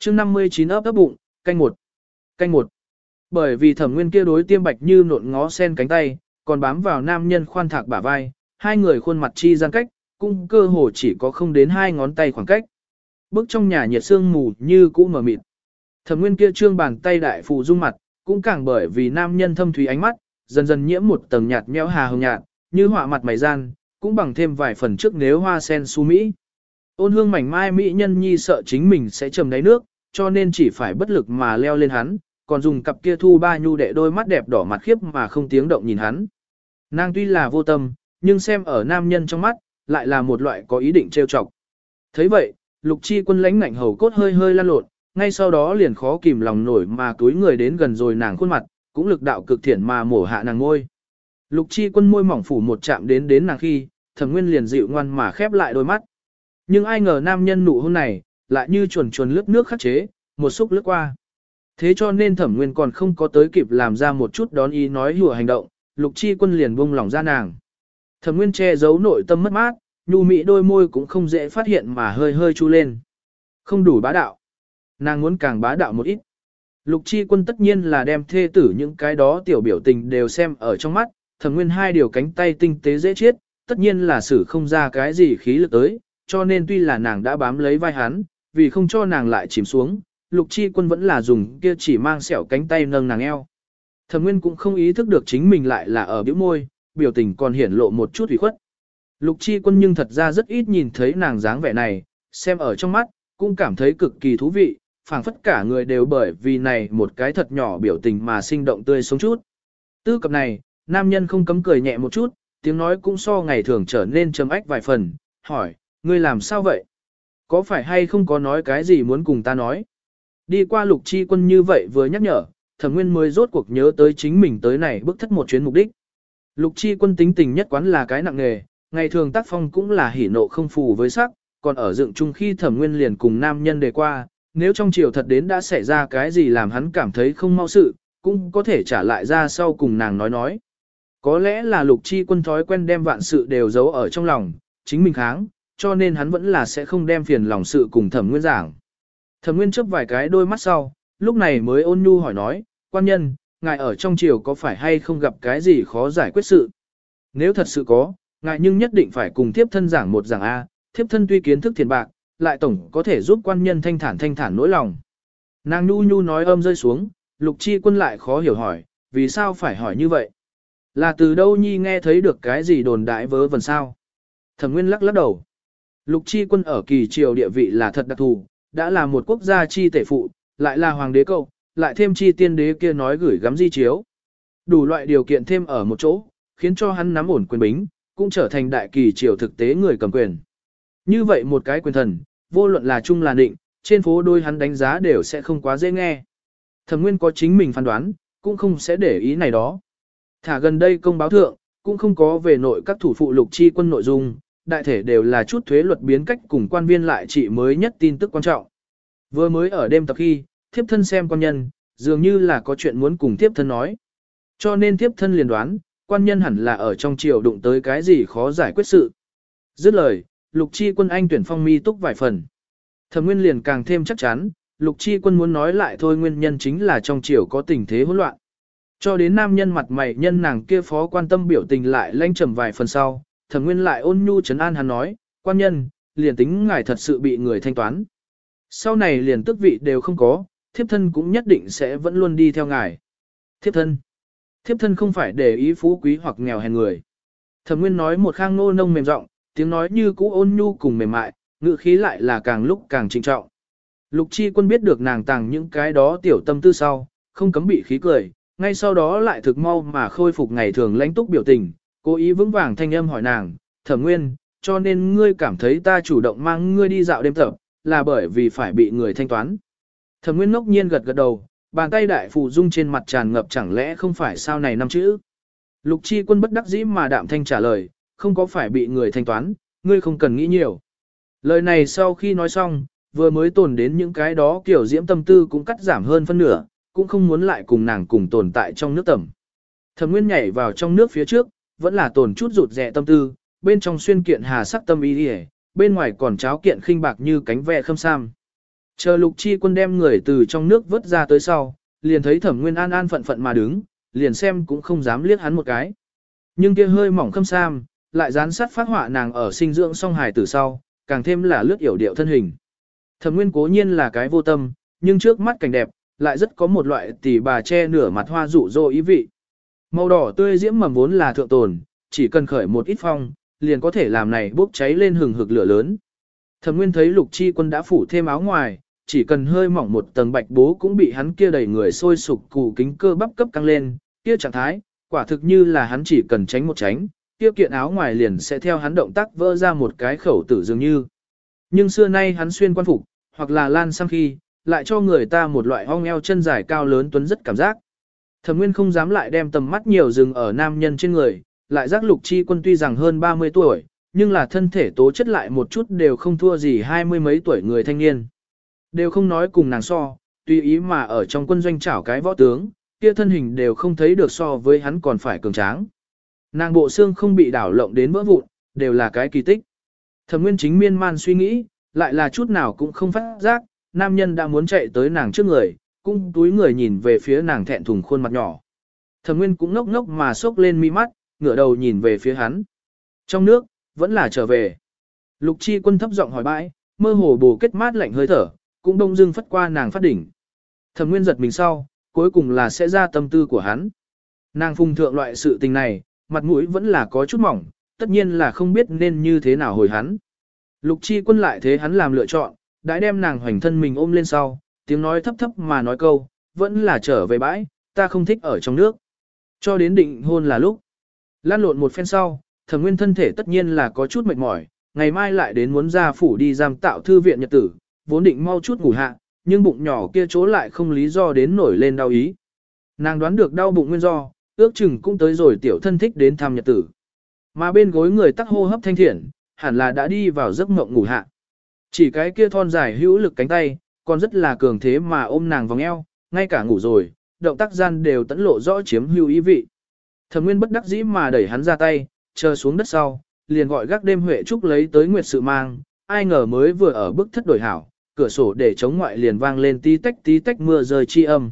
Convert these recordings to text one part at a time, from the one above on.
chương 59 ấp ấp bụng, canh một. Canh một. Bởi vì thẩm nguyên kia đối tiêm bạch như nộn ngó sen cánh tay, còn bám vào nam nhân khoan thạc bả vai, hai người khuôn mặt chi gian cách, cũng cơ hồ chỉ có không đến hai ngón tay khoảng cách. Bước trong nhà nhiệt sương mù như cũ mờ mịt. Thẩm nguyên kia trương bàn tay đại phụ dung mặt, cũng càng bởi vì nam nhân thâm thúy ánh mắt, dần dần nhiễm một tầng nhạt nhẽo hà hồng nhạt, như họa mặt mày gian, cũng bằng thêm vài phần trước nếu hoa sen su mỹ. Ôn hương mảnh mai mỹ nhân nhi sợ chính mình sẽ trầm đáy nước, cho nên chỉ phải bất lực mà leo lên hắn, còn dùng cặp kia thu ba nhu đệ đôi mắt đẹp đỏ mặt khiếp mà không tiếng động nhìn hắn. Nàng tuy là vô tâm, nhưng xem ở nam nhân trong mắt, lại là một loại có ý định trêu chọc. thấy vậy, lục chi quân lãnh ngạnh hầu cốt hơi hơi lan lộn, ngay sau đó liền khó kìm lòng nổi mà túi người đến gần rồi nàng khuôn mặt, cũng lực đạo cực thiện mà mổ hạ nàng ngôi. Lục chi quân môi mỏng phủ một chạm đến đến nàng khi, thẩm nguyên liền dịu ngoan mà khép lại đôi mắt. Nhưng ai ngờ nam nhân nụ hôn này, lại như chuồn chuồn lướt nước khắc chế, một xúc lướt qua. Thế cho nên thẩm nguyên còn không có tới kịp làm ra một chút đón ý nói hùa hành động, lục chi quân liền buông lỏng ra nàng. Thẩm nguyên che giấu nội tâm mất mát, nhu mị đôi môi cũng không dễ phát hiện mà hơi hơi chu lên. Không đủ bá đạo. Nàng muốn càng bá đạo một ít. Lục chi quân tất nhiên là đem thê tử những cái đó tiểu biểu tình đều xem ở trong mắt, thẩm nguyên hai điều cánh tay tinh tế dễ chết, tất nhiên là xử không ra cái gì khí lực tới, cho nên tuy là nàng đã bám lấy vai hắn, vì không cho nàng lại chìm xuống, lục chi quân vẫn là dùng kia chỉ mang sẹo cánh tay nâng nàng eo. Thẩm nguyên cũng không ý thức được chính mình lại là ở biểu môi, biểu tình còn hiển lộ một chút ủy khuất. Lục chi quân nhưng thật ra rất ít nhìn thấy nàng dáng vẻ này, xem ở trong mắt, cũng cảm thấy cực kỳ thú vị, phảng phất cả người đều bởi vì này một cái thật nhỏ biểu tình mà sinh động tươi sống chút. Tư cập này, nam nhân không cấm cười nhẹ một chút, tiếng nói cũng so ngày thường trở nên trầm ách vài phần, hỏi, ngươi làm sao vậy? Có phải hay không có nói cái gì muốn cùng ta nói? Đi qua lục chi quân như vậy vừa nhắc nhở, thẩm nguyên mới rốt cuộc nhớ tới chính mình tới này bức thất một chuyến mục đích. Lục chi quân tính tình nhất quán là cái nặng nghề, ngày thường tác phong cũng là hỉ nộ không phù với sắc, còn ở dựng chung khi thẩm nguyên liền cùng nam nhân đề qua, nếu trong chiều thật đến đã xảy ra cái gì làm hắn cảm thấy không mau sự, cũng có thể trả lại ra sau cùng nàng nói nói. Có lẽ là lục chi quân thói quen đem vạn sự đều giấu ở trong lòng, chính mình kháng, cho nên hắn vẫn là sẽ không đem phiền lòng sự cùng thẩm nguyên giảng. Thẩm nguyên chấp vài cái đôi mắt sau, lúc này mới ôn nhu hỏi nói, quan nhân, ngài ở trong triều có phải hay không gặp cái gì khó giải quyết sự? Nếu thật sự có, ngài nhưng nhất định phải cùng thiếp thân giảng một giảng A, thiếp thân tuy kiến thức thiền bạc, lại tổng có thể giúp quan nhân thanh thản thanh thản nỗi lòng. Nàng nhu nhu nói âm rơi xuống, lục chi quân lại khó hiểu hỏi, vì sao phải hỏi như vậy? Là từ đâu nhi nghe thấy được cái gì đồn đại vớ vẩn sao? Thẩm nguyên lắc lắc đầu. Lục chi quân ở kỳ triều địa vị là thật đặc thù, đã là một quốc gia chi tể phụ, lại là hoàng đế cậu, lại thêm chi tiên đế kia nói gửi gắm di chiếu. Đủ loại điều kiện thêm ở một chỗ, khiến cho hắn nắm ổn quyền bính, cũng trở thành đại kỳ triều thực tế người cầm quyền. Như vậy một cái quyền thần, vô luận là chung là định, trên phố đôi hắn đánh giá đều sẽ không quá dễ nghe. Thẩm Nguyên có chính mình phán đoán, cũng không sẽ để ý này đó. Thả gần đây công báo thượng, cũng không có về nội các thủ phụ lục chi quân nội dung, đại thể đều là chút thuế luật biến cách cùng quan viên lại trị mới nhất tin tức quan trọng. Vừa mới ở đêm tập khi, thiếp thân xem quan nhân, dường như là có chuyện muốn cùng thiếp thân nói. Cho nên thiếp thân liền đoán, quan nhân hẳn là ở trong triều đụng tới cái gì khó giải quyết sự. Dứt lời, lục chi quân anh tuyển phong mi túc vài phần. Thẩm nguyên liền càng thêm chắc chắn, lục chi quân muốn nói lại thôi nguyên nhân chính là trong triều có tình thế hỗn loạn. Cho đến nam nhân mặt mày nhân nàng kia phó quan tâm biểu tình lại lanh trầm vài phần sau, thẩm nguyên lại ôn nhu trấn an hắn nói, quan nhân, liền tính ngài thật sự bị người thanh toán. Sau này liền tức vị đều không có, thiếp thân cũng nhất định sẽ vẫn luôn đi theo ngài. Thiếp thân. Thiếp thân không phải để ý phú quý hoặc nghèo hèn người. Thẩm Nguyên nói một khang nô nông mềm giọng, tiếng nói như cũ ôn nhu cùng mềm mại, ngữ khí lại là càng lúc càng trinh trọng. Lục Chi Quân biết được nàng tàng những cái đó tiểu tâm tư sau, không cấm bị khí cười, ngay sau đó lại thực mau mà khôi phục ngày thường lãnh túc biểu tình, cố ý vững vàng thanh âm hỏi nàng, "Thẩm Nguyên, cho nên ngươi cảm thấy ta chủ động mang ngươi đi dạo đêm tập, là bởi vì phải bị người thanh toán?" Thẩm Nguyên ngốc nhiên gật gật đầu, bàn tay đại phù dung trên mặt tràn ngập chẳng lẽ không phải sao này năm chữ. Lục chi quân bất đắc dĩ mà đạm thanh trả lời, không có phải bị người thanh toán, ngươi không cần nghĩ nhiều. Lời này sau khi nói xong, vừa mới tồn đến những cái đó kiểu diễm tâm tư cũng cắt giảm hơn phân nửa, cũng không muốn lại cùng nàng cùng tồn tại trong nước tầm. Thẩm Nguyên nhảy vào trong nước phía trước, vẫn là tồn chút rụt rẻ tâm tư, bên trong xuyên kiện hà sắc tâm ý đi bên ngoài còn cháo kiện khinh bạc như cánh ve khâm sam. Chờ lục chi quân đem người từ trong nước vớt ra tới sau, liền thấy thẩm nguyên an an phận phận mà đứng, liền xem cũng không dám liếc hắn một cái. Nhưng kia hơi mỏng khâm sam, lại dán sát phát họa nàng ở sinh dưỡng song hài từ sau, càng thêm là lướt yểu điệu thân hình. Thẩm nguyên cố nhiên là cái vô tâm, nhưng trước mắt cảnh đẹp, lại rất có một loại tỷ bà che nửa mặt hoa dụ rô ý vị. Màu đỏ tươi diễm mầm vốn là thượng tồn, chỉ cần khởi một ít phong, liền có thể làm này bốc cháy lên hừng hực lửa lớn. Thẩm Nguyên thấy Lục Chi Quân đã phủ thêm áo ngoài, chỉ cần hơi mỏng một tầng bạch bố cũng bị hắn kia đầy người sôi sục cụ kính cơ bắp cấp căng lên, kia trạng thái, quả thực như là hắn chỉ cần tránh một tránh, kia kiện áo ngoài liền sẽ theo hắn động tác vỡ ra một cái khẩu tử dường như. Nhưng xưa nay hắn xuyên quan phục, hoặc là lan sang khi, lại cho người ta một loại ong eo chân dài cao lớn tuấn rất cảm giác. Thẩm Nguyên không dám lại đem tầm mắt nhiều dừng ở nam nhân trên người, lại giác lục chi quân tuy rằng hơn 30 tuổi, nhưng là thân thể tố chất lại một chút đều không thua gì hai mươi mấy tuổi người thanh niên. Đều không nói cùng nàng so, tùy ý mà ở trong quân doanh chảo cái võ tướng, kia thân hình đều không thấy được so với hắn còn phải cường tráng. Nàng bộ xương không bị đảo lộng đến vỡ vụn, đều là cái kỳ tích. Thẩm Nguyên chính miên man suy nghĩ, lại là chút nào cũng không phát giác, nam nhân đã muốn chạy tới nàng trước người, cũng túi người nhìn về phía nàng thẹn thùng khuôn mặt nhỏ. Thẩm Nguyên cũng ngốc ngốc mà sốc lên mi mắt, ngửa đầu nhìn về phía hắn. Trong nước, vẫn là trở về. Lục chi quân thấp giọng hỏi bãi, mơ hồ bổ kết mát lạnh hơi thở, cũng đông dưng phất qua nàng phát đỉnh. Thẩm Nguyên giật mình sau, cuối cùng là sẽ ra tâm tư của hắn. Nàng phùng thượng loại sự tình này, mặt mũi vẫn là có chút mỏng, tất nhiên là không biết nên như thế nào hồi hắn. Lục chi quân lại thế hắn làm lựa chọn, đã đem nàng hoành thân mình ôm lên sau, tiếng nói thấp thấp mà nói câu, vẫn là trở về bãi, ta không thích ở trong nước. Cho đến định hôn là lúc. Lan lộn một phen sau, thẩm nguyên thân thể tất nhiên là có chút mệt mỏi, ngày mai lại đến muốn ra phủ đi giam tạo thư viện nhật tử, vốn định mau chút ngủ hạ, nhưng bụng nhỏ kia chỗ lại không lý do đến nổi lên đau ý. Nàng đoán được đau bụng nguyên do, ước chừng cũng tới rồi tiểu thân thích đến thăm nhật tử. Mà bên gối người tắc hô hấp thanh thiện, hẳn là đã đi vào giấc mộng ngủ hạ. Chỉ cái kia thon dài hữu lực cánh tay, còn rất là cường thế mà ôm nàng vòng eo, ngay cả ngủ rồi, động tác gian đều tẫn lộ rõ chiếm hưu ý vị. Thẩm Nguyên bất đắc dĩ mà đẩy hắn ra tay, chờ xuống đất sau, liền gọi gác đêm Huệ Trúc lấy tới Nguyệt sự mang, ai ngờ mới vừa ở bức thất đổi hảo, cửa sổ để chống ngoại liền vang lên tí tách tí tách mưa rơi chi âm.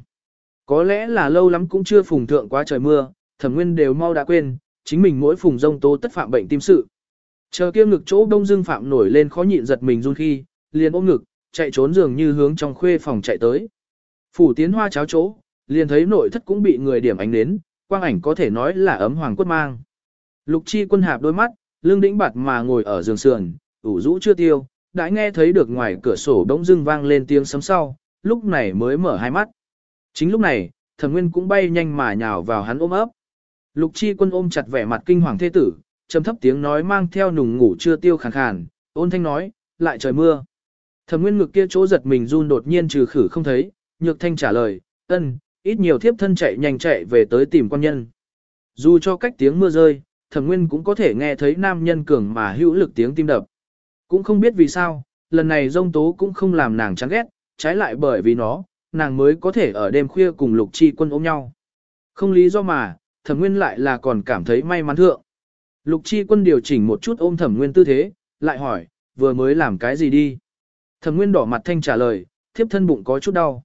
Có lẽ là lâu lắm cũng chưa phùng thượng quá trời mưa, Thẩm Nguyên đều mau đã quên, chính mình mỗi phùng rông tố tất phạm bệnh tim sự. Chờ kia ngực chỗ đông dương phạm nổi lên khó nhịn giật mình run khi, liền ôm ngực, chạy trốn dường như hướng trong khuê phòng chạy tới. Phủ tiến hoa cháo chỗ, liền thấy nội thất cũng bị người điểm ánh đến, quang ảnh có thể nói là ấm hoàng quất mang. Lục chi quân hạp đôi mắt, lưng đĩnh bạt mà ngồi ở giường sườn, ủ rũ chưa tiêu, đã nghe thấy được ngoài cửa sổ bỗng dưng vang lên tiếng sấm sau, lúc này mới mở hai mắt. Chính lúc này, thẩm nguyên cũng bay nhanh mà nhào vào hắn ôm ấp. Lục chi quân ôm chặt vẻ mặt kinh hoàng thê tử, trầm thấp tiếng nói mang theo nùng ngủ chưa tiêu khàn khàn, ôn thanh nói, lại trời mưa. Thẩm nguyên ngực kia chỗ giật mình run đột nhiên trừ khử không thấy, nhược thanh trả lời, ân, ít nhiều thiếp thân chạy nhanh chạy về tới tìm quan nhân. Dù cho cách tiếng mưa rơi, thẩm nguyên cũng có thể nghe thấy nam nhân cường mà hữu lực tiếng tim đập. Cũng không biết vì sao, lần này dông tố cũng không làm nàng chán ghét, trái lại bởi vì nó, nàng mới có thể ở đêm khuya cùng lục chi quân ôm nhau. Không lý do mà, thẩm nguyên lại là còn cảm thấy may mắn thượng. Lục chi quân điều chỉnh một chút ôm thẩm nguyên tư thế, lại hỏi, vừa mới làm cái gì đi. Thẩm nguyên đỏ mặt thanh trả lời, thiếp thân bụng có chút đau.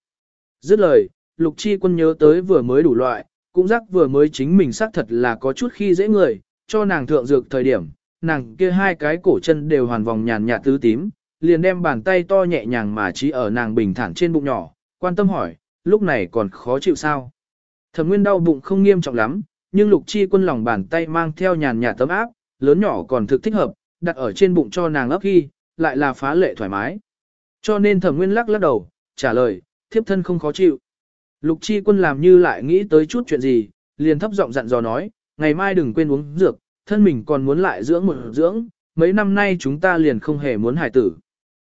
Dứt lời, lục chi quân nhớ tới vừa mới đủ loại, cũng giác vừa mới chính mình xác thật là có chút khi dễ người, cho nàng thượng dược thời điểm, nàng kia hai cái cổ chân đều hoàn vòng nhàn nhạt tứ tím, liền đem bàn tay to nhẹ nhàng mà chỉ ở nàng bình thản trên bụng nhỏ, quan tâm hỏi, lúc này còn khó chịu sao. Thẩm nguyên đau bụng không nghiêm trọng lắm, nhưng lục chi quân lòng bàn tay mang theo nhàn nhạt tấm áp, lớn nhỏ còn thực thích hợp, đặt ở trên bụng cho nàng ấp khi, lại là phá lệ thoải mái. Cho nên thẩm nguyên lắc lắc đầu, trả lời, thiếp thân không khó chịu. Lục chi quân làm như lại nghĩ tới chút chuyện gì, liền thấp giọng dặn dò nói, ngày mai đừng quên uống dược, thân mình còn muốn lại dưỡng một dưỡng, mấy năm nay chúng ta liền không hề muốn hài tử.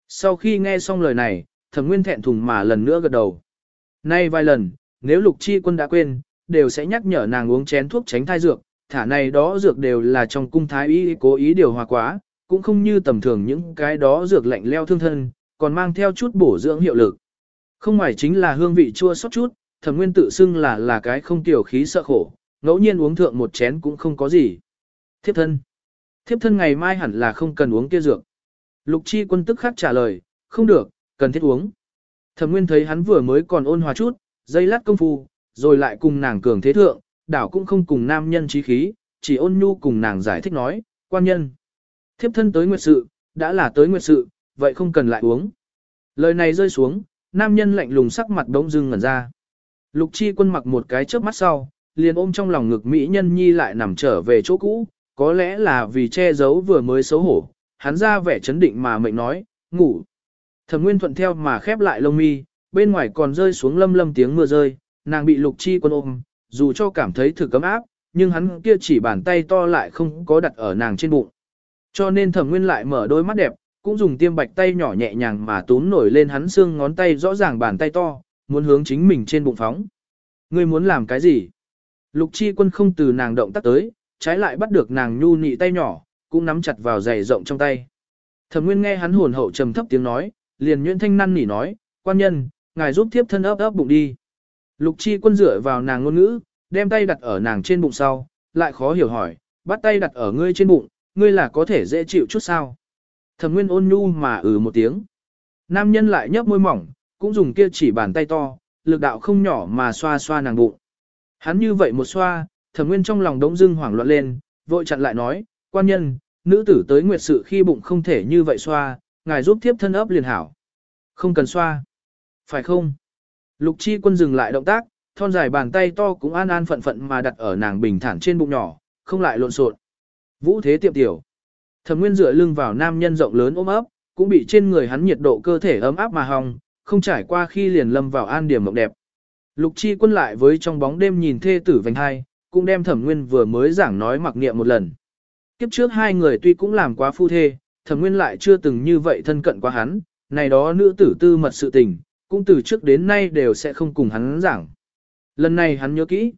Sau khi nghe xong lời này, thẩm nguyên thẹn thùng mà lần nữa gật đầu. Nay vài lần, nếu lục chi quân đã quên, đều sẽ nhắc nhở nàng uống chén thuốc tránh thai dược, thả này đó dược đều là trong cung thái y cố ý điều hòa quá, cũng không như tầm thường những cái đó dược lạnh leo thương thân, còn mang theo chút bổ dưỡng hiệu lực. Không ngoài chính là hương vị chua xót chút, thẩm nguyên tự xưng là là cái không tiểu khí sợ khổ, ngẫu nhiên uống thượng một chén cũng không có gì. Thiếp thân. Thiếp thân ngày mai hẳn là không cần uống kia dược. Lục chi quân tức khắc trả lời, không được, cần thiết uống. Thẩm Nguyên thấy hắn vừa mới còn ôn hòa chút, dây lát công phu, rồi lại cùng nàng cường thế thượng, đảo cũng không cùng nam nhân trí khí, chỉ ôn nhu cùng nàng giải thích nói, quan nhân. Thiếp thân tới nguyệt sự, đã là tới nguyệt sự, vậy không cần lại uống. Lời này rơi xuống, nam nhân lạnh lùng sắc mặt đống dưng ngẩn ra. Lục chi quân mặc một cái chớp mắt sau, liền ôm trong lòng ngực Mỹ nhân nhi lại nằm trở về chỗ cũ, có lẽ là vì che giấu vừa mới xấu hổ, hắn ra vẻ chấn định mà mệnh nói, ngủ. Thẩm Nguyên thuận theo mà khép lại lông mi, bên ngoài còn rơi xuống lâm lâm tiếng mưa rơi, nàng bị lục chi quân ôm, dù cho cảm thấy thực cấm áp, nhưng hắn kia chỉ bàn tay to lại không có đặt ở nàng trên bụng. Cho nên thẩm nguyên lại mở đôi mắt đẹp, cũng dùng tiêm bạch tay nhỏ nhẹ nhàng mà túm nổi lên hắn xương ngón tay rõ ràng bàn tay to, muốn hướng chính mình trên bụng phóng. Ngươi muốn làm cái gì? Lục chi quân không từ nàng động tác tới, trái lại bắt được nàng nhu nị tay nhỏ, cũng nắm chặt vào giày rộng trong tay. Thẩm Nguyên nghe hắn hồn hậu trầm thấp tiếng nói, liền nhuyễn thanh năn nỉ nói, quan nhân, ngài giúp tiếp thân ấp ấp bụng đi. Lục chi quân dựa vào nàng ngôn ngữ, đem tay đặt ở nàng trên bụng sau, lại khó hiểu hỏi, bắt tay đặt ở ngươi trên bụng, ngươi là có thể dễ chịu chút sao. Thẩm Nguyên ôn nhu mà ừ một tiếng. Nam nhân lại nhấp môi mỏng, cũng dùng kia chỉ bàn tay to, lực đạo không nhỏ mà xoa xoa nàng bụng. Hắn như vậy một xoa, Thẩm Nguyên trong lòng đống dưng hoảng loạn lên, vội chặn lại nói, quan nhân, nữ tử tới nguyệt sự khi bụng không thể như vậy xoa, ngài giúp tiếp thân ấp liền hảo. Không cần xoa. Phải không? Lục chi quân dừng lại động tác, thon dài bàn tay to cũng an an phận phận mà đặt ở nàng bình thản trên bụng nhỏ, không lại lộn xộn. Vũ thế tiệm tiểu. Thẩm Nguyên dựa lưng vào nam nhân rộng lớn ôm ấp, cũng bị trên người hắn nhiệt độ cơ thể ấm áp mà hòng, không trải qua khi liền lâm vào an điểm mộng đẹp. Lục chi quân lại với trong bóng đêm nhìn thê tử vành hai, cũng đem Thẩm Nguyên vừa mới giảng nói mặc niệm một lần. Kiếp trước hai người tuy cũng làm quá phu thê, Thẩm Nguyên lại chưa từng như vậy thân cận quá hắn, này đó nữ tử tư mật sự tình, cũng từ trước đến nay đều sẽ không cùng hắn giảng. Lần này hắn nhớ kỹ.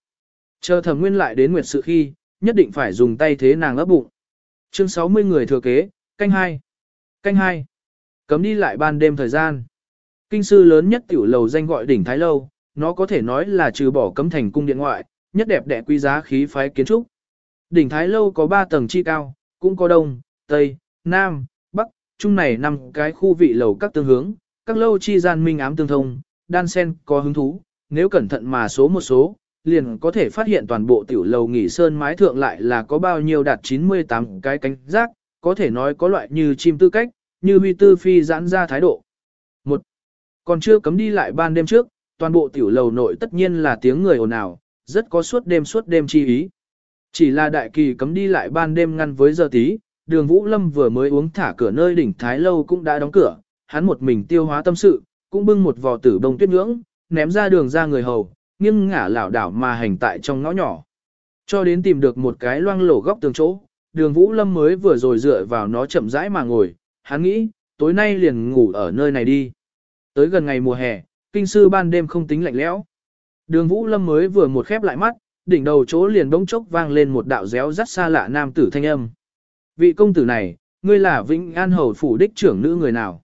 Chờ thẩm nguyên lại đến nguyệt sự khi, nhất định phải dùng tay thế nàng ấp bụng. Chương 60 người thừa kế, canh hai Canh hai Cấm đi lại ban đêm thời gian. Kinh sư lớn nhất tiểu lầu danh gọi đỉnh Thái Lâu, nó có thể nói là trừ bỏ cấm thành cung điện ngoại, nhất đẹp đẽ quý giá khí phái kiến trúc. Đỉnh Thái Lâu có 3 tầng chi cao, cũng có đông, tây, nam, bắc, chung này năm cái khu vị lầu các tương hướng, các lâu chi gian minh ám tương thông, đan sen có hứng thú, nếu cẩn thận mà số một số, liền có thể phát hiện toàn bộ tiểu lầu nghỉ sơn mái thượng lại là có bao nhiêu đạt 98 cái cánh rác, có thể nói có loại như chim tư cách, như huy tư phi giãn ra thái độ. Một, còn chưa cấm đi lại ban đêm trước, toàn bộ tiểu lầu nội tất nhiên là tiếng người ồn ào, rất có suốt đêm suốt đêm chi ý. Chỉ là đại kỳ cấm đi lại ban đêm ngăn với giờ tí, đường Vũ Lâm vừa mới uống thả cửa nơi đỉnh Thái Lâu cũng đã đóng cửa, hắn một mình tiêu hóa tâm sự, cũng bưng một vò tử bông tuyết ngưỡng ném ra đường ra người hầu, nghiêng ngả lảo đảo mà hành tại trong ngõ nhỏ. Cho đến tìm được một cái loang lổ góc tường chỗ, đường Vũ Lâm mới vừa rồi dựa vào nó chậm rãi mà ngồi, hắn nghĩ, tối nay liền ngủ ở nơi này đi. Tới gần ngày mùa hè, kinh sư ban đêm không tính lạnh lẽo. Đường Vũ Lâm mới vừa một khép lại mắt, đỉnh đầu chỗ liền bỗng chốc vang lên một đạo réo rắt xa lạ nam tử thanh âm. Vị công tử này, ngươi là Vĩnh An Hầu phủ đích trưởng nữ người nào?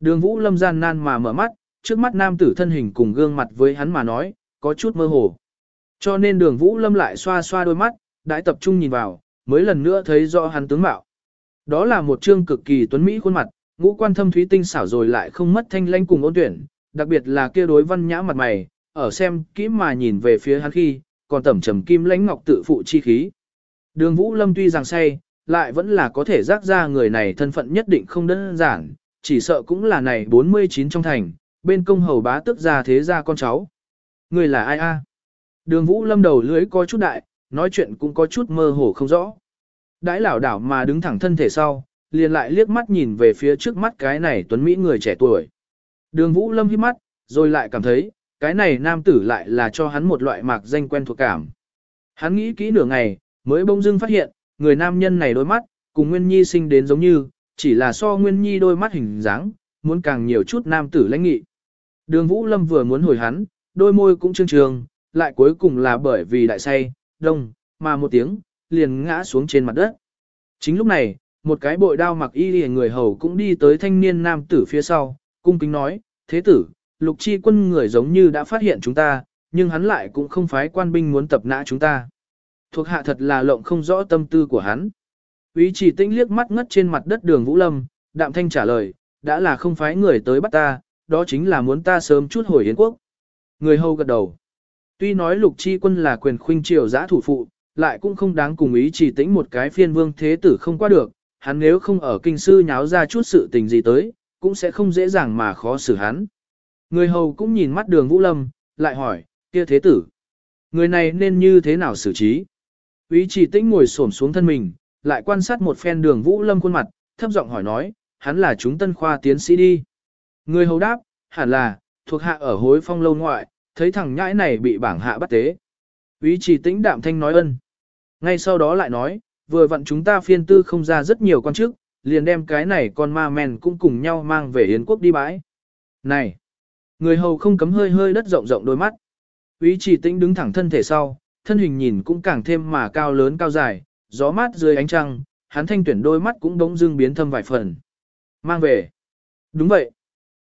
Đường Vũ Lâm gian nan mà mở mắt, trước mắt nam tử thân hình cùng gương mặt với hắn mà nói, có chút mơ hồ. Cho nên đường Vũ Lâm lại xoa xoa đôi mắt, đãi tập trung nhìn vào, mới lần nữa thấy rõ hắn tướng mạo. Đó là một trương cực kỳ tuấn mỹ khuôn mặt, ngũ quan thâm thúy tinh xảo rồi lại không mất thanh lãnh cùng ôn tuyển, đặc biệt là kia đối văn nhã mặt mày, ở xem kỹ mà nhìn về phía hắn khi, còn tẩm trầm kim lãnh ngọc tự phụ chi khí. Đường Vũ Lâm tuy rằng say, lại vẫn là có thể giác ra người này thân phận nhất định không đơn giản, chỉ sợ cũng là này 49 trong thành, bên công hầu bá tức ra thế ra con cháu. Người là ai a? Đường Vũ Lâm đầu lưới có chút đại, nói chuyện cũng có chút mơ hồ không rõ. Đãi lảo đảo mà đứng thẳng thân thể sau, liền lại liếc mắt nhìn về phía trước mắt cái này tuấn Mỹ người trẻ tuổi. Đường Vũ Lâm hít mắt, rồi lại cảm thấy, cái này nam tử lại là cho hắn một loại mạc danh quen thuộc cảm. Hắn nghĩ kỹ nửa ngày, mới bỗng dưng phát hiện, người nam nhân này đôi mắt, cùng Nguyên Nhi sinh đến giống như, chỉ là so Nguyên Nhi đôi mắt hình dáng, muốn càng nhiều chút nam tử lãnh nghị. Đường Vũ Lâm vừa muốn hồi hắn, đôi môi cũng trương trường, lại cuối cùng là bởi vì đại say, đông, mà một tiếng, liền ngã xuống trên mặt đất. Chính lúc này, một cái bội đao mặc y liền người hầu cũng đi tới thanh niên nam tử phía sau, cung kính nói, thế tử, lục chi quân người giống như đã phát hiện chúng ta, nhưng hắn lại cũng không phái quan binh muốn tập nã chúng ta. Thuộc hạ thật là lộng không rõ tâm tư của hắn. Ý chỉ tinh liếc mắt ngất trên mặt đất đường Vũ Lâm, đạm thanh trả lời, đã là không phái người tới bắt ta, đó chính là muốn ta sớm chút hồi Yến quốc. Người hầu gật đầu. Tuy nói lục chi quân là quyền khuynh triều giã thủ phụ, lại cũng không đáng cùng ý chỉ tĩnh một cái phiên vương thế tử không qua được, hắn nếu không ở kinh sư nháo ra chút sự tình gì tới, cũng sẽ không dễ dàng mà khó xử hắn. Người hầu cũng nhìn mắt đường Vũ Lâm, lại hỏi, kia thế tử, người này nên như thế nào xử trí? Ý chỉ tĩnh ngồi xổm xuống thân mình, lại quan sát một phen đường Vũ Lâm khuôn mặt, thấp giọng hỏi nói, hắn là chúng tân khoa tiến sĩ đi. Người hầu đáp, hẳn là, thuộc hạ ở hối phong lâu ngoại, thấy thằng nhãi này bị bảng hạ bắt tế. Ý chỉ tĩnh đạm thanh nói ân. Ngay sau đó lại nói, vừa vặn chúng ta phiên tư không ra rất nhiều quan chức, liền đem cái này con ma men cũng cùng nhau mang về Yến quốc đi bãi. Này! Người hầu không cấm hơi hơi đất rộng rộng đôi mắt. Ý chỉ tĩnh đứng thẳng thân thể sau, thân hình nhìn cũng càng thêm mà cao lớn cao dài, gió mát dưới ánh trăng, hắn thanh tuyển đôi mắt cũng đống dương biến thâm vài phần. Mang về. Đúng vậy.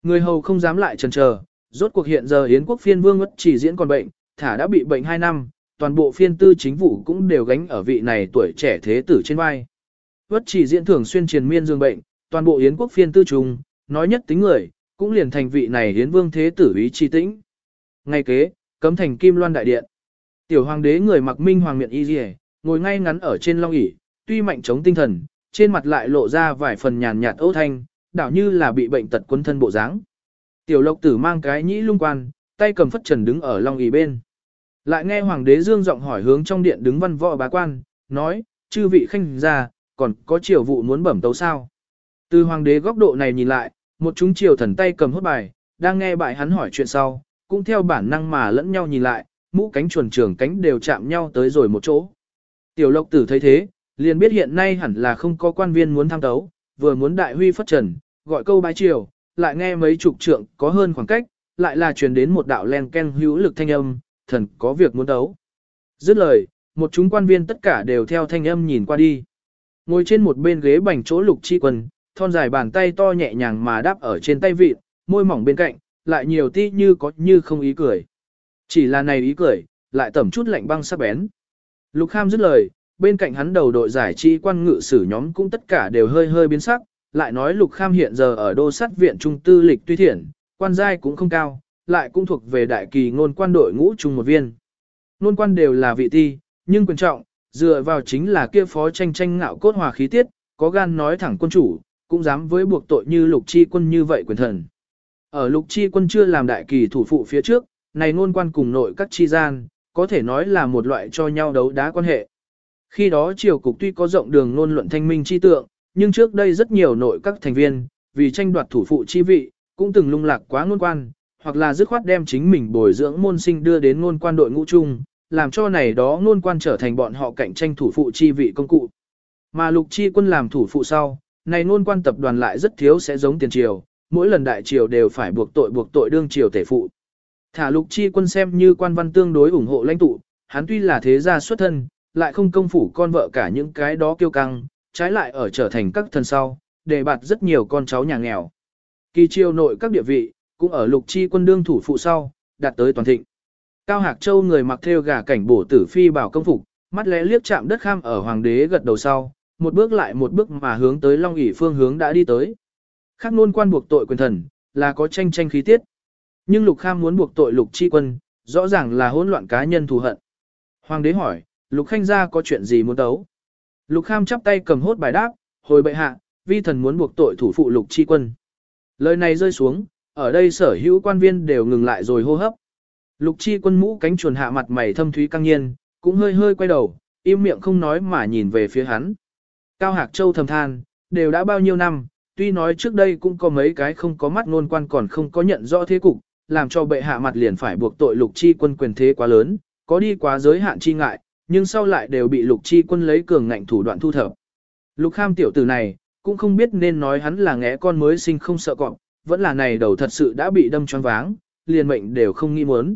Người hầu không dám lại chần chờ, rốt cuộc hiện giờ Yến quốc phiên vương ngất chỉ diễn còn bệnh, thả đã bị bệnh 2 năm, toàn bộ phiên tư chính vụ cũng đều gánh ở vị này tuổi trẻ thế tử trên vai. Ngất chỉ diễn thường xuyên truyền miên dương bệnh, toàn bộ Yến quốc phiên tư trùng, nói nhất tính người, cũng liền thành vị này Yến vương thế tử ý chi tĩnh. Ngay kế, cấm thành kim loan đại điện. Tiểu hoàng đế người mặc minh hoàng miệng y dì ngồi ngay ngắn ở trên long ỷ tuy mạnh chống tinh thần, trên mặt lại lộ ra vài phần nhàn nhạt ấu thanh, đảo như là bị bệnh tật quân thân bộ dáng. Tiểu lộc tử mang cái nhĩ lung quan, tay cầm phất trần đứng ở long ý bên. Lại nghe hoàng đế dương giọng hỏi hướng trong điện đứng văn võ bá quan, nói, chư vị khanh ra, còn có triều vụ muốn bẩm tấu sao. Từ hoàng đế góc độ này nhìn lại, một chúng triều thần tay cầm hốt bài, đang nghe bại hắn hỏi chuyện sau, cũng theo bản năng mà lẫn nhau nhìn lại, mũ cánh chuồn trường cánh đều chạm nhau tới rồi một chỗ. Tiểu lộc tử thấy thế, liền biết hiện nay hẳn là không có quan viên muốn tham tấu, vừa muốn đại huy phất trần, gọi câu bái triều, lại nghe mấy chục trượng có hơn khoảng cách, lại là truyền đến một đạo len ken hữu lực thanh âm, thần có việc muốn đấu Dứt lời, một chúng quan viên tất cả đều theo thanh âm nhìn qua đi. Ngồi trên một bên ghế bành chỗ lục chi quần, thon dài bàn tay to nhẹ nhàng mà đáp ở trên tay vịt, môi mỏng bên cạnh, lại nhiều tí như có như không ý cười. Chỉ là này ý cười, lại tẩm chút lạnh băng sắc bén. Lục Kham dứt lời, bên cạnh hắn đầu đội giải trí quan ngự sử nhóm cũng tất cả đều hơi hơi biến sắc, lại nói Lục Kham hiện giờ ở đô sát viện trung tư lịch tuy thiện, quan giai cũng không cao, lại cũng thuộc về đại kỳ ngôn quan đội ngũ chung một viên. Ngôn quan đều là vị ti, nhưng quan trọng, dựa vào chính là kia phó tranh tranh ngạo cốt hòa khí tiết, có gan nói thẳng quân chủ, cũng dám với buộc tội như lục chi quân như vậy quyền thần. Ở lục chi quân chưa làm đại kỳ thủ phụ phía trước, này ngôn quan cùng nội các chi gian, có thể nói là một loại cho nhau đấu đá quan hệ. Khi đó triều cục tuy có rộng đường ngôn luận thanh minh chi tượng, nhưng trước đây rất nhiều nội các thành viên, vì tranh đoạt thủ phụ chi vị, cũng từng lung lạc quá ngôn quan, hoặc là dứt khoát đem chính mình bồi dưỡng môn sinh đưa đến ngôn quan đội ngũ chung, làm cho này đó ngôn quan trở thành bọn họ cạnh tranh thủ phụ chi vị công cụ. Mà lục chi quân làm thủ phụ sau, này ngôn quan tập đoàn lại rất thiếu sẽ giống tiền triều, mỗi lần đại triều đều phải buộc tội buộc tội đương triều tể phụ. Thả lục chi quân xem như quan văn tương đối ủng hộ lãnh tụ, hắn tuy là thế gia xuất thân, lại không công phủ con vợ cả những cái đó kiêu căng, trái lại ở trở thành các thân sau, đề bạt rất nhiều con cháu nhà nghèo. Kỳ triều nội các địa vị, cũng ở lục chi quân đương thủ phụ sau, đạt tới toàn thịnh. Cao Hạc Châu người mặc theo gà cảnh bổ tử phi bảo công phục, mắt lẽ liếc chạm đất kham ở hoàng đế gật đầu sau, một bước lại một bước mà hướng tới Long ỷ phương hướng đã đi tới. Khác luôn quan buộc tội quyền thần, là có tranh tranh khí tiết. Nhưng Lục Kham muốn buộc tội Lục Chi Quân, rõ ràng là hỗn loạn cá nhân thù hận. Hoàng đế hỏi, Lục Khanh gia có chuyện gì muốn tấu? Lục Kham chắp tay cầm hốt bài đáp, hồi bệ hạ, vi thần muốn buộc tội thủ phụ Lục Chi Quân. Lời này rơi xuống, ở đây sở hữu quan viên đều ngừng lại rồi hô hấp. Lục chi quân mũ cánh chuồn hạ mặt mày thâm thúy căng nhiên, cũng hơi hơi quay đầu, im miệng không nói mà nhìn về phía hắn. Cao Hạc Châu thầm than, đều đã bao nhiêu năm, tuy nói trước đây cũng có mấy cái không có mắt ngôn quan còn không có nhận rõ thế cục, làm cho bệ hạ mặt liền phải buộc tội lục chi quân quyền thế quá lớn, có đi quá giới hạn chi ngại, nhưng sau lại đều bị lục chi quân lấy cường ngạnh thủ đoạn thu thập. Lục kham tiểu tử này, cũng không biết nên nói hắn là ngẽ con mới sinh không sợ cọp, vẫn là này đầu thật sự đã bị đâm choáng váng, liền mệnh đều không nghĩ muốn.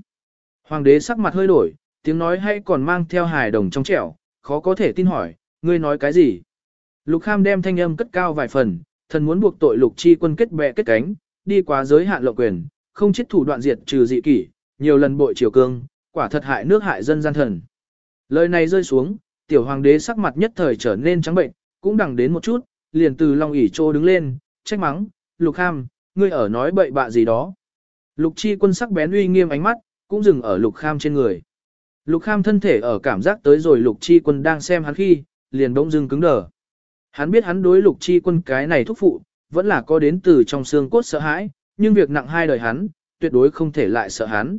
Hoàng đế sắc mặt hơi đổi, tiếng nói hay còn mang theo hài đồng trong trẻo, khó có thể tin hỏi, ngươi nói cái gì? Lục Kham đem thanh âm cất cao vài phần, thần muốn buộc tội Lục Chi quân kết bè kết cánh, đi quá giới hạn lộng quyền, không chết thủ đoạn diệt trừ dị kỷ, nhiều lần bội triều cương, quả thật hại nước hại dân gian thần. Lời này rơi xuống, tiểu hoàng đế sắc mặt nhất thời trở nên trắng bệnh, cũng đằng đến một chút, liền từ long ỉ trô đứng lên, trách mắng, Lục Kham, ngươi ở nói bậy bạ gì đó. Lục chi quân sắc bén uy nghiêm ánh mắt, cũng dừng ở lục kham trên người. Lục kham thân thể ở cảm giác tới rồi lục chi quân đang xem hắn khi, liền bỗng dưng cứng đờ. Hắn biết hắn đối lục chi quân cái này thúc phụ, vẫn là có đến từ trong xương cốt sợ hãi, nhưng việc nặng hai đời hắn, tuyệt đối không thể lại sợ hắn.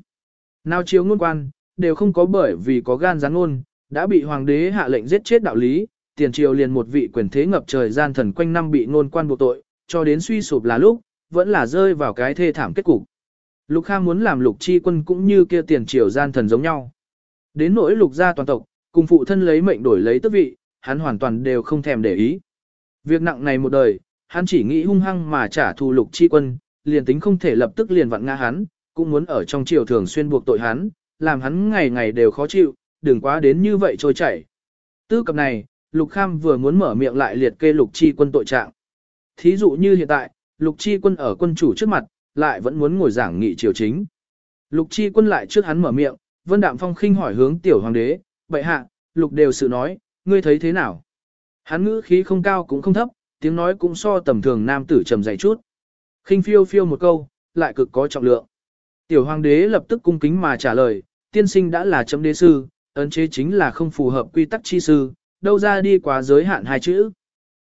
Nào chiếu ngôn quan, đều không có bởi vì có gan gián ngôn, đã bị hoàng đế hạ lệnh giết chết đạo lý, tiền triều liền một vị quyền thế ngập trời gian thần quanh năm bị ngôn quan buộc tội, cho đến suy sụp là lúc, vẫn là rơi vào cái thê thảm kết cục. Lục Kham muốn làm lục chi quân cũng như kia tiền triều gian thần giống nhau. Đến nỗi lục gia toàn tộc, cùng phụ thân lấy mệnh đổi lấy tước vị, hắn hoàn toàn đều không thèm để ý. Việc nặng này một đời, hắn chỉ nghĩ hung hăng mà trả thù lục chi quân, liền tính không thể lập tức liền vặn ngã hắn, cũng muốn ở trong triều thường xuyên buộc tội hắn, làm hắn ngày ngày đều khó chịu, đừng quá đến như vậy trôi chảy. Tư cập này, Lục Kham vừa muốn mở miệng lại liệt kê Lục Chi quân tội trạng. Thí dụ như hiện tại, Lục Chi quân ở quân chủ trước mặt, lại vẫn muốn ngồi giảng nghị triều chính. Lục Chi quân lại trước hắn mở miệng, Vân Đạm Phong khinh hỏi hướng tiểu hoàng đế, "Bệ hạ, Lục đều sự nói, ngươi thấy thế nào?" Hắn ngữ khí không cao cũng không thấp, tiếng nói cũng so tầm thường nam tử trầm dày chút. Khinh phiêu phiêu một câu, lại cực có trọng lượng. Tiểu hoàng đế lập tức cung kính mà trả lời, tiên sinh đã là chấm đế sư, ấn chế chính là không phù hợp quy tắc chi sư, đâu ra đi quá giới hạn hai chữ.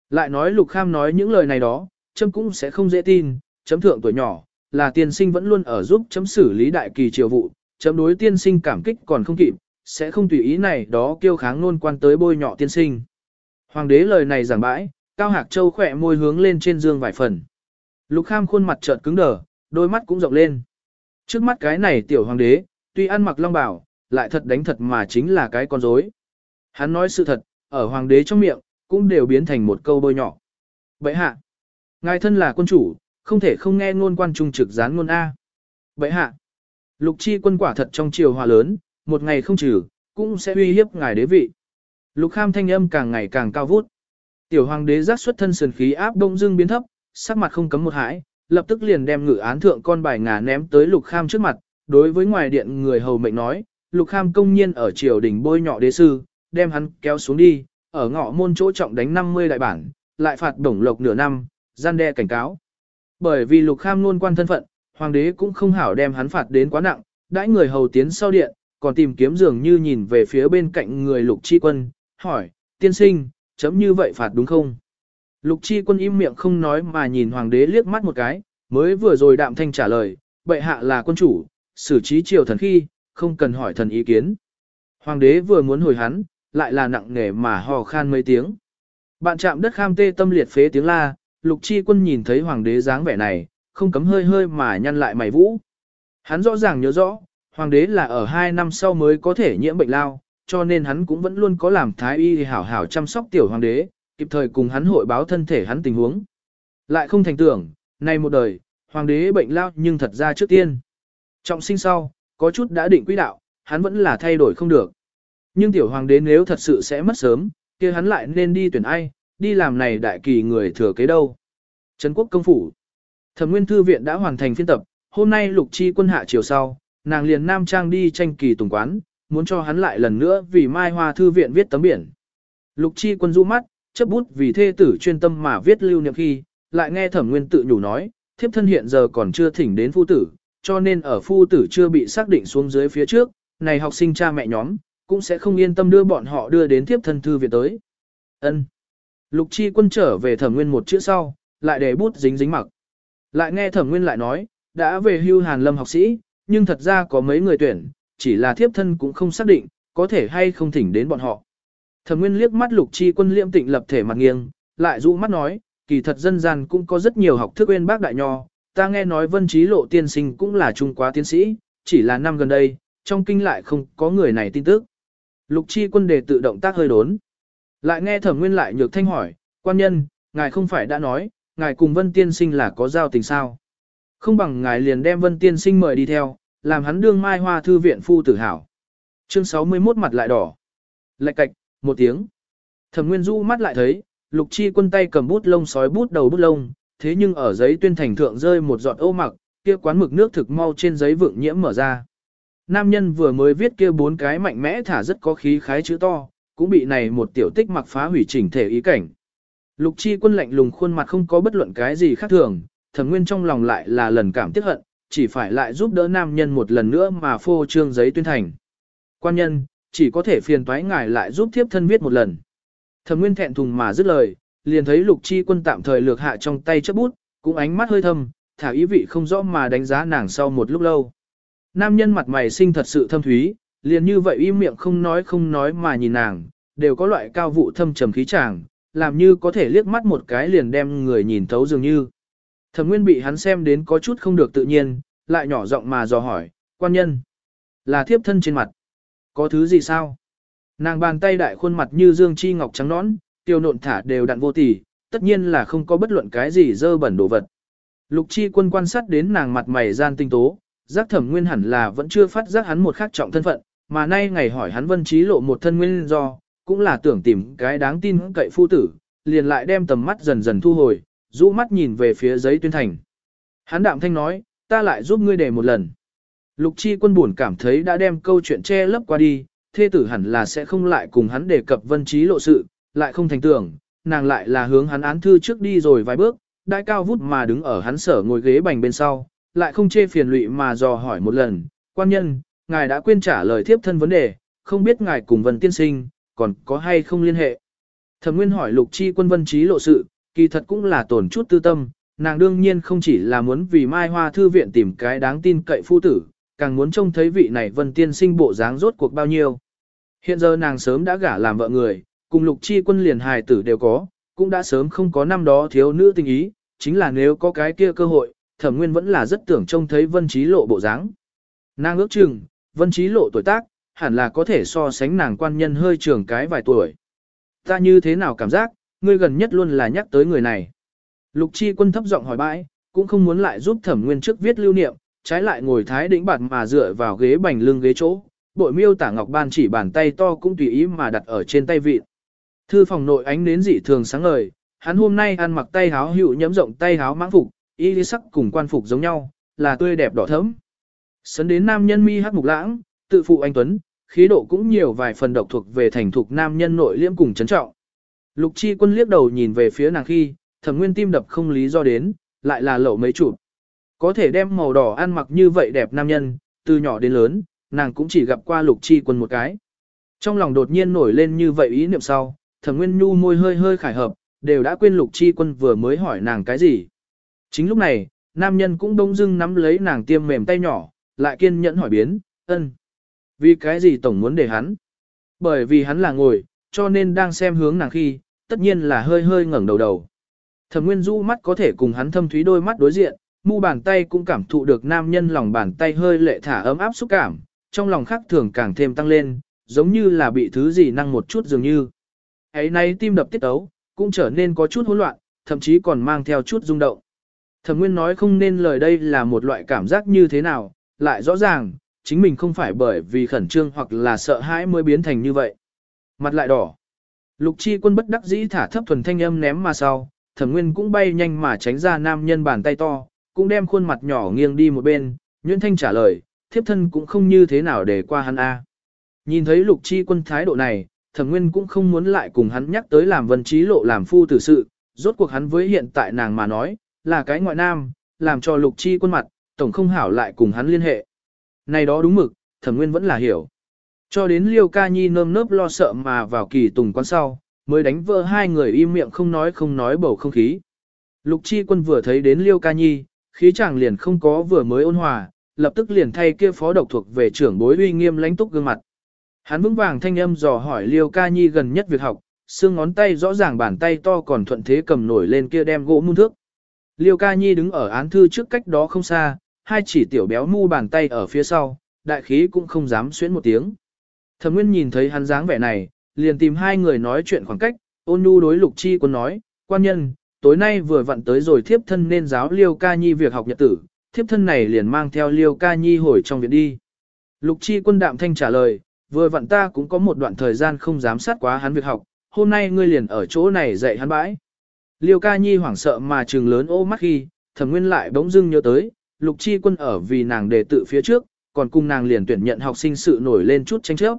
Lại nói lục kham nói những lời này đó, chấm cũng sẽ không dễ tin, chấm thượng tuổi nhỏ, là tiên sinh vẫn luôn ở giúp chấm xử lý đại kỳ triều vụ, chấm đối tiên sinh cảm kích còn không kịp, sẽ không tùy ý này đó kêu kháng nôn quan tới bôi nhọ tiên sinh. Hoàng đế lời này giảng bãi, Cao Hạc Châu khỏe môi hướng lên trên dương vài phần. Lục Kham khuôn mặt chợt cứng đờ, đôi mắt cũng rộng lên. Trước mắt cái này tiểu hoàng đế, tuy ăn mặc long bào, lại thật đánh thật mà chính là cái con rối. Hắn nói sự thật, ở hoàng đế trong miệng, cũng đều biến thành một câu bôi nhỏ. Bệ hạ, ngài thân là quân chủ, không thể không nghe ngôn quan trung trực gián ngôn A. Bệ hạ, lục chi quân quả thật trong triều hòa lớn, một ngày không trừ, cũng sẽ uy hiếp ngài đế vị. Lục kham thanh âm càng ngày càng cao vút. Tiểu hoàng đế giác xuất thân sườn khí áp đông dương biến thấp, sắc mặt không cấm một hãi, lập tức liền đem ngự án thượng con bài ngà ném tới lục kham trước mặt, đối với ngoài điện người hầu mệnh nói, lục kham công nhiên ở triều đình bôi nhọ đế sư, đem hắn kéo xuống đi, ở ngõ môn chỗ trọng đánh 50 đại bản, lại phạt bổng lộc nửa năm, gian đe cảnh cáo. Bởi vì lục kham luôn quan thân phận, hoàng đế cũng không hảo đem hắn phạt đến quá nặng, đãi người hầu tiến sau điện, còn tìm kiếm dường như nhìn về phía bên cạnh người lục chi quân, hỏi, tiên sinh, chấm như vậy phạt đúng không? Lục chi quân im miệng không nói mà nhìn hoàng đế liếc mắt một cái, mới vừa rồi đạm thanh trả lời, bệ hạ là quân chủ, xử trí triều thần khi, không cần hỏi thần ý kiến. Hoàng đế vừa muốn hồi hắn, lại là nặng nề mà hò khan mấy tiếng. Bạn chạm đất kham tê tâm liệt phế tiếng la, lục chi quân nhìn thấy hoàng đế dáng vẻ này, không cấm hơi hơi mà nhăn lại mày vũ. Hắn rõ ràng nhớ rõ, hoàng đế là ở hai năm sau mới có thể nhiễm bệnh lao, cho nên hắn cũng vẫn luôn có làm thái y hảo hảo chăm sóc tiểu hoàng đế, kịp thời cùng hắn hội báo thân thể hắn tình huống. Lại không thành tưởng, nay một đời, hoàng đế bệnh lao nhưng thật ra trước tiên. Trọng sinh sau, có chút đã định quỹ đạo, hắn vẫn là thay đổi không được. Nhưng tiểu hoàng đế nếu thật sự sẽ mất sớm, kia hắn lại nên đi tuyển ai, đi làm này đại kỳ người thừa kế đâu. Trấn quốc công phủ. Thẩm nguyên thư viện đã hoàn thành phiên tập, hôm nay lục chi quân hạ chiều sau, nàng liền nam trang đi tranh kỳ tùng quán, muốn cho hắn lại lần nữa vì mai hoa thư viện viết tấm biển. Lục chi quân du mắt, chấp bút vì thê tử chuyên tâm mà viết lưu niệm khi, lại nghe thẩm nguyên tự nhủ nói, thiếp thân hiện giờ còn chưa thỉnh đến phu tử, cho nên ở phu tử chưa bị xác định xuống dưới phía trước, này học sinh cha mẹ nhóm, cũng sẽ không yên tâm đưa bọn họ đưa đến tiếp thân thư viện tới. Ân. Lục chi quân trở về thẩm nguyên một chữ sau, lại để bút dính dính mặc. Lại nghe thẩm nguyên lại nói, đã về hưu hàn lâm học sĩ, nhưng thật ra có mấy người tuyển, chỉ là thiếp thân cũng không xác định, có thể hay không thỉnh đến bọn họ. Thẩm Nguyên liếc mắt Lục Chi Quân liệm tịnh lập thể mặt nghiêng, lại dụ mắt nói, kỳ thật dân gian cũng có rất nhiều học thức uyên bác đại nho, ta nghe nói Vân trí Lộ tiên sinh cũng là trung quá tiến sĩ, chỉ là năm gần đây, trong kinh lại không có người này tin tức. Lục Chi Quân đề tự động tác hơi đốn. Lại nghe Thẩm Nguyên lại nhược thanh hỏi, quan nhân, ngài không phải đã nói, ngài cùng Vân tiên sinh là có giao tình sao? Không bằng ngài liền đem Vân tiên sinh mời đi theo, làm hắn đương mai hoa thư viện phu tử hảo. Chương 61 mặt lại đỏ. Lạch cạch, một tiếng. Thẩm Nguyên Du mắt lại thấy, Lục Chi quân tay cầm bút lông sói bút đầu bút lông, thế nhưng ở giấy tuyên thành thượng rơi một giọt ô mặc, kia quán mực nước thực mau trên giấy vượng nhiễm mở ra. Nam nhân vừa mới viết kia bốn cái mạnh mẽ thả rất có khí khái chữ to, cũng bị này một tiểu tích mặc phá hủy chỉnh thể ý cảnh. Lục Chi quân lạnh lùng khuôn mặt không có bất luận cái gì khác thường, thẩm nguyên trong lòng lại là lần cảm tiếc hận, chỉ phải lại giúp đỡ nam nhân một lần nữa mà phô trương giấy tuyên thành. Quan nhân, chỉ có thể phiền toái ngài lại giúp thiếp thân viết một lần. Thẩm nguyên thẹn thùng mà dứt lời, liền thấy lục chi quân tạm thời lược hạ trong tay chấp bút, cũng ánh mắt hơi thâm, thả ý vị không rõ mà đánh giá nàng sau một lúc lâu. Nam nhân mặt mày sinh thật sự thâm thúy, liền như vậy im miệng không nói không nói mà nhìn nàng, đều có loại cao vụ thâm trầm khí chàng, làm như có thể liếc mắt một cái liền đem người nhìn thấu dường như. Thẩm Nguyên bị hắn xem đến có chút không được tự nhiên, lại nhỏ giọng mà dò hỏi, quan nhân, là thiếp thân trên mặt. Có thứ gì sao? Nàng bàn tay đại khuôn mặt như dương chi ngọc trắng nõn, tiêu nộn thả đều đặn vô tỉ, tất nhiên là không có bất luận cái gì dơ bẩn đồ vật. Lục chi quân quan sát đến nàng mặt mày gian tinh tố, giác thẩm nguyên hẳn là vẫn chưa phát giác hắn một khác trọng thân phận, mà nay ngày hỏi hắn vân trí lộ một thân nguyên do, cũng là tưởng tìm cái đáng tin cậy phu tử, liền lại đem tầm mắt dần dần thu hồi, rũ mắt nhìn về phía giấy tuyên thành. Hắn đạm thanh nói, ta lại giúp ngươi để một lần. Lục chi quân buồn cảm thấy đã đem câu chuyện che lấp qua đi, thê tử hẳn là sẽ không lại cùng hắn đề cập vân trí lộ sự, lại không thành tưởng, nàng lại là hướng hắn án thư trước đi rồi vài bước, đại cao vút mà đứng ở hắn sở ngồi ghế bành bên sau, lại không chê phiền lụy mà dò hỏi một lần, quan nhân, ngài đã quên trả lời thiếp thân vấn đề, không biết ngài cùng vân tiên sinh, còn có hay không liên hệ. Thẩm Nguyên hỏi Lục Chi quân vân trí lộ sự, kỳ thật cũng là tổn chút tư tâm, nàng đương nhiên không chỉ là muốn vì Mai Hoa Thư viện tìm cái đáng tin cậy phu tử, càng muốn trông thấy vị này vân tiên sinh bộ dáng rốt cuộc bao nhiêu. Hiện giờ nàng sớm đã gả làm vợ người, cùng Lục Chi quân liền hài tử đều có, cũng đã sớm không có năm đó thiếu nữ tình ý, chính là nếu có cái kia cơ hội, Thẩm Nguyên vẫn là rất tưởng trông thấy vân trí lộ bộ dáng. Nàng ước chừng, vân trí lộ tuổi tác, hẳn là có thể so sánh nàng quan nhân hơi trưởng cái vài tuổi. Ta như thế nào cảm giác, ngươi gần nhất luôn là nhắc tới người này. Lục chi quân thấp giọng hỏi bãi, cũng không muốn lại giúp thẩm nguyên trước viết lưu niệm, trái lại ngồi thái đĩnh bạt mà dựa vào ghế bành lưng ghế chỗ, bội miêu tả ngọc ban chỉ bàn tay to cũng tùy ý mà đặt ở trên tay vịt. Thư phòng nội ánh nến dị thường sáng ngời, hắn hôm nay ăn mặc tay háo hữu nhẫm rộng tay háo mãng phục, y lý sắc cùng quan phục giống nhau, là tươi đẹp đỏ thẫm. Sấn đến nam nhân mi hắc mục lãng, tự phụ anh Tuấn, khí độ cũng nhiều vài phần độc thuộc về thành thục nam nhân nội liễm cùng trấn trọng. Lục chi quân liếc đầu nhìn về phía nàng khi, thẩm nguyên tim đập không lý do đến, lại là lậu mấy chụp. Có thể đem màu đỏ ăn mặc như vậy đẹp nam nhân, từ nhỏ đến lớn, nàng cũng chỉ gặp qua lục chi quân một cái. Trong lòng đột nhiên nổi lên như vậy ý niệm sau, thẩm nguyên nhu môi hơi hơi khải hợp, đều đã quên lục chi quân vừa mới hỏi nàng cái gì. Chính lúc này, nam nhân cũng đông dưng nắm lấy nàng tiêm mềm tay nhỏ, lại kiên nhẫn hỏi biến, ân. Vì cái gì tổng muốn để hắn? Bởi vì hắn là ngồi, cho nên đang xem hướng nàng khi, tất nhiên là hơi hơi ngẩng đầu đầu. Thẩm Nguyên Du mắt có thể cùng hắn thâm thúy đôi mắt đối diện, mu bàn tay cũng cảm thụ được nam nhân lòng bàn tay hơi lệ thả ấm áp xúc cảm, trong lòng khác thường càng thêm tăng lên, giống như là bị thứ gì năng một chút dường như. Ấy nay tim đập tiết ấu, cũng trở nên có chút hỗn loạn, thậm chí còn mang theo chút rung động. Thẩm Nguyên nói không nên lời đây là một loại cảm giác như thế nào, lại rõ ràng, chính mình không phải bởi vì khẩn trương hoặc là sợ hãi mới biến thành như vậy. Mặt lại đỏ. Lục chi quân bất đắc dĩ thả thấp thuần thanh âm ném mà sau, thẩm nguyên cũng bay nhanh mà tránh ra nam nhân bàn tay to, cũng đem khuôn mặt nhỏ nghiêng đi một bên, nhuyễn thanh trả lời, thiếp thân cũng không như thế nào để qua hắn a. Nhìn thấy lục chi quân thái độ này, thẩm nguyên cũng không muốn lại cùng hắn nhắc tới làm vân trí lộ làm phu tử sự, rốt cuộc hắn với hiện tại nàng mà nói, là cái ngoại nam, làm cho lục chi quân mặt, tổng không hảo lại cùng hắn liên hệ. Này đó đúng mực, thẩm nguyên vẫn là hiểu. Cho đến liêu ca nhi nơm nớp lo sợ mà vào kỳ tùng quán sau, mới đánh vỡ hai người im miệng không nói không nói bầu không khí. Lục chi quân vừa thấy đến liêu ca nhi, khí chàng liền không có vừa mới ôn hòa, lập tức liền thay kia phó độc thuộc về trưởng bối uy nghiêm lãnh túc gương mặt. Hắn vững vàng thanh âm dò hỏi liêu ca nhi gần nhất việc học, xương ngón tay rõ ràng bàn tay to còn thuận thế cầm nổi lên kia đem gỗ muôn thước. Liêu ca nhi đứng ở án thư trước cách đó không xa, hai chỉ tiểu béo mu bàn tay ở phía sau, đại khí cũng không dám xuyến một tiếng. Thẩm Nguyên nhìn thấy hắn dáng vẻ này, liền tìm hai người nói chuyện khoảng cách, ôn nhu đối lục chi quân nói, quan nhân, tối nay vừa vặn tới rồi thiếp thân nên giáo liêu ca nhi việc học nhật tử, thiếp thân này liền mang theo liêu ca nhi hồi trong viện đi. Lục chi quân đạm thanh trả lời, vừa vặn ta cũng có một đoạn thời gian không dám sát quá hắn việc học, hôm nay ngươi liền ở chỗ này dạy hắn bãi. Liêu ca nhi hoảng sợ mà trừng lớn ô mắt khi, thẩm nguyên lại bỗng dưng nhớ tới, lục chi quân ở vì nàng đề tự phía trước, còn cùng nàng liền tuyển nhận học sinh sự nổi lên chút tranh chấp.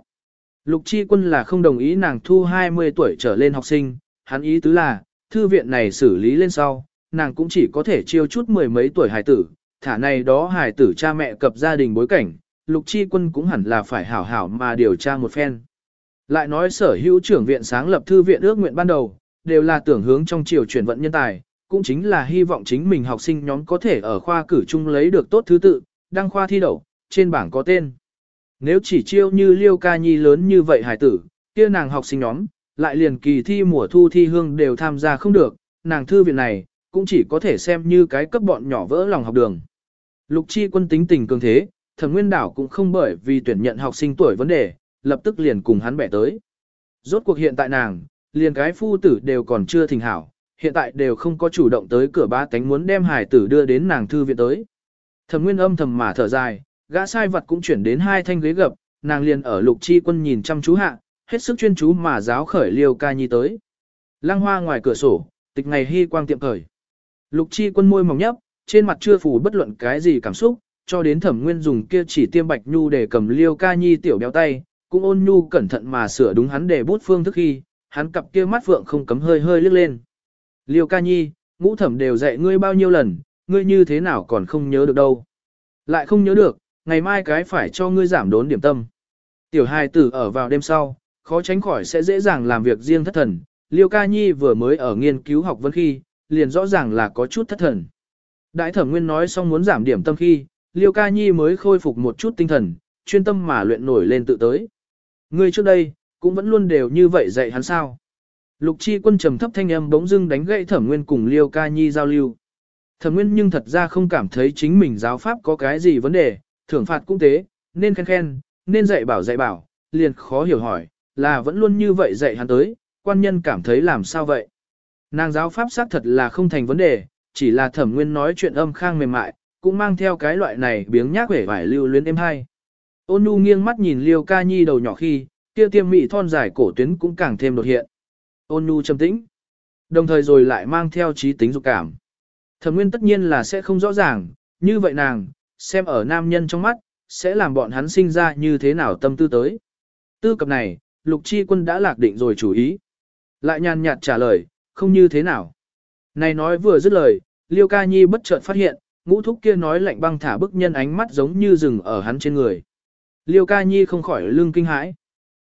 Lục chi quân là không đồng ý nàng thu 20 tuổi trở lên học sinh, hắn ý tứ là, thư viện này xử lý lên sau, nàng cũng chỉ có thể chiêu chút mười mấy tuổi hài tử, thả này đó hài tử cha mẹ cập gia đình bối cảnh, lục chi quân cũng hẳn là phải hảo hảo mà điều tra một phen. Lại nói sở hữu trưởng viện sáng lập thư viện ước nguyện ban đầu, đều là tưởng hướng trong chiều chuyển vận nhân tài, cũng chính là hy vọng chính mình học sinh nhóm có thể ở khoa cử chung lấy được tốt thứ tự, đăng khoa thi đậu, trên bảng có tên. Nếu chỉ chiêu như Liêu Ca Nhi lớn như vậy hải tử, kia nàng học sinh nhóm, lại liền kỳ thi mùa thu thi hương đều tham gia không được, nàng thư viện này, cũng chỉ có thể xem như cái cấp bọn nhỏ vỡ lòng học đường. Lục chi quân tính tình cường thế, thẩm nguyên đảo cũng không bởi vì tuyển nhận học sinh tuổi vấn đề, lập tức liền cùng hắn bẻ tới. Rốt cuộc hiện tại nàng, liền cái phu tử đều còn chưa thình hảo, hiện tại đều không có chủ động tới cửa ba tánh muốn đem hải tử đưa đến nàng thư viện tới. Thẩm nguyên âm thầm mà thở dài, gã sai vật cũng chuyển đến hai thanh ghế gập, nàng liền ở lục chi quân nhìn chăm chú hạ, hết sức chuyên chú mà giáo khởi liêu ca nhi tới. Lăng hoa ngoài cửa sổ, tịch ngày hy quang tiệm khởi. Lục chi quân môi mỏng nhấp, trên mặt chưa phủ bất luận cái gì cảm xúc, cho đến thẩm nguyên dùng kia chỉ tiêm bạch nhu để cầm liêu ca nhi tiểu béo tay, cũng ôn nhu cẩn thận mà sửa đúng hắn để bút phương thức khi, hắn cặp kia mắt phượng không cấm hơi hơi liếc lên. Liêu ca nhi, ngũ thẩm đều dạy ngươi bao nhiêu lần, ngươi như thế nào còn không nhớ được đâu. Lại không nhớ được, ngày mai cái phải cho ngươi giảm đốn điểm tâm. Tiểu hài tử ở vào đêm sau, khó tránh khỏi sẽ dễ dàng làm việc riêng thất thần. Liêu ca nhi vừa mới ở nghiên cứu học vấn khi, liền rõ ràng là có chút thất thần. Đại thẩm nguyên nói xong muốn giảm điểm tâm khi, Liêu ca nhi mới khôi phục một chút tinh thần, chuyên tâm mà luyện nổi lên tự tới. Ngươi trước đây, cũng vẫn luôn đều như vậy dạy hắn sao. Lục chi quân trầm thấp thanh âm bỗng dưng đánh gãy thẩm nguyên cùng Liêu ca nhi giao lưu. Thẩm nguyên nhưng thật ra không cảm thấy chính mình giáo pháp có cái gì vấn đề, thưởng phạt cũng thế, nên khen khen, nên dạy bảo dạy bảo, liền khó hiểu hỏi, là vẫn luôn như vậy dạy hắn tới, quan nhân cảm thấy làm sao vậy. Nàng giáo pháp xác thật là không thành vấn đề, chỉ là thẩm nguyên nói chuyện âm khang mềm mại, cũng mang theo cái loại này biếng nhác vẻ vải lưu luyến êm hai. Ôn nu nghiêng mắt nhìn liêu ca nhi đầu nhỏ khi, kia tiêm mị thon dài cổ tuyến cũng càng thêm đột hiện. Ôn nu trầm tĩnh, đồng thời rồi lại mang theo trí tính dục cảm. Thẩm nguyên tất nhiên là sẽ không rõ ràng, như vậy nàng, xem ở nam nhân trong mắt, sẽ làm bọn hắn sinh ra như thế nào tâm tư tới. Tư cập này, lục chi quân đã lạc định rồi chủ ý. Lại nhàn nhạt trả lời, không như thế nào. Này nói vừa dứt lời, Liêu ca nhi bất chợt phát hiện, ngũ thúc kia nói lạnh băng thả bức nhân ánh mắt giống như rừng ở hắn trên người. Liêu ca nhi không khỏi lưng kinh hãi.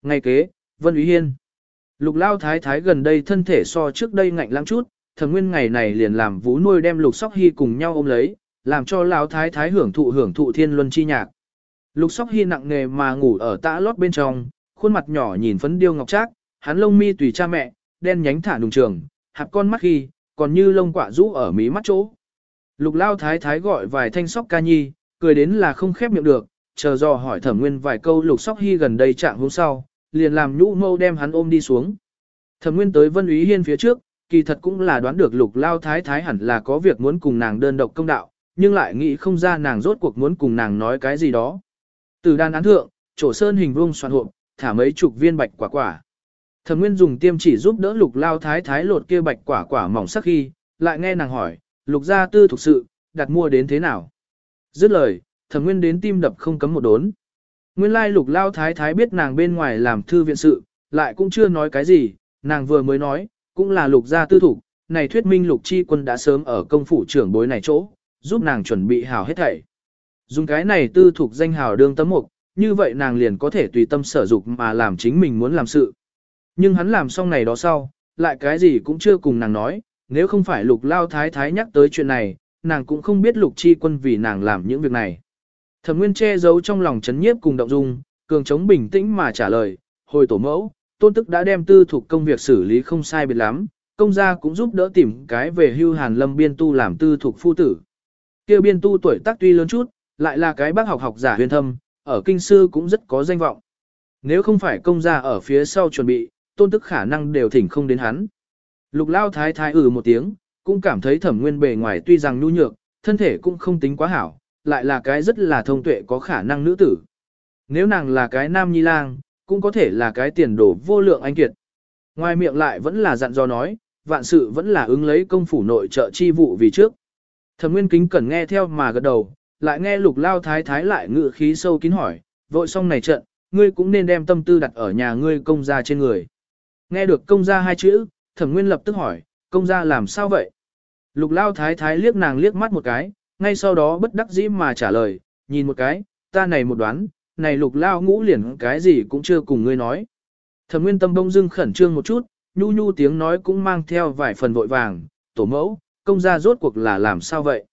Ngày kế, Vân Úy Hiên. Lục lao thái thái gần đây thân thể so trước đây ngạnh lắm chút, thầm nguyên ngày này liền làm vũ nuôi đem lục sóc hy cùng nhau ôm lấy, làm cho lao thái thái hưởng thụ hưởng thụ thiên luân chi nhạc. Lục sóc hy nặng nghề mà ngủ ở tã lót bên trong, khuôn mặt nhỏ nhìn phấn điêu ngọc trác, hắn lông mi tùy cha mẹ, đen nhánh thả nùng trường, hạp con mắt khi, còn như lông quả rũ ở mí mắt chỗ. Lục lao thái thái gọi vài thanh sóc ca nhi, cười đến là không khép miệng được, chờ dò hỏi thẩm nguyên vài câu lục sóc hy gần đây trạng hôm sau, liền làm nhũ mâu đem hắn ôm đi xuống. Thẩm nguyên tới vân úy hiên phía trước, kỳ thật cũng là đoán được lục lao thái thái hẳn là có việc muốn cùng nàng đơn độc công đạo, nhưng lại nghĩ không ra nàng rốt cuộc muốn cùng nàng nói cái gì đó. Từ đan án thượng, chỗ sơn hình vuông soạn hộp, thả mấy chục viên bạch quả quả. Thẩm Nguyên dùng tiêm chỉ giúp đỡ Lục Lao Thái Thái lột kia bạch quả quả mỏng sắc khi, lại nghe nàng hỏi, Lục gia tư thuộc sự, đặt mua đến thế nào? Dứt lời, Thẩm Nguyên đến tim đập không cấm một đốn. Nguyên lai Lục Lao Thái Thái biết nàng bên ngoài làm thư viện sự, lại cũng chưa nói cái gì, nàng vừa mới nói, cũng là Lục gia tư thủ, này thuyết minh Lục Chi Quân đã sớm ở công phủ trưởng bối này chỗ, giúp nàng chuẩn bị hào hết thảy. Dùng cái này tư thuộc danh hào đương tấm mục, như vậy nàng liền có thể tùy tâm sở dục mà làm chính mình muốn làm sự. Nhưng hắn làm xong này đó sau, lại cái gì cũng chưa cùng nàng nói, nếu không phải lục lao thái thái nhắc tới chuyện này, nàng cũng không biết lục chi quân vì nàng làm những việc này. Thẩm Nguyên che giấu trong lòng chấn nhiếp cùng động dung, cường chống bình tĩnh mà trả lời, hồi tổ mẫu, tôn tức đã đem tư thuộc công việc xử lý không sai biệt lắm, công gia cũng giúp đỡ tìm cái về hưu hàn lâm biên tu làm tư thuộc phu tử. Kêu biên tu tuổi tác tuy lớn chút, lại là cái bác học học giả huyền thâm, ở kinh sư cũng rất có danh vọng. Nếu không phải công gia ở phía sau chuẩn bị, tôn tức khả năng đều thỉnh không đến hắn. Lục lao thái thái ừ một tiếng, cũng cảm thấy thẩm nguyên bề ngoài tuy rằng nhu nhược, thân thể cũng không tính quá hảo, lại là cái rất là thông tuệ có khả năng nữ tử. Nếu nàng là cái nam nhi lang, cũng có thể là cái tiền đồ vô lượng anh kiệt. Ngoài miệng lại vẫn là dặn dò nói, vạn sự vẫn là ứng lấy công phủ nội trợ chi vụ vì trước. Thẩm nguyên kính cẩn nghe theo mà gật đầu, lại nghe lục lao thái thái lại ngự khí sâu kín hỏi, vội xong này trận, ngươi cũng nên đem tâm tư đặt ở nhà ngươi công gia trên người. Nghe được công gia hai chữ, thẩm nguyên lập tức hỏi, công gia làm sao vậy? Lục lao thái thái liếc nàng liếc mắt một cái, ngay sau đó bất đắc dĩ mà trả lời, nhìn một cái, ta này một đoán, này lục lao ngũ liền cái gì cũng chưa cùng ngươi nói. Thẩm nguyên tâm bông dưng khẩn trương một chút, nhu nhu tiếng nói cũng mang theo vài phần vội vàng, tổ mẫu, công gia rốt cuộc là làm sao vậy?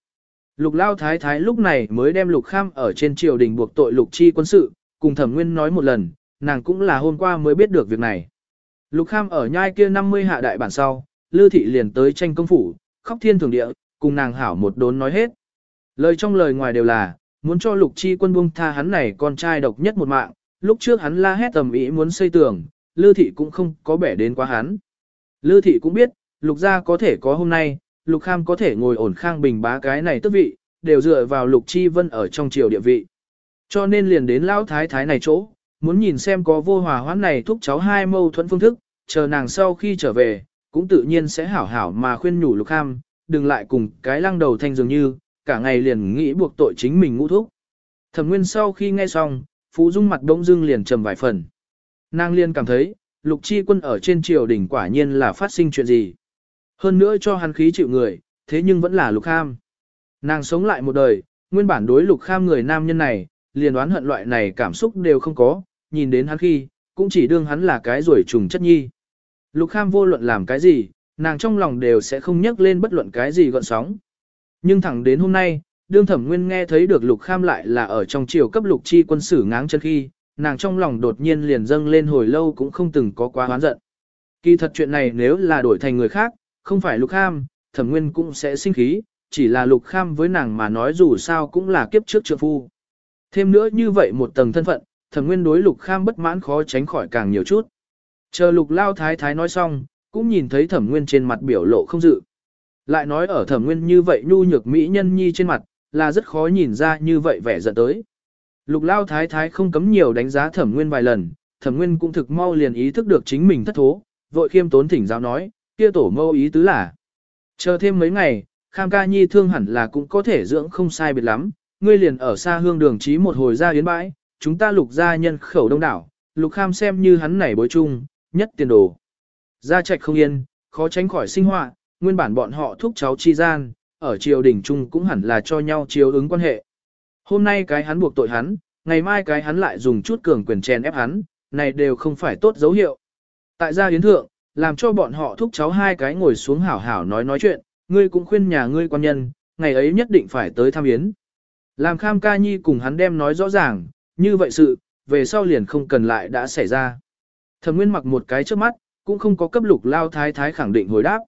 Lục lao thái thái lúc này mới đem lục kham ở trên triều đình buộc tội lục chi quân sự, cùng thẩm nguyên nói một lần, nàng cũng là hôm qua mới biết được việc này. Lục kham ở nhai kia 50 hạ đại bản sau, lư thị liền tới tranh công phủ, khóc thiên thường địa, cùng nàng hảo một đốn nói hết. Lời trong lời ngoài đều là, muốn cho lục chi quân buông tha hắn này con trai độc nhất một mạng, lúc trước hắn la hét tầm ý muốn xây tường, lư thị cũng không có bẻ đến quá hắn. Lư thị cũng biết, lục gia có thể có hôm nay, lục kham có thể ngồi ổn khang bình bá cái này tức vị, đều dựa vào lục chi vân ở trong triều địa vị. Cho nên liền đến lão thái thái này chỗ, muốn nhìn xem có vô hòa hoãn này thúc cháu hai mâu thuẫn phương thức, chờ nàng sau khi trở về, cũng tự nhiên sẽ hảo hảo mà khuyên nhủ lục ham đừng lại cùng cái lăng đầu thanh dường như, cả ngày liền nghĩ buộc tội chính mình ngũ thúc. Thẩm nguyên sau khi nghe xong, Phú Dung mặt đông dưng liền trầm vài phần. Nàng liên cảm thấy, lục chi quân ở trên triều đỉnh quả nhiên là phát sinh chuyện gì. Hơn nữa cho hắn khí chịu người, thế nhưng vẫn là lục ham Nàng sống lại một đời, nguyên bản đối lục kham người nam nhân này, liền đoán hận loại này cảm xúc đều không có, nhìn đến hắn khi, cũng chỉ đương hắn là cái rồi trùng chất nhi. Lục kham vô luận làm cái gì, nàng trong lòng đều sẽ không nhắc lên bất luận cái gì gọn sóng. Nhưng thẳng đến hôm nay, đương thẩm nguyên nghe thấy được lục kham lại là ở trong chiều cấp lục chi quân sử ngáng chân khi, nàng trong lòng đột nhiên liền dâng lên hồi lâu cũng không từng có quá hoán giận. Kỳ thật chuyện này nếu là đổi thành người khác, không phải lục kham, thẩm nguyên cũng sẽ sinh khí, chỉ là lục kham với nàng mà nói dù sao cũng là kiếp trước trượng phu. Thêm nữa như vậy một tầng thân phận, thẩm nguyên đối lục kham bất mãn khó tránh khỏi càng nhiều chút. Chờ lục lao thái thái nói xong, cũng nhìn thấy thẩm nguyên trên mặt biểu lộ không dự. Lại nói ở thẩm nguyên như vậy nhu nhược mỹ nhân nhi trên mặt, là rất khó nhìn ra như vậy vẻ giận tới. Lục lao thái thái không cấm nhiều đánh giá thẩm nguyên vài lần, thẩm nguyên cũng thực mau liền ý thức được chính mình thất thố, vội khiêm tốn thỉnh giáo nói, kia tổ mâu ý tứ là. Chờ thêm mấy ngày, kham ca nhi thương hẳn là cũng có thể dưỡng không sai biệt lắm, ngươi liền ở xa hương đường trí một hồi ra yến bãi, chúng ta lục gia nhân khẩu đông đảo, lục kham xem như hắn nảy bối chung, nhất tiền đồ. Gia trạch không yên, khó tránh khỏi sinh họa, nguyên bản bọn họ thúc cháu chi gian, ở triều đình chung cũng hẳn là cho nhau chiếu ứng quan hệ. Hôm nay cái hắn buộc tội hắn, ngày mai cái hắn lại dùng chút cường quyền chèn ép hắn, này đều không phải tốt dấu hiệu. Tại gia yến thượng, làm cho bọn họ thúc cháu hai cái ngồi xuống hảo hảo nói nói chuyện, ngươi cũng khuyên nhà ngươi quan nhân, ngày ấy nhất định phải tới tham yến. Làm kham ca nhi cùng hắn đem nói rõ ràng, như vậy sự, về sau liền không cần lại đã xảy ra. Thẩm Nguyên mặc một cái trước mắt, cũng không có cấp lục lao thái thái khẳng định hồi đáp.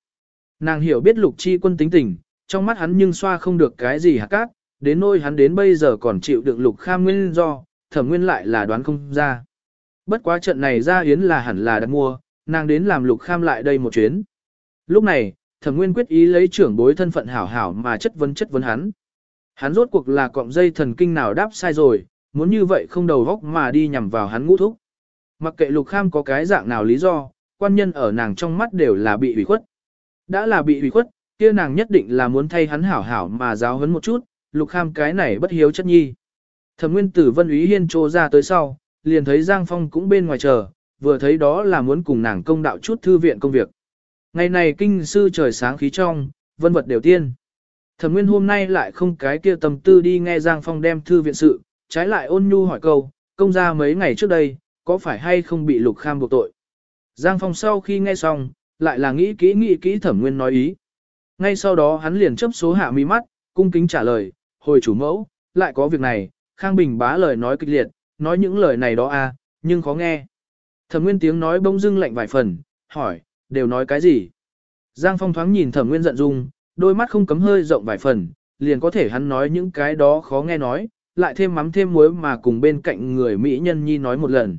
Nàng hiểu biết lục chi quân tính tình, trong mắt hắn nhưng xoa không được cái gì hạt cát, đến nỗi hắn đến bây giờ còn chịu đựng lục kham nguyên do, thẩm nguyên lại là đoán không ra. Bất quá trận này ra yến là hẳn là đặt mua, nàng đến làm lục kham lại đây một chuyến. Lúc này, thẩm nguyên quyết ý lấy trưởng bối thân phận hảo hảo mà chất vấn chất vấn hắn. Hắn rốt cuộc là cọng dây thần kinh nào đáp sai rồi, muốn như vậy không đầu góc mà đi nhằm vào hắn ngũ thúc. Mặc kệ lục kham có cái dạng nào lý do, quan nhân ở nàng trong mắt đều là bị ủy khuất. Đã là bị ủy khuất, kia nàng nhất định là muốn thay hắn hảo hảo mà giáo huấn một chút, lục kham cái này bất hiếu chất nhi. Thẩm nguyên tử vân úy hiên trô ra tới sau, liền thấy Giang Phong cũng bên ngoài chờ, vừa thấy đó là muốn cùng nàng công đạo chút thư viện công việc. Ngày này kinh sư trời sáng khí trong, vân vật đều tiên. Thẩm nguyên hôm nay lại không cái kia tâm tư đi nghe Giang Phong đem thư viện sự, trái lại ôn nhu hỏi câu, công gia mấy ngày trước đây, có phải hay không bị lục kham buộc tội. Giang Phong sau khi nghe xong, lại là nghĩ kỹ nghĩ kỹ thẩm nguyên nói ý. Ngay sau đó hắn liền chấp số hạ mi mắt, cung kính trả lời, hồi chủ mẫu, lại có việc này, Khang Bình bá lời nói kịch liệt, nói những lời này đó à, nhưng khó nghe. Thẩm nguyên tiếng nói bỗng dưng lạnh vài phần, hỏi, đều nói cái gì? Giang Phong thoáng nhìn thẩm nguyên giận dung, đôi mắt không cấm hơi rộng vài phần, liền có thể hắn nói những cái đó khó nghe nói, lại thêm mắm thêm muối mà cùng bên cạnh người Mỹ nhân nhi nói một lần.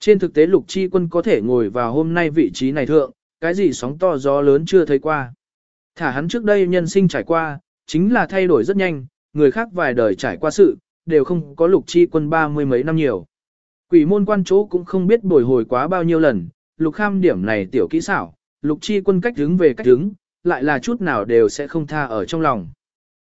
Trên thực tế lục chi quân có thể ngồi vào hôm nay vị trí này thượng, cái gì sóng to gió lớn chưa thấy qua. Thả hắn trước đây nhân sinh trải qua, chính là thay đổi rất nhanh, người khác vài đời trải qua sự, đều không có lục chi quân ba mươi mấy năm nhiều. Quỷ môn quan chỗ cũng không biết bồi hồi quá bao nhiêu lần, lục kham điểm này tiểu kỹ xảo, lục chi quân cách đứng về cách đứng, lại là chút nào đều sẽ không tha ở trong lòng.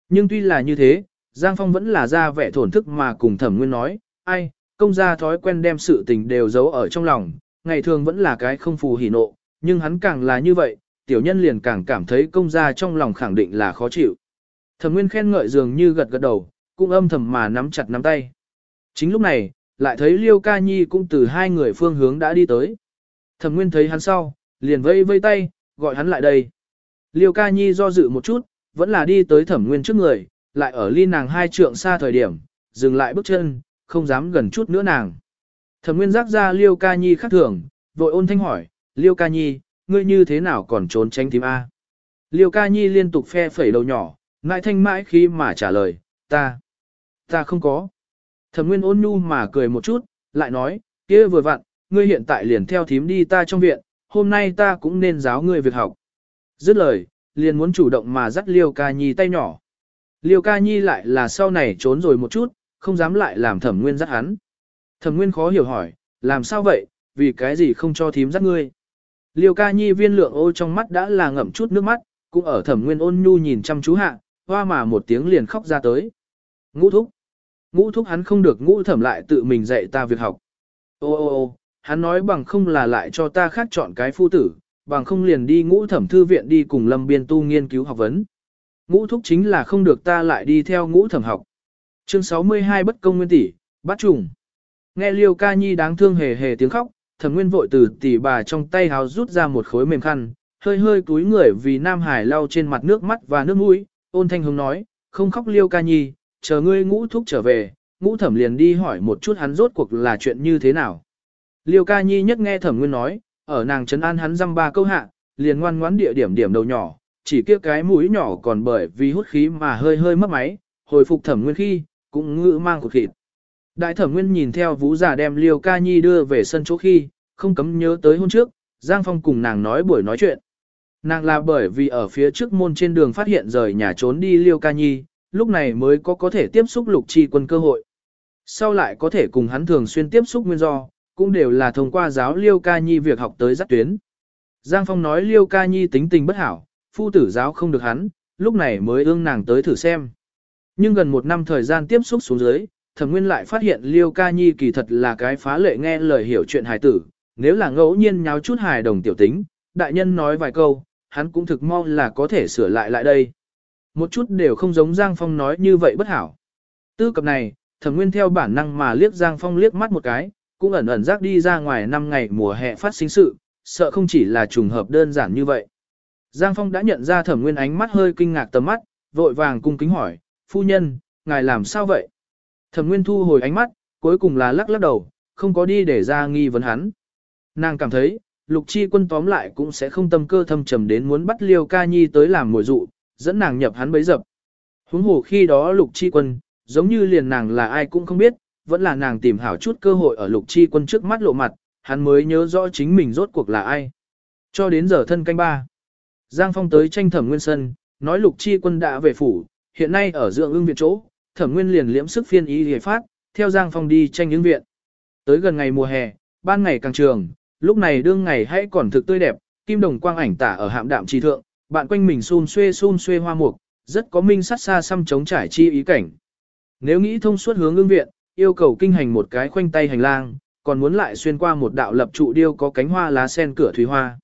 Nhưng tuy là như thế, Giang Phong vẫn là ra vẻ thổn thức mà cùng thẩm nguyên nói, ai, công gia thói quen đem sự tình đều giấu ở trong lòng, ngày thường vẫn là cái không phù hỉ nộ, nhưng hắn càng là như vậy, tiểu nhân liền càng cảm thấy công gia trong lòng khẳng định là khó chịu. Thẩm Nguyên khen ngợi dường như gật gật đầu, cũng âm thầm mà nắm chặt nắm tay. Chính lúc này, lại thấy Liêu Ca Nhi cũng từ hai người phương hướng đã đi tới. Thẩm Nguyên thấy hắn sau, liền vây vây tay, gọi hắn lại đây. Liêu Ca Nhi do dự một chút, vẫn là đi tới Thẩm Nguyên trước người, lại ở ly nàng hai trượng xa thời điểm, dừng lại bước chân, không dám gần chút nữa nàng. Thẩm Nguyên giác ra Liêu Ca Nhi khác thường, vội ôn thanh hỏi, Liêu Ca Nhi, ngươi như thế nào còn trốn tránh thím A? Liêu Ca Nhi liên tục phe phẩy đầu nhỏ, ngại thanh mãi khi mà trả lời, ta, ta không có. Thẩm Nguyên ôn nhu mà cười một chút, lại nói, kia vừa vặn, ngươi hiện tại liền theo thím đi ta trong viện, hôm nay ta cũng nên giáo ngươi việc học. Dứt lời, liền muốn chủ động mà dắt Liêu Ca Nhi tay nhỏ. Liêu Ca Nhi lại là sau này trốn rồi một chút, không dám lại làm Thẩm Nguyên dắt hắn. Thẩm Nguyên khó hiểu hỏi, làm sao vậy, vì cái gì không cho thím dắt ngươi? Liêu Ca Nhi viên lượng ô trong mắt đã là ngậm chút nước mắt, cũng ở Thẩm Nguyên ôn nhu nhìn chăm chú hạ, hoa mà một tiếng liền khóc ra tới. Ngũ thúc. Ngũ thúc hắn không được ngũ thẩm lại tự mình dạy ta việc học. Ô ô ô, hắn nói bằng không là lại cho ta khác chọn cái phu tử, bằng không liền đi ngũ thẩm thư viện đi cùng lâm biên tu nghiên cứu học vấn. Ngũ thúc chính là không được ta lại đi theo ngũ thẩm học. Chương 62 bất công nguyên tỷ, bắt trùng. Nghe liêu ca nhi đáng thương hề hề tiếng khóc, thẩm nguyên vội từ tỷ bà trong tay háo rút ra một khối mềm khăn, hơi hơi túi người vì Nam Hải lau trên mặt nước mắt và nước mũi, ôn thanh hùng nói, không khóc liêu ca nhi, chờ ngươi ngũ thúc trở về, ngũ thẩm liền đi hỏi một chút hắn rốt cuộc là chuyện như thế nào. Liêu ca nhi nhất nghe thẩm nguyên nói, ở nàng trấn an hắn dăm ba câu hạ, liền ngoan ngoãn địa điểm điểm đầu nhỏ, chỉ kia cái mũi nhỏ còn bởi vì hút khí mà hơi hơi mất máy, hồi phục thẩm nguyên khi, cũng ngữ mang cục thịt. Đại thẩm nguyên nhìn theo vũ giả đem liêu ca nhi đưa về sân chỗ khi, không cấm nhớ tới hôm trước, Giang Phong cùng nàng nói buổi nói chuyện. Nàng là bởi vì ở phía trước môn trên đường phát hiện rời nhà trốn đi liêu ca nhi, lúc này mới có có thể tiếp xúc lục chi quân cơ hội. Sau lại có thể cùng hắn thường xuyên tiếp xúc nguyên do, cũng đều là thông qua giáo liêu ca nhi việc học tới dắt tuyến. Giang Phong nói liêu ca nhi tính tình bất hảo, phu tử giáo không được hắn, lúc này mới ương nàng tới thử xem. Nhưng gần một năm thời gian tiếp xúc xuống dưới, thẩm nguyên lại phát hiện liêu ca nhi kỳ thật là cái phá lệ nghe lời hiểu chuyện hài tử, nếu là ngẫu nhiên nháo chút hài đồng tiểu tính, đại nhân nói vài câu, hắn cũng thực mong là có thể sửa lại lại đây. Một chút đều không giống Giang Phong nói như vậy bất hảo. Tư cập này, thẩm nguyên theo bản năng mà liếc Giang Phong liếc mắt một cái, cũng ẩn ẩn rác đi ra ngoài năm ngày mùa hè phát sinh sự, sợ không chỉ là trùng hợp đơn giản như vậy. Giang Phong đã nhận ra thẩm nguyên ánh mắt hơi kinh ngạc tầm mắt, vội vàng cung kính hỏi, phu nhân, ngài làm sao vậy? Thẩm nguyên thu hồi ánh mắt, cuối cùng là lắc lắc đầu, không có đi để ra nghi vấn hắn. Nàng cảm thấy, lục chi quân tóm lại cũng sẽ không tâm cơ thâm trầm đến muốn bắt liêu ca nhi tới làm mồi dụ, dẫn nàng nhập hắn bấy dập. Huống hồ khi đó lục chi quân, giống như liền nàng là ai cũng không biết, vẫn là nàng tìm hảo chút cơ hội ở lục chi quân trước mắt lộ mặt, hắn mới nhớ rõ chính mình rốt cuộc là ai. Cho đến giờ thân canh ba. Giang Phong tới tranh thẩm nguyên sân, nói lục chi quân đã về phủ, hiện nay ở dưỡng ưng viện chỗ, thẩm nguyên liền liễm sức phiên ý hề phát, theo Giang Phong đi tranh những viện. Tới gần ngày mùa hè, ban ngày càng trường, lúc này đương ngày hãy còn thực tươi đẹp, kim đồng quang ảnh tả ở hạm đạm trì thượng, bạn quanh mình xun xuê xun xuê hoa mục, rất có minh sát xa xăm chống trải chi ý cảnh. Nếu nghĩ thông suốt hướng ưng viện, yêu cầu kinh hành một cái khoanh tay hành lang, còn muốn lại xuyên qua một đạo lập trụ điêu có cánh hoa lá sen cửa thủy hoa.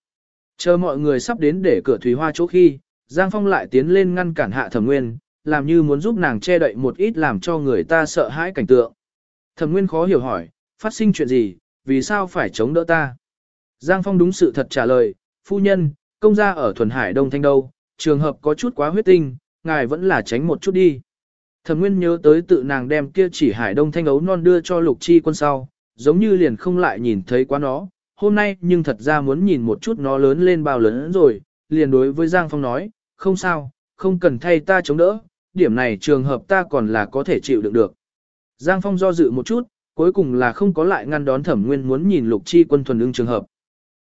Chờ mọi người sắp đến để cửa thủy hoa chỗ khi, Giang Phong lại tiến lên ngăn cản hạ thẩm nguyên, làm như muốn giúp nàng che đậy một ít làm cho người ta sợ hãi cảnh tượng. Thẩm nguyên khó hiểu hỏi, phát sinh chuyện gì, vì sao phải chống đỡ ta? Giang Phong đúng sự thật trả lời, phu nhân, công gia ở thuần hải đông thanh đâu, trường hợp có chút quá huyết tinh, ngài vẫn là tránh một chút đi. Thẩm Nguyên nhớ tới tự nàng đem kia chỉ hải đông thanh ấu non đưa cho lục chi quân sau, giống như liền không lại nhìn thấy quá nó, hôm nay nhưng thật ra muốn nhìn một chút nó lớn lên bao lớn rồi, liền đối với Giang Phong nói, không sao, không cần thay ta chống đỡ, điểm này trường hợp ta còn là có thể chịu đựng được. Giang Phong do dự một chút, cuối cùng là không có lại ngăn đón thẩm nguyên muốn nhìn lục chi quân thuần ưng trường hợp.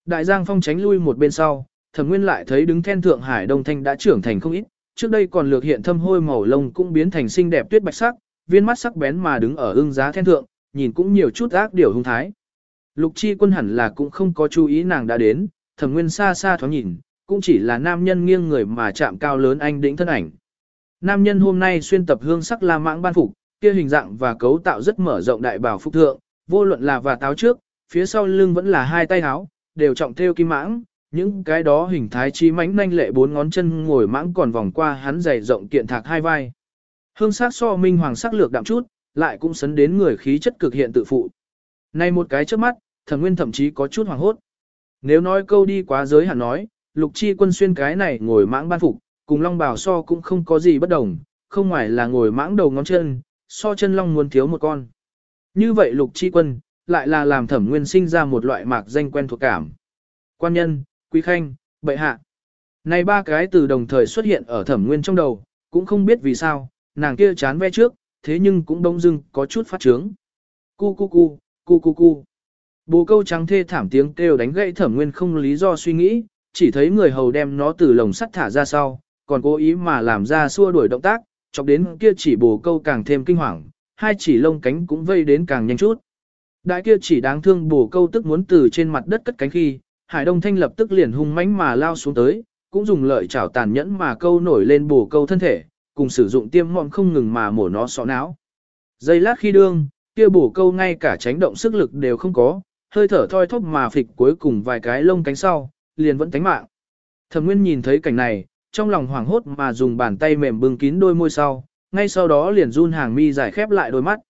Đại Giang Phong tránh lui một bên sau, thẩm nguyên lại thấy đứng then thượng hải đông thanh đã trưởng thành không ít, trước đây còn lược hiện thâm hôi màu lông cũng biến thành xinh đẹp tuyết bạch sắc, viên mắt sắc bén mà đứng ở ưng giá then thượng, nhìn cũng nhiều chút ác điều hung thái. Lục chi quân hẳn là cũng không có chú ý nàng đã đến, thẩm nguyên xa xa thoáng nhìn, cũng chỉ là nam nhân nghiêng người mà chạm cao lớn anh đĩnh thân ảnh. Nam nhân hôm nay xuyên tập hương sắc la mãng ban phục, kia hình dạng và cấu tạo rất mở rộng đại bảo phục thượng, vô luận là và táo trước, phía sau lưng vẫn là hai tay áo, đều trọng theo kim mãng, những cái đó hình thái chi mãnh nhanh lệ bốn ngón chân ngồi mãng còn vòng qua hắn dày rộng kiện thạc hai vai. Hương sắc so minh hoàng sắc lược đậm chút, lại cũng sấn đến người khí chất cực hiện tự phụ. nay một cái trước mắt, thẩm nguyên thậm chí có chút hoàng hốt. Nếu nói câu đi quá giới hẳn nói, lục chi quân xuyên cái này ngồi mãng ban phục, cùng long bào so cũng không có gì bất đồng, không ngoài là ngồi mãng đầu ngón chân, so chân long muốn thiếu một con. Như vậy lục chi quân, lại là làm thẩm nguyên sinh ra một loại mạc danh quen thuộc cảm. Quan nhân, quý khanh, bệ hạ. Này ba cái từ đồng thời xuất hiện ở thẩm nguyên trong đầu, cũng không biết vì sao, nàng kia chán ve trước, thế nhưng cũng đông dưng có chút phát trướng. Cu cu cu, cu cu cu. Bồ câu trắng thê thảm tiếng kêu đánh gãy thẩm nguyên không lý do suy nghĩ, chỉ thấy người hầu đem nó từ lồng sắt thả ra sau, còn cố ý mà làm ra xua đuổi động tác, chọc đến kia chỉ bồ câu càng thêm kinh hoàng, hai chỉ lông cánh cũng vây đến càng nhanh chút. Đại kia chỉ đáng thương bồ câu tức muốn từ trên mặt đất cất cánh khi, Hải Đông Thanh lập tức liền hung mãnh mà lao xuống tới, cũng dùng lợi chảo tàn nhẫn mà câu nổi lên bổ câu thân thể, cùng sử dụng tiêm ngọn không ngừng mà mổ nó sọ não. Giây lát khi đương, kia bổ câu ngay cả tránh động sức lực đều không có, hơi thở thoi thóp mà phịch cuối cùng vài cái lông cánh sau, liền vẫn tánh mạng. Thẩm Nguyên nhìn thấy cảnh này, trong lòng hoảng hốt mà dùng bàn tay mềm bưng kín đôi môi sau, ngay sau đó liền run hàng mi giải khép lại đôi mắt.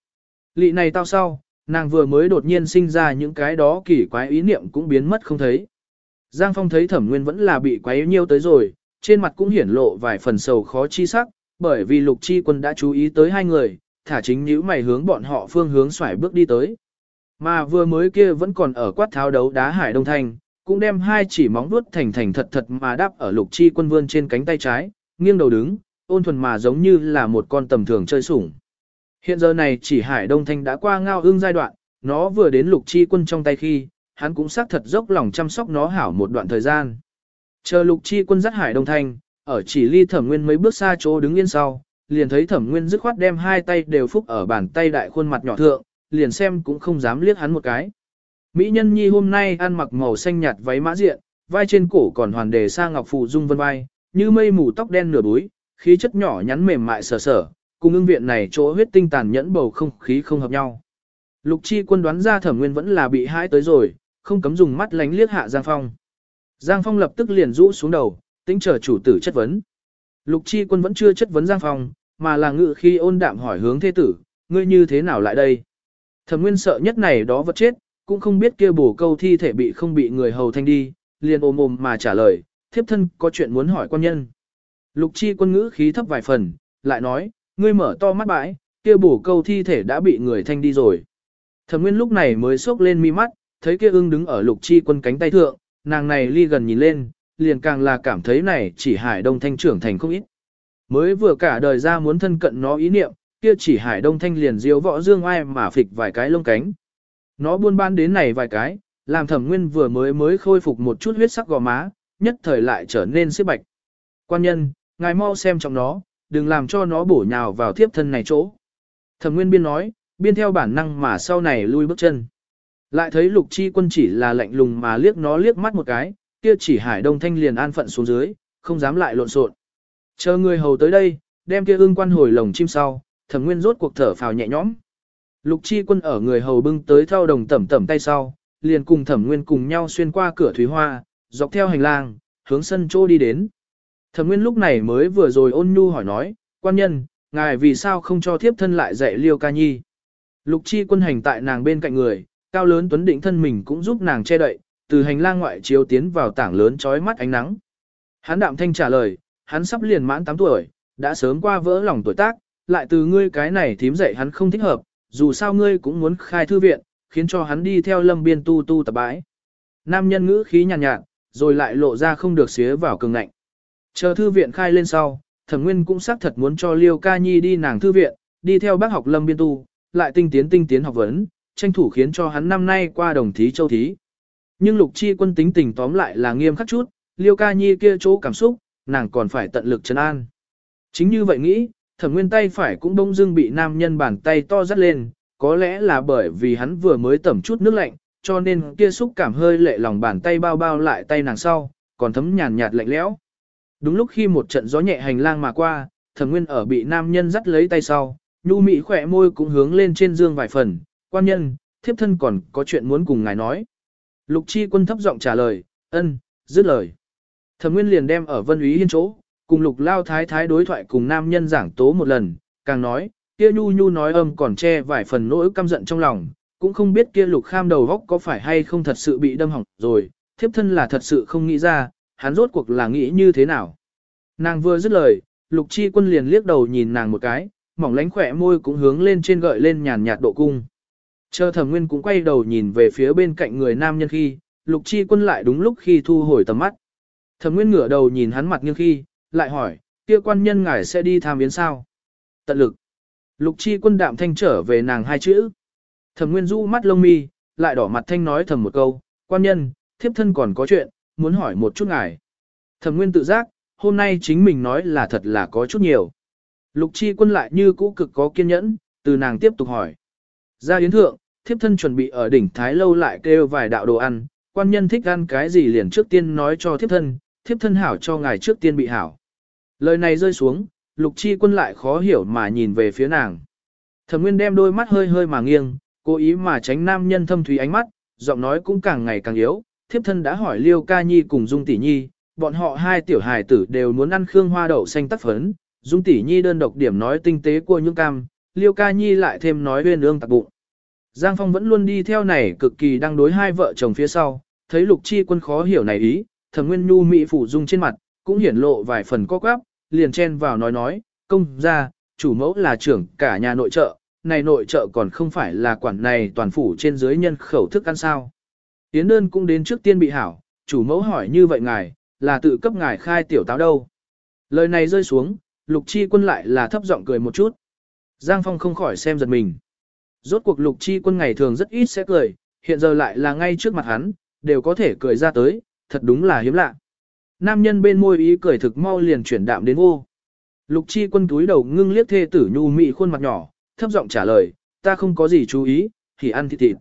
Lị này tao sau, nàng vừa mới đột nhiên sinh ra những cái đó kỳ quái ý niệm cũng biến mất không thấy. Giang Phong thấy Thẩm Nguyên vẫn là bị quái nhiêu tới rồi, trên mặt cũng hiển lộ vài phần sầu khó chi sắc, bởi vì Lục Chi Quân đã chú ý tới hai người, thả chính nữ mày hướng bọn họ phương hướng xoải bước đi tới. Mà vừa mới kia vẫn còn ở quát tháo đấu đá Hải Đông Thanh, cũng đem hai chỉ móng vuốt thành thành thật thật mà đáp ở Lục Chi Quân vươn trên cánh tay trái, nghiêng đầu đứng, ôn thuần mà giống như là một con tầm thường chơi sủng. Hiện giờ này chỉ Hải Đông Thanh đã qua ngao ương giai đoạn, nó vừa đến Lục Chi Quân trong tay khi, hắn cũng xác thật dốc lòng chăm sóc nó hảo một đoạn thời gian. Chờ Lục Chi Quân dắt Hải Đông Thanh, ở chỉ ly thẩm nguyên mấy bước xa chỗ đứng yên sau, liền thấy thẩm nguyên dứt khoát đem hai tay đều phúc ở bàn tay đại khuôn mặt nhỏ thượng, liền xem cũng không dám liếc hắn một cái. Mỹ nhân nhi hôm nay ăn mặc màu xanh nhạt váy mã diện, vai trên cổ còn hoàn đề sa ngọc phụ dung vân vai, như mây mù tóc đen nửa búi, khí chất nhỏ nhắn mềm mại sờ sờ, cùng ưng viện này chỗ huyết tinh tàn nhẫn bầu không khí không hợp nhau. Lục chi quân đoán ra thẩm nguyên vẫn là bị hãi tới rồi, không cấm dùng mắt lánh liếc hạ Giang Phong. Giang Phong lập tức liền rũ xuống đầu, tính chờ chủ tử chất vấn. Lục chi quân vẫn chưa chất vấn Giang Phong, mà là ngự khi ôn đạm hỏi hướng thế tử, ngươi như thế nào lại đây? Thẩm nguyên sợ nhất này đó vật chết, cũng không biết kia bổ câu thi thể bị không bị người hầu thanh đi, liền ôm ôm mà trả lời, thiếp thân có chuyện muốn hỏi quan nhân. Lục chi quân ngữ khí thấp vài phần, lại nói, ngươi mở to mắt bãi, kia bổ câu thi thể đã bị người thanh đi rồi. Thẩm nguyên lúc này mới sốc lên mi mắt, thấy kia ưng đứng ở lục chi quân cánh tay thượng, nàng này ly gần nhìn lên, liền càng là cảm thấy này chỉ hải đông thanh trưởng thành không ít. Mới vừa cả đời ra muốn thân cận nó ý niệm, kia chỉ hải đông thanh liền diếu võ dương ai mà phịch vài cái lông cánh. Nó buôn ban đến này vài cái, làm thẩm nguyên vừa mới mới khôi phục một chút huyết sắc gò má, nhất thời lại trở nên xếp bạch. Quan nhân, ngài mau xem trong nó, đừng làm cho nó bổ nhào vào thiếp thân này chỗ. Thẩm nguyên biên nói, biên theo bản năng mà sau này lui bước chân. Lại thấy lục chi quân chỉ là lạnh lùng mà liếc nó liếc mắt một cái, kia chỉ hải đông thanh liền an phận xuống dưới, không dám lại lộn xộn. Chờ người hầu tới đây, đem kia ương quan hồi lồng chim sau, thẩm nguyên rốt cuộc thở phào nhẹ nhõm. Lục chi quân ở người hầu bưng tới theo đồng tẩm tẩm tay sau, liền cùng thẩm nguyên cùng nhau xuyên qua cửa thủy hoa, dọc theo hành lang, hướng sân chỗ đi đến. Thẩm nguyên lúc này mới vừa rồi ôn nhu hỏi nói, quan nhân, ngài vì sao không cho thiếp thân lại dạy liêu ca nhi. Lục chi quân hành tại nàng bên cạnh người, cao lớn tuấn định thân mình cũng giúp nàng che đậy, từ hành lang ngoại chiếu tiến vào tảng lớn trói mắt ánh nắng. Hắn đạm thanh trả lời, hắn sắp liền mãn 8 tuổi, đã sớm qua vỡ lòng tuổi tác, lại từ ngươi cái này thím dạy hắn không thích hợp, dù sao ngươi cũng muốn khai thư viện, khiến cho hắn đi theo lâm biên tu tu tập bãi. Nam nhân ngữ khí nhàn nhạt, nhạt, rồi lại lộ ra không được xía vào cường ngạnh. Chờ thư viện khai lên sau, thẩm nguyên cũng xác thật muốn cho Liêu Ca Nhi đi nàng thư viện, đi theo bác học lâm biên tu, lại tinh tiến tinh tiến học vấn, tranh thủ khiến cho hắn năm nay qua đồng thí châu thí. Nhưng lục chi quân tính tình tóm lại là nghiêm khắc chút, Liêu Ca Nhi kia chỗ cảm xúc, nàng còn phải tận lực trấn an. Chính như vậy nghĩ, thẩm nguyên tay phải cũng bông dưng bị nam nhân bàn tay to dắt lên, có lẽ là bởi vì hắn vừa mới tẩm chút nước lạnh, cho nên kia xúc cảm hơi lệ lòng bàn tay bao bao lại tay nàng sau, còn thấm nhàn nhạt lạnh lẽo. Đúng lúc khi một trận gió nhẹ hành lang mà qua, thẩm nguyên ở bị nam nhân dắt lấy tay sau, nhu mị khỏe môi cũng hướng lên trên dương vài phần, quan nhân, thiếp thân còn có chuyện muốn cùng ngài nói. Lục chi quân thấp giọng trả lời, ân, Dứt lời. Thẩm Nguyên liền đem ở Vân Úy Hiên chỗ, cùng Lục Lao Thái Thái đối thoại cùng nam nhân giảng tố một lần, càng nói, kia nhu nhu nói âm còn che vài phần nỗi căm giận trong lòng, cũng không biết kia Lục Kham đầu góc có phải hay không thật sự bị đâm hỏng rồi, thiếp thân là thật sự không nghĩ ra, hắn rốt cuộc là nghĩ như thế nào. Nàng vừa dứt lời, Lục Chi Quân liền liếc đầu nhìn nàng một cái, mỏng lánh khỏe môi cũng hướng lên trên gợi lên nhàn nhạt độ cung. Chờ thẩm nguyên cũng quay đầu nhìn về phía bên cạnh người nam nhân khi, lục chi quân lại đúng lúc khi thu hồi tầm mắt. Thẩm nguyên ngửa đầu nhìn hắn mặt nghiêng khi, lại hỏi, kia quan nhân ngài sẽ đi tham biến sao? Tận lực. Lục chi quân đạm thanh trở về nàng hai chữ. Thẩm nguyên rũ mắt lông mi, lại đỏ mặt thanh nói thầm một câu, quan nhân, thiếp thân còn có chuyện, muốn hỏi một chút ngài. Thẩm nguyên tự giác, hôm nay chính mình nói là thật là có chút nhiều. Lục chi quân lại như cũ cực có kiên nhẫn, từ nàng tiếp tục hỏi. Ra yến thượng, thiếp thân chuẩn bị ở đỉnh Thái Lâu lại kêu vài đạo đồ ăn, quan nhân thích ăn cái gì liền trước tiên nói cho thiếp thân, thiếp thân hảo cho ngài trước tiên bị hảo. Lời này rơi xuống, lục chi quân lại khó hiểu mà nhìn về phía nàng. Thẩm nguyên đem đôi mắt hơi hơi mà nghiêng, cố ý mà tránh nam nhân thâm thúy ánh mắt, giọng nói cũng càng ngày càng yếu, thiếp thân đã hỏi liêu ca nhi cùng dung tỷ nhi, bọn họ hai tiểu hài tử đều muốn ăn khương hoa đậu xanh tắc phấn, dung tỷ nhi đơn độc điểm nói tinh tế của những cam, liêu ca nhi lại thêm nói uyên ương tạc bụng. Giang Phong vẫn luôn đi theo này cực kỳ đang đối hai vợ chồng phía sau, thấy lục chi quân khó hiểu này ý, thẩm nguyên nhu mỹ phủ dung trên mặt, cũng hiển lộ vài phần có quáp, liền chen vào nói nói, công ra, chủ mẫu là trưởng cả nhà nội trợ, này nội trợ còn không phải là quản này toàn phủ trên dưới nhân khẩu thức ăn sao. Tiến đơn cũng đến trước tiên bị hảo, chủ mẫu hỏi như vậy ngài, là tự cấp ngài khai tiểu táo đâu. Lời này rơi xuống, lục chi quân lại là thấp giọng cười một chút. Giang Phong không khỏi xem giật mình. Rốt cuộc lục chi quân ngày thường rất ít sẽ cười, hiện giờ lại là ngay trước mặt hắn, đều có thể cười ra tới, thật đúng là hiếm lạ. Nam nhân bên môi ý cười thực mau liền chuyển đạm đến vô. Lục chi quân túi đầu ngưng liếc thê tử nhu mị khuôn mặt nhỏ, thấp giọng trả lời, ta không có gì chú ý, thì ăn thịt thịt.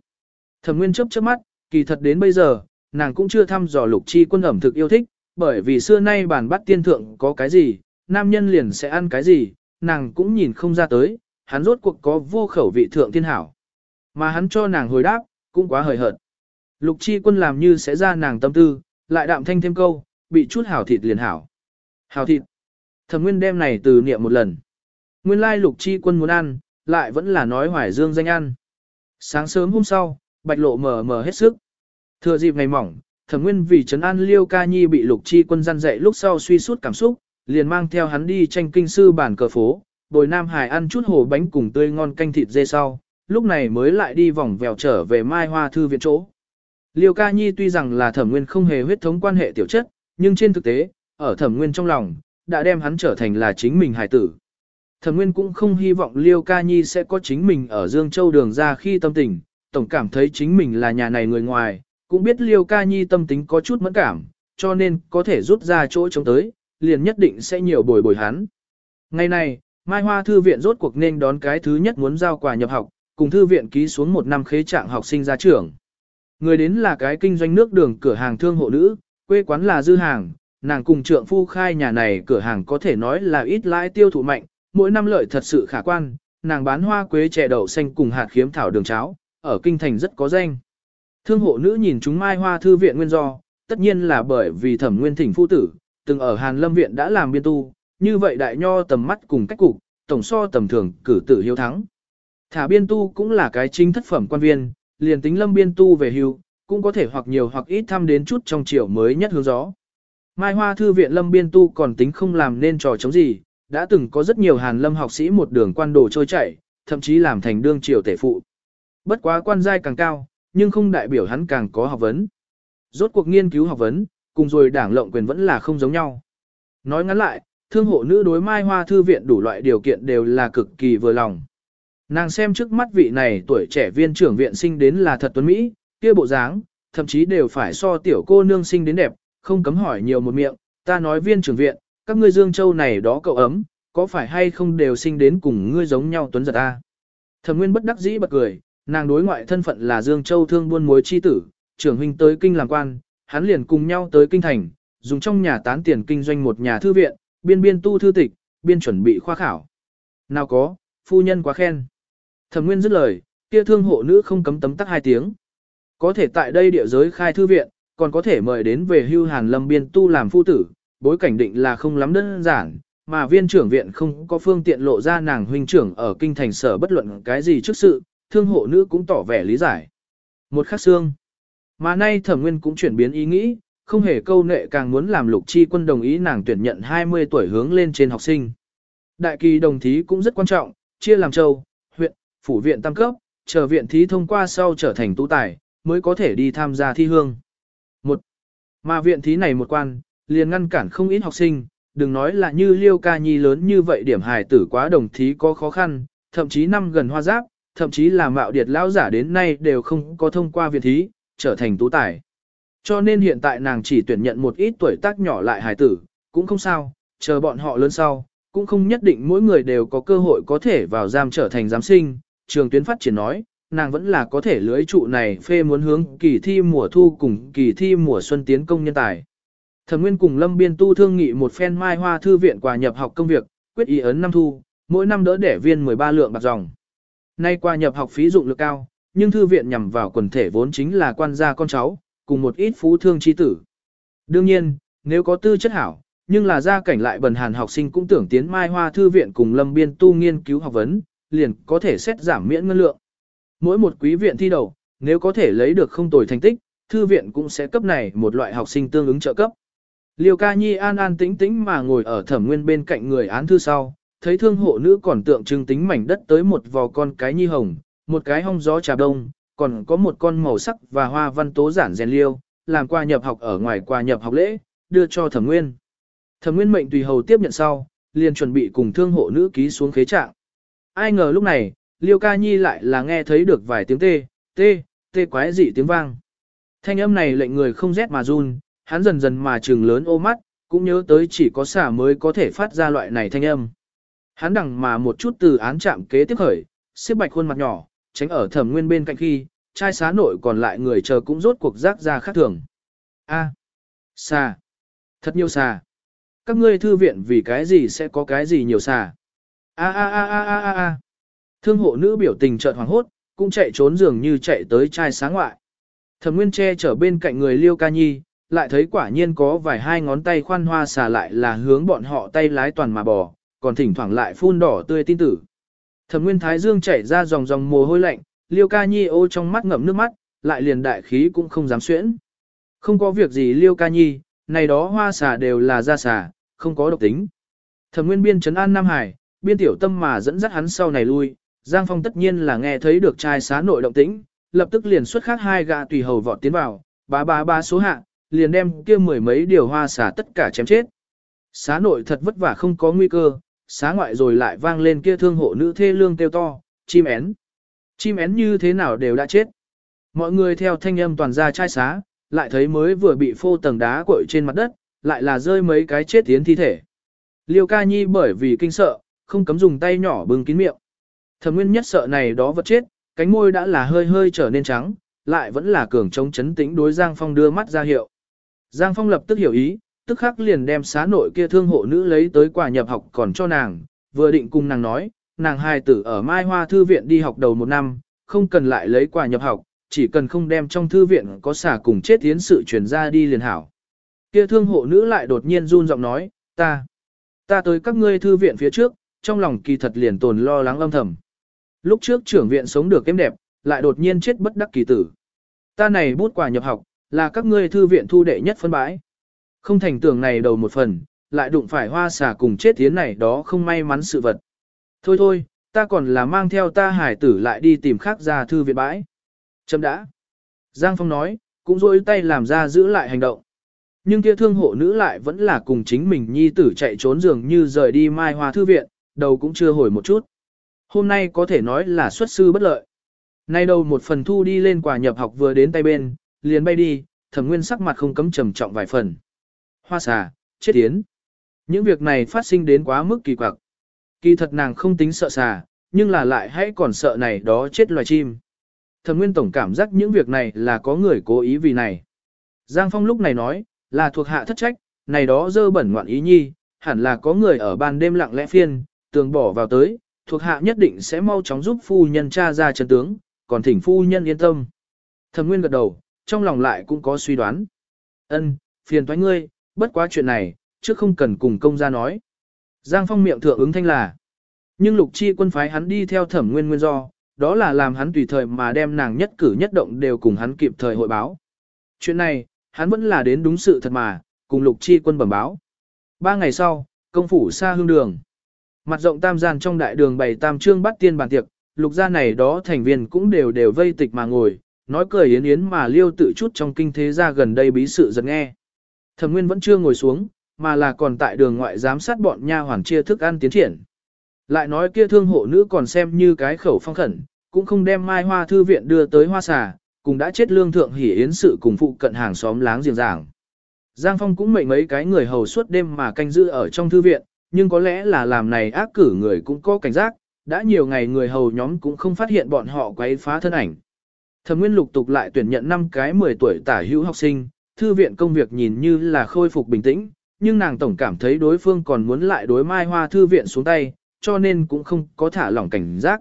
Thẩm nguyên chớp chớp mắt, kỳ thật đến bây giờ, nàng cũng chưa thăm dò lục chi quân ẩm thực yêu thích, bởi vì xưa nay bản bắt tiên thượng có cái gì, nam nhân liền sẽ ăn cái gì, nàng cũng nhìn không ra tới, hắn rốt cuộc có vô khẩu vị thượng thiên hảo. Mà hắn cho nàng hồi đáp, cũng quá hời hợt. Lục chi quân làm như sẽ ra nàng tâm tư, lại đạm thanh thêm câu, bị chút hảo thịt liền hảo. Hảo thịt. Thẩm nguyên đem này từ niệm một lần. Nguyên lai lục chi quân muốn ăn, lại vẫn là nói hoài dương danh ăn. Sáng sớm hôm sau, bạch lộ mờ mờ hết sức. Thừa dịp ngày mỏng, thẩm nguyên vì trấn an liêu ca nhi bị lục chi quân gian dạy lúc sau suy sút cảm xúc, liền mang theo hắn đi tranh kinh sư bản cờ phố, bồi Nam Hải ăn chút hồ bánh cùng tươi ngon canh thịt dê sau, lúc này mới lại đi vòng vèo trở về Mai Hoa Thư viện chỗ. Liêu ca nhi tuy rằng là thẩm nguyên không hề huyết thống quan hệ tiểu chất, nhưng trên thực tế, ở thẩm nguyên trong lòng, đã đem hắn trở thành là chính mình hải tử. Thẩm nguyên cũng không hy vọng Liêu ca nhi sẽ có chính mình ở Dương Châu đường ra khi tâm tình, tổng cảm thấy chính mình là nhà này người ngoài, cũng biết Liêu ca nhi tâm tính có chút mẫn cảm, cho nên có thể rút ra chỗ chống tới, liền nhất định sẽ nhiều bồi bồi hắn. Ngày này, Mai Hoa Thư viện rốt cuộc nên đón cái thứ nhất muốn giao quà nhập học, cùng thư viện ký xuống một năm khế trạng học sinh ra trưởng Người đến là cái kinh doanh nước đường cửa hàng thương hộ nữ, quê quán là dư hàng, nàng cùng trượng phu khai nhà này cửa hàng có thể nói là ít lãi tiêu thụ mạnh, mỗi năm lợi thật sự khả quan, nàng bán hoa quế chè đậu xanh cùng hạt khiếm thảo đường cháo, ở kinh thành rất có danh. Thương hộ nữ nhìn chúng Mai Hoa Thư viện nguyên do, tất nhiên là bởi vì thẩm nguyên thỉnh phu tử, từng ở Hàn Lâm Viện đã làm biên tu, như vậy đại nho tầm mắt cùng cách cục, tổng so tầm thường cử tử hiếu thắng. Thả biên tu cũng là cái chính thất phẩm quan viên, liền tính lâm biên tu về hưu, cũng có thể hoặc nhiều hoặc ít thăm đến chút trong chiều mới nhất hướng gió. Mai Hoa Thư viện lâm biên tu còn tính không làm nên trò chống gì, đã từng có rất nhiều hàn lâm học sĩ một đường quan đồ trôi chảy, thậm chí làm thành đương triều tể phụ. Bất quá quan giai càng cao, nhưng không đại biểu hắn càng có học vấn. Rốt cuộc nghiên cứu học vấn, cùng rồi đảng lộng quyền vẫn là không giống nhau. Nói ngắn lại, thương hộ nữ đối Mai Hoa Thư viện đủ loại điều kiện đều là cực kỳ vừa lòng. Nàng xem trước mắt vị này tuổi trẻ viên trưởng viện sinh đến là thật tuấn Mỹ, kia bộ dáng, thậm chí đều phải so tiểu cô nương sinh đến đẹp, không cấm hỏi nhiều một miệng, ta nói viên trưởng viện, các ngươi Dương Châu này đó cậu ấm, có phải hay không đều sinh đến cùng ngươi giống nhau tuấn giật ta. Thẩm Nguyên bất đắc dĩ bật cười, nàng đối ngoại thân phận là Dương Châu thương buôn muối chi tử, trưởng huynh tới kinh làm quan, hắn liền cùng nhau tới kinh thành, dùng trong nhà tán tiền kinh doanh một nhà thư viện, biên biên tu thư tịch, biên chuẩn bị khoa khảo. Nào có, phu nhân quá khen. Thẩm Nguyên dứt lời, kia thương hộ nữ không cấm tấm tắc hai tiếng. Có thể tại đây địa giới khai thư viện, còn có thể mời đến về hưu hàn lâm biên tu làm phu tử, bối cảnh định là không lắm đơn giản, mà viên trưởng viện không có phương tiện lộ ra nàng huynh trưởng ở kinh thành sở bất luận cái gì trước sự, thương hộ nữ cũng tỏ vẻ lý giải. Một khắc xương. Mà nay thẩm nguyên cũng chuyển biến ý nghĩ, không hề câu nệ càng muốn làm lục chi quân đồng ý nàng tuyển nhận 20 tuổi hướng lên trên học sinh. Đại kỳ đồng thí cũng rất quan trọng, chia làm châu, huyện, phủ viện tam cấp, chờ viện thí thông qua sau trở thành tu tài, mới có thể đi tham gia thi hương. Một, mà viện thí này một quan, liền ngăn cản không ít học sinh, đừng nói là như liêu ca nhi lớn như vậy điểm hài tử quá đồng thí có khó khăn, thậm chí năm gần hoa giáp, thậm chí là mạo điệt lão giả đến nay đều không có thông qua viện thí, trở thành tú tài. Cho nên hiện tại nàng chỉ tuyển nhận một ít tuổi tác nhỏ lại hài tử, cũng không sao, chờ bọn họ lớn sau, cũng không nhất định mỗi người đều có cơ hội có thể vào giam trở thành giám sinh. Trường tuyến phát triển nói, nàng vẫn là có thể lưới trụ này phê muốn hướng kỳ thi mùa thu cùng kỳ thi mùa xuân tiến công nhân tài. Thẩm Nguyên cùng Lâm Biên tu thương nghị một phen mai hoa thư viện quà nhập học công việc, quyết ý ấn năm thu, mỗi năm đỡ đẻ viên 13 lượng bạc dòng. Nay qua nhập học phí dụng lực cao, nhưng thư viện nhằm vào quần thể vốn chính là quan gia con cháu, cùng một ít phú thương chi tử. Đương nhiên, nếu có tư chất hảo, nhưng là gia cảnh lại bần hàn học sinh cũng tưởng tiến mai hoa thư viện cùng lâm biên tu nghiên cứu học vấn, liền có thể xét giảm miễn ngân lượng. Mỗi một quý viện thi đầu, nếu có thể lấy được không tồi thành tích, thư viện cũng sẽ cấp này một loại học sinh tương ứng trợ cấp. Liêu ca nhi an an tĩnh tĩnh mà ngồi ở thẩm nguyên bên cạnh người án thư sau, thấy thương hộ nữ còn tượng trưng tính mảnh đất tới một vò con cái nhi hồng, một cái hong gió trà đông, còn có một con màu sắc và hoa văn tố giản rèn liêu, làm qua nhập học ở ngoài qua nhập học lễ, đưa cho thẩm nguyên. Thẩm nguyên mệnh tùy hầu tiếp nhận sau, liền chuẩn bị cùng thương hộ nữ ký xuống khế trạng. Ai ngờ lúc này, liêu ca nhi lại là nghe thấy được vài tiếng tê, tê, tê quái dị tiếng vang. Thanh âm này lệnh người không rét mà run, hắn dần dần mà trừng lớn ô mắt, cũng nhớ tới chỉ có xả mới có thể phát ra loại này thanh âm. Hắn đằng mà một chút từ án chạm kế tiếp khởi, xếp bạch khuôn mặt nhỏ, tránh ở thẩm nguyên bên cạnh khi, trai xá nội còn lại người chờ cũng rốt cuộc giác ra khác thường. A, xà, thật nhiều xà. Các ngươi thư viện vì cái gì sẽ có cái gì nhiều xà? A a a a a a a. Thương hộ nữ biểu tình chợt hoảng hốt, cũng chạy trốn dường như chạy tới trai sáng ngoại. Thẩm Nguyên che chở bên cạnh người Liêu Ca Nhi, lại thấy quả nhiên có vài hai ngón tay khoan hoa xà lại là hướng bọn họ tay lái toàn mà bò, còn thỉnh thoảng lại phun đỏ tươi tin tử. Thẩm Nguyên Thái Dương chảy ra dòng dòng mồ hôi lạnh, Liêu Ca Nhi ô trong mắt ngậm nước mắt, lại liền đại khí cũng không dám xuyễn. Không có việc gì Liêu Ca Nhi, này đó hoa xà đều là da xà, không có độc tính. Thẩm Nguyên biên trấn an Nam Hải, biên tiểu tâm mà dẫn dắt hắn sau này lui, Giang Phong tất nhiên là nghe thấy được trai xá nội động tĩnh, lập tức liền xuất khác hai gã tùy hầu vọt tiến vào, bá bá ba số hạ, liền đem kia mười mấy điều hoa xà tất cả chém chết. Xá nội thật vất vả không có nguy cơ, xá ngoại rồi lại vang lên kia thương hộ nữ thê lương kêu to, chim én. Chim én như thế nào đều đã chết. Mọi người theo thanh âm toàn ra trai xá, lại thấy mới vừa bị phô tầng đá cội trên mặt đất, lại là rơi mấy cái chết tiến thi thể. Liêu ca nhi bởi vì kinh sợ, không cấm dùng tay nhỏ bưng kín miệng. Thẩm nguyên nhất sợ này đó vật chết, cánh môi đã là hơi hơi trở nên trắng, lại vẫn là cường chống chấn tĩnh đối Giang Phong đưa mắt ra hiệu. Giang Phong lập tức hiểu ý, tức khắc liền đem xá nội kia thương hộ nữ lấy tới quà nhập học còn cho nàng, vừa định cùng nàng nói, nàng hài tử ở Mai Hoa Thư viện đi học đầu một năm, không cần lại lấy quà nhập học, chỉ cần không đem trong thư viện có xả cùng chết tiến sự truyền ra đi liền hảo. Kia thương hộ nữ lại đột nhiên run giọng nói, ta, ta tới các ngươi thư viện phía trước, trong lòng kỳ thật liền tồn lo lắng âm thầm. Lúc trước trưởng viện sống được êm đẹp, lại đột nhiên chết bất đắc kỳ tử. Ta này bút quà nhập học, là các ngươi thư viện thu đệ nhất phân bãi. Không thành tưởng này đầu một phần, lại đụng phải hoa xà cùng chết tiến này đó không may mắn sự vật. Thôi thôi, ta còn là mang theo ta hải tử lại đi tìm khác ra thư viện bãi. Chấm đã. Giang Phong nói, cũng rôi tay làm ra giữ lại hành động. Nhưng kia thương hộ nữ lại vẫn là cùng chính mình nhi tử chạy trốn dường như rời đi mai hoa thư viện, đầu cũng chưa hồi một chút. Hôm nay có thể nói là xuất sư bất lợi. Nay đầu một phần thu đi lên quà nhập học vừa đến tay bên, liền bay đi, thẩm nguyên sắc mặt không cấm trầm trọng vài phần. Hoa xà, chết tiến. Những việc này phát sinh đến quá mức kỳ quặc. Kỳ thật nàng không tính sợ xà, nhưng là lại hãy còn sợ này đó chết loài chim. Thẩm nguyên tổng cảm giác những việc này là có người cố ý vì này. Giang Phong lúc này nói, là thuộc hạ thất trách, này đó dơ bẩn ngoạn ý nhi, hẳn là có người ở ban đêm lặng lẽ phiên, tường bỏ vào tới, thuộc hạ nhất định sẽ mau chóng giúp phu nhân tra ra chân tướng, còn thỉnh phu nhân yên tâm. Thẩm Nguyên gật đầu, trong lòng lại cũng có suy đoán. Ân, phiền toái ngươi, bất quá chuyện này, chứ không cần cùng công gia nói. Giang Phong miệng thượng ứng thanh là. Nhưng lục chi quân phái hắn đi theo thẩm nguyên nguyên do, đó là làm hắn tùy thời mà đem nàng nhất cử nhất động đều cùng hắn kịp thời hội báo. Chuyện này, hắn vẫn là đến đúng sự thật mà, cùng lục chi quân bẩm báo. Ba ngày sau, công phủ xa hương đường. Mặt rộng tam gian trong đại đường bày tam trương bắt tiên bàn tiệc, lục gia này đó thành viên cũng đều đều vây tịch mà ngồi, nói cười yến yến mà liêu tự chút trong kinh thế ra gần đây bí sự giật nghe. Thẩm Nguyên vẫn chưa ngồi xuống, mà là còn tại đường ngoại giám sát bọn nha hoàn chia thức ăn tiến triển. Lại nói kia thương hộ nữ còn xem như cái khẩu phong khẩn, cũng không đem mai hoa thư viện đưa tới hoa xà, cùng đã chết lương thượng hỉ yến sự cùng phụ cận hàng xóm láng giềng giảng. Giang Phong cũng mệnh mấy cái người hầu suốt đêm mà canh giữ ở trong thư viện, nhưng có lẽ là làm này ác cử người cũng có cảnh giác, đã nhiều ngày người hầu nhóm cũng không phát hiện bọn họ quấy phá thân ảnh. Thẩm Nguyên lục tục lại tuyển nhận 5 cái 10 tuổi tả hữu học sinh, thư viện công việc nhìn như là khôi phục bình tĩnh, nhưng nàng tổng cảm thấy đối phương còn muốn lại đối mai hoa thư viện xuống tay, cho nên cũng không có thả lỏng cảnh giác.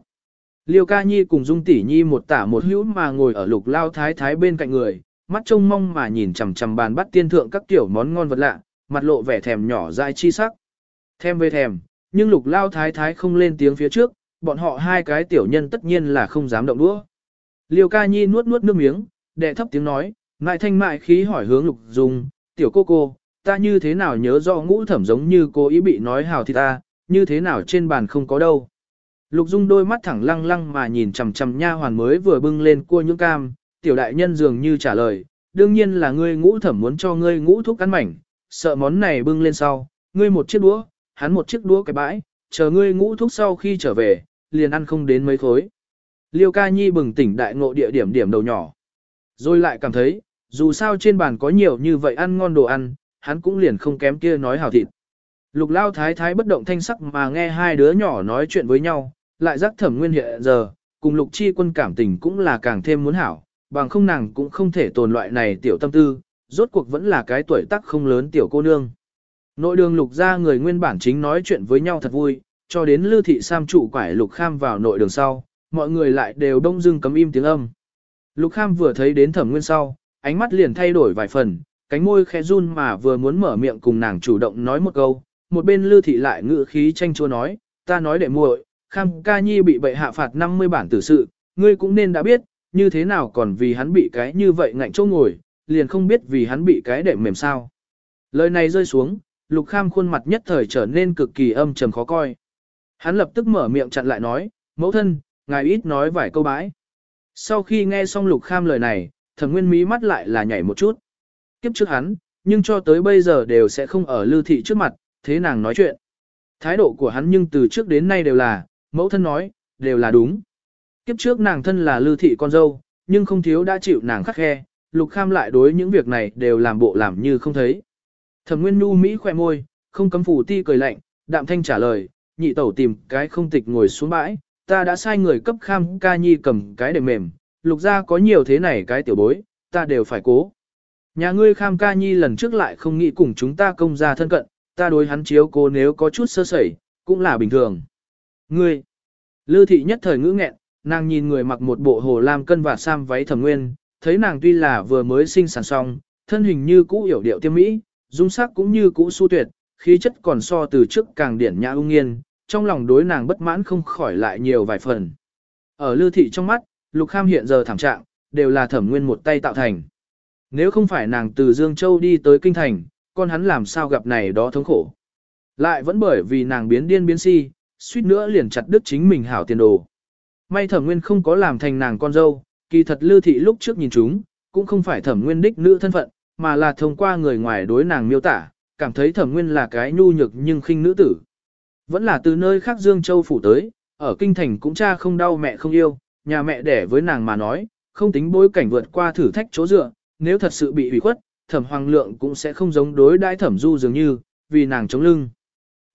Liêu ca nhi cùng dung tỷ nhi một tả một hữu mà ngồi ở lục lao thái thái bên cạnh người, mắt trông mong mà nhìn chằm chằm bàn bắt tiên thượng các kiểu món ngon vật lạ, mặt lộ vẻ thèm nhỏ dai chi sắc. Thèm về thèm, nhưng lục lao thái thái không lên tiếng phía trước, bọn họ hai cái tiểu nhân tất nhiên là không dám động đũa. Liêu ca nhi nuốt nuốt nước miếng, đệ thấp tiếng nói, ngại thanh mại khí hỏi hướng lục dung, tiểu cô cô, ta như thế nào nhớ do ngũ thẩm giống như cô ý bị nói hào thì ta, như thế nào trên bàn không có đâu. Lục Dung đôi mắt thẳng lăng lăng mà nhìn chằm chằm nha hoàn mới vừa bưng lên cua những cam, tiểu đại nhân dường như trả lời, đương nhiên là ngươi ngũ thẩm muốn cho ngươi ngũ thuốc ăn mảnh, sợ món này bưng lên sau, ngươi một chiếc đũa, hắn một chiếc đũa cái bãi, chờ ngươi ngũ thuốc sau khi trở về, liền ăn không đến mấy khối. Liêu ca nhi bừng tỉnh đại ngộ địa điểm điểm đầu nhỏ. Rồi lại cảm thấy, dù sao trên bàn có nhiều như vậy ăn ngon đồ ăn, hắn cũng liền không kém kia nói hảo thịt. Lục lao thái thái bất động thanh sắc mà nghe hai đứa nhỏ nói chuyện với nhau, lại giác thẩm nguyên hiện giờ, cùng lục chi quân cảm tình cũng là càng thêm muốn hảo, bằng không nàng cũng không thể tồn loại này tiểu tâm tư, rốt cuộc vẫn là cái tuổi tác không lớn tiểu cô nương. Nội đường lục ra người nguyên bản chính nói chuyện với nhau thật vui, cho đến lưu thị sam trụ quải lục kham vào nội đường sau, mọi người lại đều đông dưng cấm im tiếng âm. Lục kham vừa thấy đến thẩm nguyên sau, ánh mắt liền thay đổi vài phần, cánh môi khẽ run mà vừa muốn mở miệng cùng nàng chủ động nói một câu, một bên lưu thị lại ngữ khí tranh chua nói, ta nói để muội, kham ca nhi bị bệ hạ phạt 50 bản tử sự, ngươi cũng nên đã biết, như thế nào còn vì hắn bị cái như vậy ngạnh chỗ ngồi, liền không biết vì hắn bị cái đệm mềm sao. Lời này rơi xuống, lục kham khuôn mặt nhất thời trở nên cực kỳ âm trầm khó coi. Hắn lập tức mở miệng chặn lại nói, mẫu thân, ngài ít nói vài câu bãi. Sau khi nghe xong lục kham lời này, thẩm nguyên mí mắt lại là nhảy một chút. Kiếp trước hắn, nhưng cho tới bây giờ đều sẽ không ở lưu thị trước mặt, thế nàng nói chuyện. Thái độ của hắn nhưng từ trước đến nay đều là, mẫu thân nói, đều là đúng. Kiếp trước nàng thân là lưu thị con dâu, nhưng không thiếu đã chịu nàng khắc khe, lục kham lại đối những việc này đều làm bộ làm như không thấy. Thẩm Nguyên Nu Mỹ khoe môi, không cấm phủ ti cười lạnh, đạm thanh trả lời, nhị tẩu tìm cái không tịch ngồi xuống bãi, ta đã sai người cấp kham ca nhi cầm cái để mềm, lục gia có nhiều thế này cái tiểu bối, ta đều phải cố. Nhà ngươi kham ca nhi lần trước lại không nghĩ cùng chúng ta công gia thân cận, ta đối hắn chiếu cố nếu có chút sơ sẩy, cũng là bình thường. Ngươi, Lư thị nhất thời ngữ nghẹn, nàng nhìn người mặc một bộ hồ lam cân và sam váy thẩm nguyên, thấy nàng tuy là vừa mới sinh sản xong, thân hình như cũ hiểu điệu tiêm mỹ, dung sắc cũng như cũ su tuyệt, khí chất còn so từ trước càng điển nhã ung nghiên, trong lòng đối nàng bất mãn không khỏi lại nhiều vài phần. Ở Lư thị trong mắt, Lục Kham hiện giờ thảm trạng, đều là thẩm nguyên một tay tạo thành. Nếu không phải nàng từ Dương Châu đi tới Kinh Thành, con hắn làm sao gặp này đó thống khổ. Lại vẫn bởi vì nàng biến điên biến si, suýt nữa liền chặt đứt chính mình hảo tiền đồ. May thẩm nguyên không có làm thành nàng con dâu, kỳ thật lưu thị lúc trước nhìn chúng, cũng không phải thẩm nguyên đích nữ thân phận, mà là thông qua người ngoài đối nàng miêu tả, cảm thấy thẩm nguyên là cái nhu nhược nhưng khinh nữ tử. Vẫn là từ nơi khác Dương Châu phủ tới, ở kinh thành cũng cha không đau mẹ không yêu, nhà mẹ đẻ với nàng mà nói, không tính bối cảnh vượt qua thử thách chỗ dựa, nếu thật sự bị hủy khuất, thẩm hoàng lượng cũng sẽ không giống đối đãi thẩm du dường như, vì nàng chống lưng.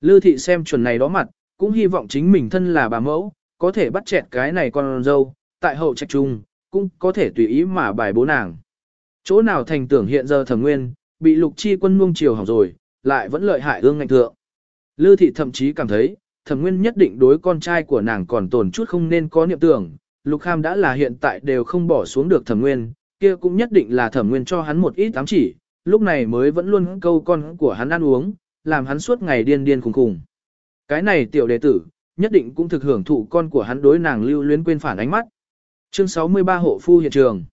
Lư thị xem chuẩn này đó mặt, cũng hy vọng chính mình thân là bà mẫu, có thể bắt chẹt cái này con dâu, tại hậu trạch trung, cũng có thể tùy ý mà bài bố nàng. Chỗ nào thành tưởng hiện giờ thẩm nguyên, bị lục chi quân nuông chiều hỏng rồi, lại vẫn lợi hại ương ngạnh thượng. Lư thị thậm chí cảm thấy, thẩm nguyên nhất định đối con trai của nàng còn tồn chút không nên có niệm tưởng, lục kham đã là hiện tại đều không bỏ xuống được thẩm nguyên, kia cũng nhất định là thẩm nguyên cho hắn một ít ám chỉ, lúc này mới vẫn luôn câu con của hắn ăn uống, làm hắn suốt ngày điên điên khùng khùng. Cái này tiểu đệ tử, nhất định cũng thực hưởng thụ con của hắn đối nàng lưu luyến quên phản ánh mắt. Chương 63 hộ phu hiện trường.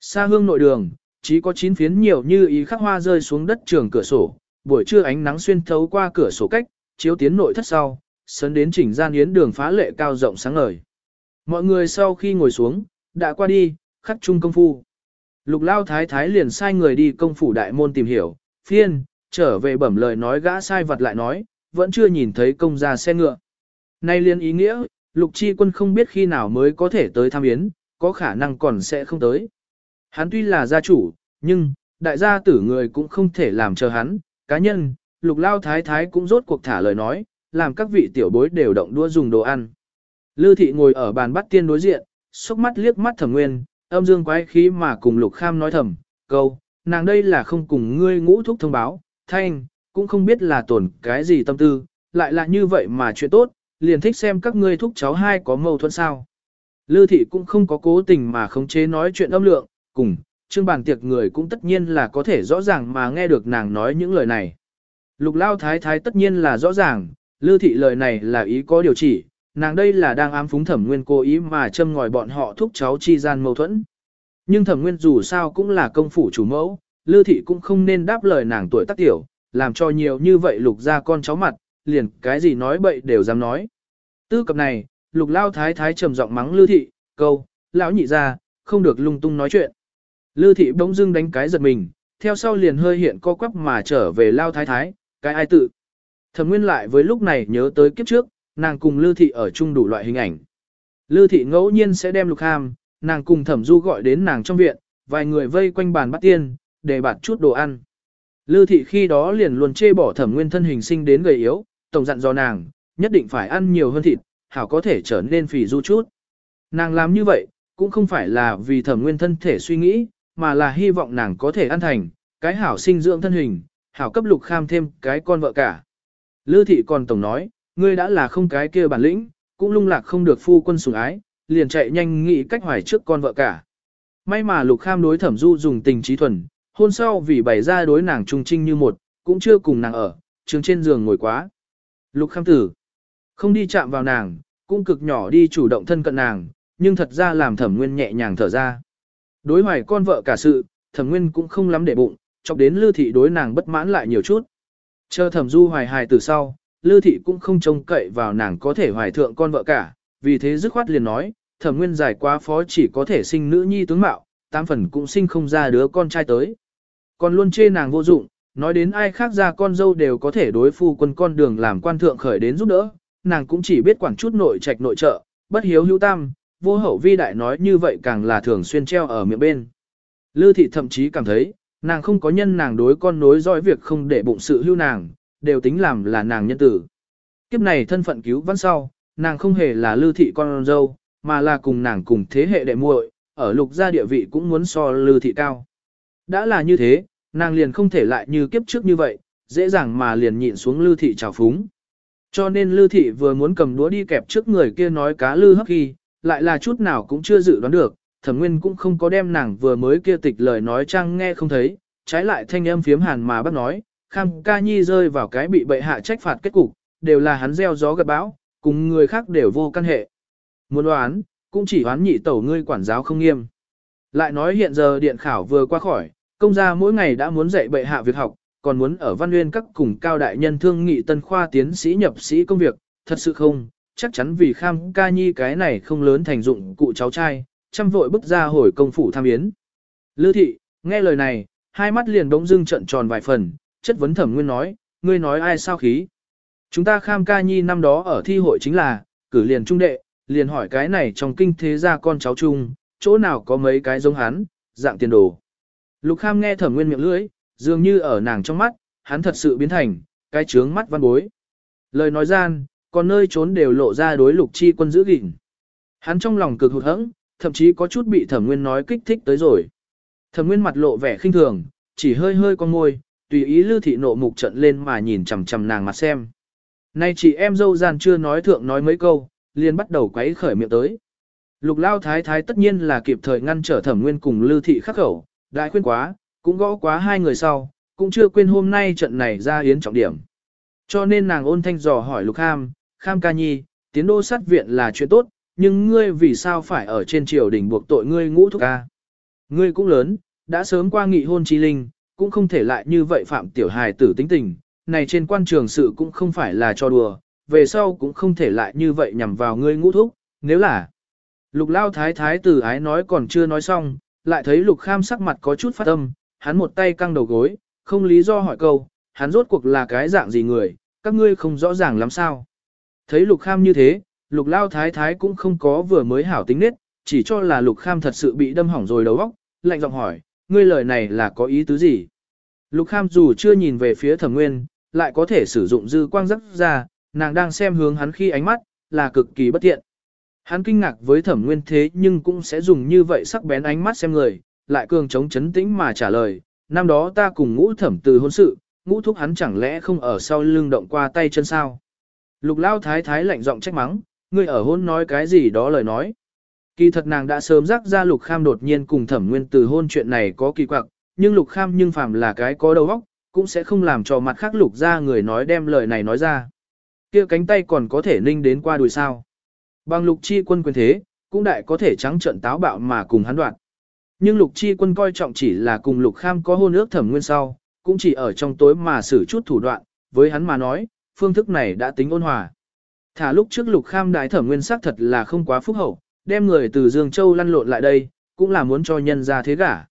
Xa hương nội đường, chỉ có chín phiến nhiều như ý khắc hoa rơi xuống đất trường cửa sổ, buổi trưa ánh nắng xuyên thấu qua cửa sổ cách, chiếu tiến nội thất sau, sấn đến chỉnh gian yến đường phá lệ cao rộng sáng ngời. Mọi người sau khi ngồi xuống, đã qua đi, khắc chung công phu. Lục lao thái thái liền sai người đi công phủ đại môn tìm hiểu, phiên, trở về bẩm lời nói gã sai vật lại nói, vẫn chưa nhìn thấy công gia xe ngựa. Nay liên ý nghĩa, lục chi quân không biết khi nào mới có thể tới tham yến, có khả năng còn sẽ không tới. Hắn tuy là gia chủ, nhưng, đại gia tử người cũng không thể làm chờ hắn, cá nhân, lục lao thái thái cũng rốt cuộc thả lời nói, làm các vị tiểu bối đều động đua dùng đồ ăn. Lư thị ngồi ở bàn bắt tiên đối diện, sốc mắt liếc mắt thẩm nguyên, âm dương quái khí mà cùng lục kham nói thầm, câu, nàng đây là không cùng ngươi ngũ thúc thông báo, thanh, cũng không biết là tổn cái gì tâm tư, lại là như vậy mà chuyện tốt, liền thích xem các ngươi thúc cháu hai có mâu thuẫn sao. Lư thị cũng không có cố tình mà khống chế nói chuyện âm lượng, cùng, trương bàn tiệc người cũng tất nhiên là có thể rõ ràng mà nghe được nàng nói những lời này. Lục lao thái thái tất nhiên là rõ ràng, lư thị lời này là ý có điều chỉ, nàng đây là đang ám phúng thẩm nguyên cố ý mà châm ngòi bọn họ thúc cháu chi gian mâu thuẫn. Nhưng thẩm nguyên dù sao cũng là công phủ chủ mẫu, lư thị cũng không nên đáp lời nàng tuổi tác tiểu, làm cho nhiều như vậy lục ra con cháu mặt, liền cái gì nói bậy đều dám nói. Tư cập này, lục lao thái thái trầm giọng mắng lư thị, câu, lão nhị ra, không được lung tung nói chuyện. Lư thị bỗng dưng đánh cái giật mình, theo sau liền hơi hiện co quắp mà trở về lao thái thái, cái ai tự. Thẩm nguyên lại với lúc này nhớ tới kiếp trước, nàng cùng Lư thị ở chung đủ loại hình ảnh. Lư thị ngẫu nhiên sẽ đem lục ham, nàng cùng thẩm du gọi đến nàng trong viện, vài người vây quanh bàn bắt tiên, để bạt chút đồ ăn. Lư thị khi đó liền luôn chê bỏ thẩm nguyên thân hình sinh đến gầy yếu, tổng dặn do nàng, nhất định phải ăn nhiều hơn thịt, hảo có thể trở nên phì du chút. Nàng làm như vậy, cũng không phải là vì thẩm nguyên thân thể suy nghĩ, mà là hy vọng nàng có thể ăn thành, cái hảo sinh dưỡng thân hình, hảo cấp lục kham thêm cái con vợ cả. Lư thị còn tổng nói, ngươi đã là không cái kia bản lĩnh, cũng lung lạc không được phu quân sủng ái, liền chạy nhanh nghĩ cách hoài trước con vợ cả. May mà lục kham đối thẩm du dùng tình trí thuần, hôn sau vì bày ra đối nàng trung trinh như một, cũng chưa cùng nàng ở, trường trên giường ngồi quá. Lục kham tử, không đi chạm vào nàng, cũng cực nhỏ đi chủ động thân cận nàng, nhưng thật ra làm thẩm nguyên nhẹ nhàng thở ra. Đối hoài con vợ cả sự, thẩm nguyên cũng không lắm để bụng, chọc đến lưu thị đối nàng bất mãn lại nhiều chút. Chờ thẩm du hoài hài từ sau, Lư thị cũng không trông cậy vào nàng có thể hoài thượng con vợ cả, vì thế dứt khoát liền nói, thẩm nguyên giải quá phó chỉ có thể sinh nữ nhi tướng mạo, tam phần cũng sinh không ra đứa con trai tới. Còn luôn chê nàng vô dụng, nói đến ai khác ra con dâu đều có thể đối phu quân con đường làm quan thượng khởi đến giúp đỡ, nàng cũng chỉ biết quản chút nội trạch nội trợ, bất hiếu hữu tam, vô hậu vi đại nói như vậy càng là thường xuyên treo ở miệng bên. Lư thị thậm chí cảm thấy, nàng không có nhân nàng đối con nối dõi việc không để bụng sự hưu nàng, đều tính làm là nàng nhân tử. Kiếp này thân phận cứu văn sau, nàng không hề là lưu thị con dâu, mà là cùng nàng cùng thế hệ đệ muội, ở lục gia địa vị cũng muốn so lưu thị cao. Đã là như thế, nàng liền không thể lại như kiếp trước như vậy, dễ dàng mà liền nhịn xuống lưu thị trào phúng. Cho nên lưu thị vừa muốn cầm đũa đi kẹp trước người kia nói cá lư hấp khi, lại là chút nào cũng chưa dự đoán được, thẩm nguyên cũng không có đem nàng vừa mới kia tịch lời nói trang nghe không thấy, trái lại thanh âm phiếm hàn mà bắt nói, kham ca nhi rơi vào cái bị bệ hạ trách phạt kết cục, đều là hắn gieo gió gặt bão, cùng người khác đều vô căn hệ. Muốn đoán, cũng chỉ đoán nhị tẩu ngươi quản giáo không nghiêm. Lại nói hiện giờ điện khảo vừa qua khỏi, công gia mỗi ngày đã muốn dạy bệ hạ việc học, còn muốn ở văn nguyên các cùng cao đại nhân thương nghị tân khoa tiến sĩ nhập sĩ công việc, thật sự không, chắc chắn vì kham ca nhi cái này không lớn thành dụng cụ cháu trai, chăm vội bức ra hồi công phủ tham yến. Lư thị, nghe lời này, hai mắt liền đống dưng trận tròn vài phần, chất vấn thẩm nguyên nói, ngươi nói ai sao khí. Chúng ta kham ca nhi năm đó ở thi hội chính là, cử liền trung đệ, liền hỏi cái này trong kinh thế gia con cháu chung, chỗ nào có mấy cái giống hắn, dạng tiền đồ. Lục kham nghe thẩm nguyên miệng lưỡi, dường như ở nàng trong mắt, hắn thật sự biến thành, cái trướng mắt văn bối. Lời nói gian, còn nơi trốn đều lộ ra đối lục chi quân giữ gìn. Hắn trong lòng cực hụt hẫng, thậm chí có chút bị thẩm nguyên nói kích thích tới rồi. Thẩm nguyên mặt lộ vẻ khinh thường, chỉ hơi hơi con môi, tùy ý Lư thị nộ mục trận lên mà nhìn chằm chằm nàng mặt xem. Nay chị em dâu gian chưa nói thượng nói mấy câu, liền bắt đầu quấy khởi miệng tới. Lục lao thái thái tất nhiên là kịp thời ngăn trở thẩm nguyên cùng Lư thị khắc khẩu, đại khuyên quá, cũng gõ quá hai người sau, cũng chưa quên hôm nay trận này ra yến trọng điểm. Cho nên nàng ôn thanh dò hỏi Lục Kham, Kham ca nhi, tiến đô sát viện là chuyện tốt, nhưng ngươi vì sao phải ở trên triều đình buộc tội ngươi ngũ thúc ca? Ngươi cũng lớn, đã sớm qua nghị hôn chi linh, cũng không thể lại như vậy phạm tiểu hài tử tính tình, này trên quan trường sự cũng không phải là cho đùa, về sau cũng không thể lại như vậy nhằm vào ngươi ngũ thúc, nếu là Lục lao thái thái tử ái nói còn chưa nói xong, lại thấy lục kham sắc mặt có chút phát âm, hắn một tay căng đầu gối, không lý do hỏi câu, hắn rốt cuộc là cái dạng gì người, các ngươi không rõ ràng lắm sao. Thấy lục kham như thế, lục lao thái thái cũng không có vừa mới hảo tính nết, chỉ cho là lục kham thật sự bị đâm hỏng rồi đầu óc, lạnh giọng hỏi, ngươi lời này là có ý tứ gì? Lục kham dù chưa nhìn về phía thẩm nguyên, lại có thể sử dụng dư quang rất ra, nàng đang xem hướng hắn khi ánh mắt, là cực kỳ bất tiện. Hắn kinh ngạc với thẩm nguyên thế nhưng cũng sẽ dùng như vậy sắc bén ánh mắt xem người, lại cường chống chấn tĩnh mà trả lời, năm đó ta cùng ngũ thẩm từ hôn sự, ngũ thúc hắn chẳng lẽ không ở sau lưng động qua tay chân sao. Lục lao thái thái lạnh giọng trách mắng, ngươi ở hôn nói cái gì đó lời nói. Kỳ thật nàng đã sớm rắc ra lục kham đột nhiên cùng thẩm nguyên từ hôn chuyện này có kỳ quặc, nhưng lục kham nhưng phàm là cái có đầu óc, cũng sẽ không làm cho mặt khác lục ra người nói đem lời này nói ra. kia cánh tay còn có thể ninh đến qua đùi sao. Bằng lục chi quân quyền thế, cũng đại có thể trắng trận táo bạo mà cùng hắn đoạn. Nhưng lục chi quân coi trọng chỉ là cùng lục kham có hôn ước thẩm nguyên sau, cũng chỉ ở trong tối mà xử chút thủ đoạn, với hắn mà nói, phương thức này đã tính ôn hòa. Thả lúc trước lục kham đại thẩm nguyên sắc thật là không quá phúc hậu, đem người từ Dương Châu lăn lộn lại đây, cũng là muốn cho nhân ra thế gả.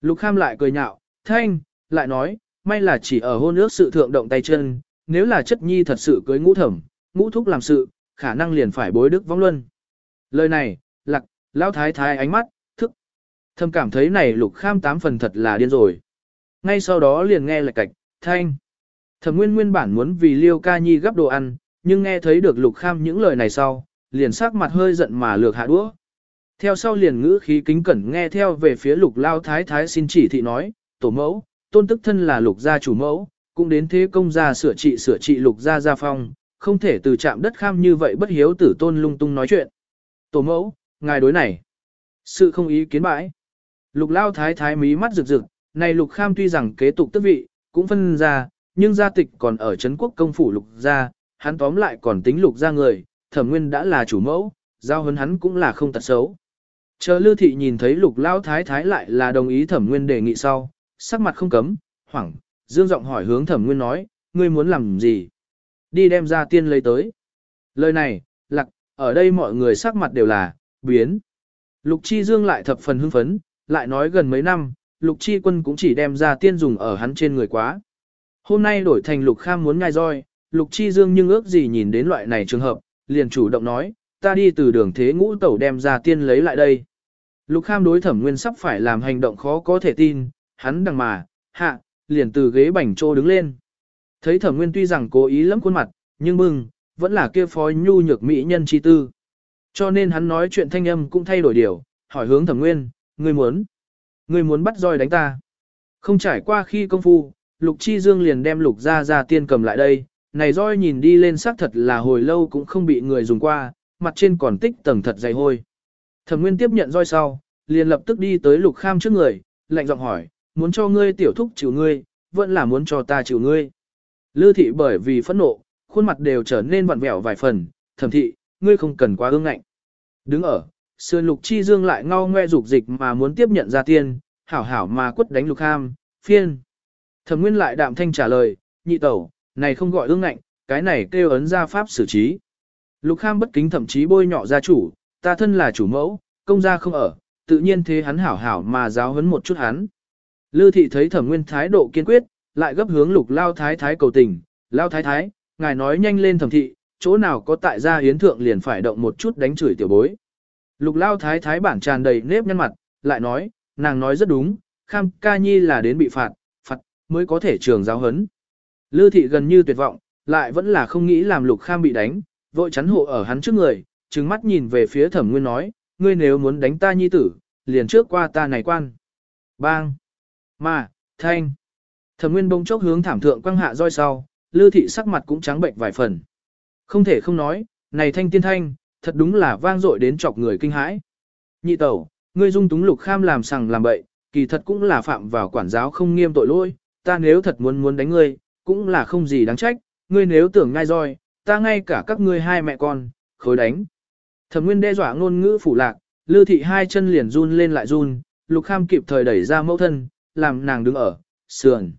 Lục kham lại cười nhạo, thanh, lại nói, may là chỉ ở hôn ước sự thượng động tay chân, nếu là chất nhi thật sự cưới ngũ thẩm, ngũ thúc làm sự, khả năng liền phải bối đức vong luân. Lời này, lạc, lão thái thái ánh mắt, thức. Thâm cảm thấy này lục kham tám phần thật là điên rồi. Ngay sau đó liền nghe lại cạch, thanh. Thẩm nguyên nguyên bản muốn vì liêu ca nhi gấp đồ ăn, nhưng nghe thấy được lục kham những lời này sau, liền sắc mặt hơi giận mà lược hạ đũa. Theo sau liền ngữ khí kính cẩn nghe theo về phía lục lao thái thái xin chỉ thị nói, tổ mẫu, tôn tức thân là lục gia chủ mẫu, cũng đến thế công gia sửa trị sửa trị lục gia gia phong, không thể từ chạm đất kham như vậy bất hiếu tử tôn lung tung nói chuyện. Tổ mẫu, ngài đối này. Sự không ý kiến bãi. Lục lao thái thái mí mắt rực rực, này lục kham tuy rằng kế tục tước vị, cũng phân ra, nhưng gia tịch còn ở Trấn quốc công phủ lục gia, hắn tóm lại còn tính lục gia người, thẩm nguyên đã là chủ mẫu, giao hấn hắn cũng là không tật xấu. Chờ lưu thị nhìn thấy lục lao thái thái lại là đồng ý thẩm nguyên đề nghị sau, sắc mặt không cấm, hoảng, dương giọng hỏi hướng thẩm nguyên nói, ngươi muốn làm gì? Đi đem ra tiên lấy tới. Lời này, lặc, ở đây mọi người sắc mặt đều là, biến. Lục Chi Dương lại thập phần hưng phấn, lại nói gần mấy năm, Lục Chi Quân cũng chỉ đem ra tiên dùng ở hắn trên người quá. Hôm nay đổi thành Lục Kham muốn ngai roi, Lục Chi Dương nhưng ước gì nhìn đến loại này trường hợp, liền chủ động nói, ta đi từ đường thế ngũ tẩu đem ra tiên lấy lại đây. Lục Kham đối thẩm nguyên sắp phải làm hành động khó có thể tin, hắn đằng mà, hạ, liền từ ghế bành trô đứng lên. Thấy thẩm nguyên tuy rằng cố ý lắm khuôn mặt, nhưng mừng vẫn là kia phó nhu nhược mỹ nhân chi tư. Cho nên hắn nói chuyện thanh âm cũng thay đổi điều, hỏi hướng thẩm nguyên, ngươi muốn, ngươi muốn bắt roi đánh ta. Không trải qua khi công phu, lục chi dương liền đem lục ra ra tiên cầm lại đây, này roi nhìn đi lên xác thật là hồi lâu cũng không bị người dùng qua, mặt trên còn tích tầng thật dày hôi. Thẩm nguyên tiếp nhận roi sau, liền lập tức đi tới lục kham trước người, lạnh giọng hỏi, muốn cho ngươi tiểu thúc chịu ngươi, vẫn là muốn cho ta chịu ngươi. Lư thị bởi vì phẫn nộ, khuôn mặt đều trở nên vặn vẹo vài phần, thẩm thị, ngươi không cần quá ương ngạnh. Đứng ở, sườn lục chi dương lại ngao ngoe dục dịch mà muốn tiếp nhận ra tiên, hảo hảo mà quất đánh lục ham, phiên. Thẩm nguyên lại đạm thanh trả lời, nhị tẩu, này không gọi ương ngạnh, cái này kêu ấn ra pháp xử trí. Lục kham bất kính thậm chí bôi nhọ gia chủ, ta thân là chủ mẫu, công gia không ở, tự nhiên thế hắn hảo hảo mà giáo huấn một chút hắn. Lư thị thấy thẩm nguyên thái độ kiên quyết, lại gấp hướng lục lao thái thái cầu tình, lao thái thái, ngài nói nhanh lên thẩm thị, chỗ nào có tại gia hiến thượng liền phải động một chút đánh chửi tiểu bối. Lục lao thái thái bản tràn đầy nếp nhăn mặt, lại nói, nàng nói rất đúng, kham ca nhi là đến bị phạt, phạt, mới có thể trường giáo huấn. Lư thị gần như tuyệt vọng, lại vẫn là không nghĩ làm lục kham bị đánh, vội chắn hộ ở hắn trước người, trừng mắt nhìn về phía thẩm nguyên nói, ngươi nếu muốn đánh ta nhi tử, liền trước qua ta này quan. Bang! Mà, thanh! Thẩm Nguyên bông chốc hướng thảm thượng quăng hạ roi sau, Lư thị sắc mặt cũng trắng bệnh vài phần. Không thể không nói, này thanh tiên thanh, thật đúng là vang dội đến chọc người kinh hãi. Nhị tẩu, ngươi dung túng lục kham làm sằng làm bậy, kỳ thật cũng là phạm vào quản giáo không nghiêm tội lỗi, ta nếu thật muốn muốn đánh ngươi, cũng là không gì đáng trách, ngươi nếu tưởng ngai roi, ta ngay cả các ngươi hai mẹ con, khối đánh. Thẩm Nguyên đe dọa ngôn ngữ phủ lạc, Lư thị hai chân liền run lên lại run, Lục Kham kịp thời đẩy ra mẫu thân, làm nàng đứng ở sườn.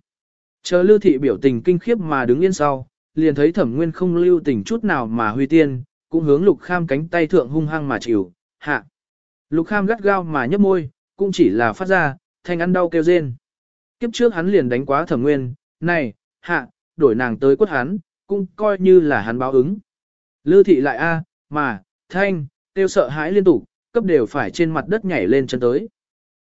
Chờ Lư thị biểu tình kinh khiếp mà đứng yên sau, liền thấy Thẩm Nguyên không lưu tình chút nào mà huy tiên, cũng hướng Lục Kham cánh tay thượng hung hăng mà chịu, hạ. Lục Kham gắt gao mà nhấp môi, cũng chỉ là phát ra, thanh ăn đau kêu rên. Kiếp trước hắn liền đánh quá Thẩm Nguyên, này, hạ, đổi nàng tới quất hắn, cũng coi như là hắn báo ứng. Lư thị lại a, mà, thanh, tiêu sợ hãi liên tục, cấp đều phải trên mặt đất nhảy lên chân tới.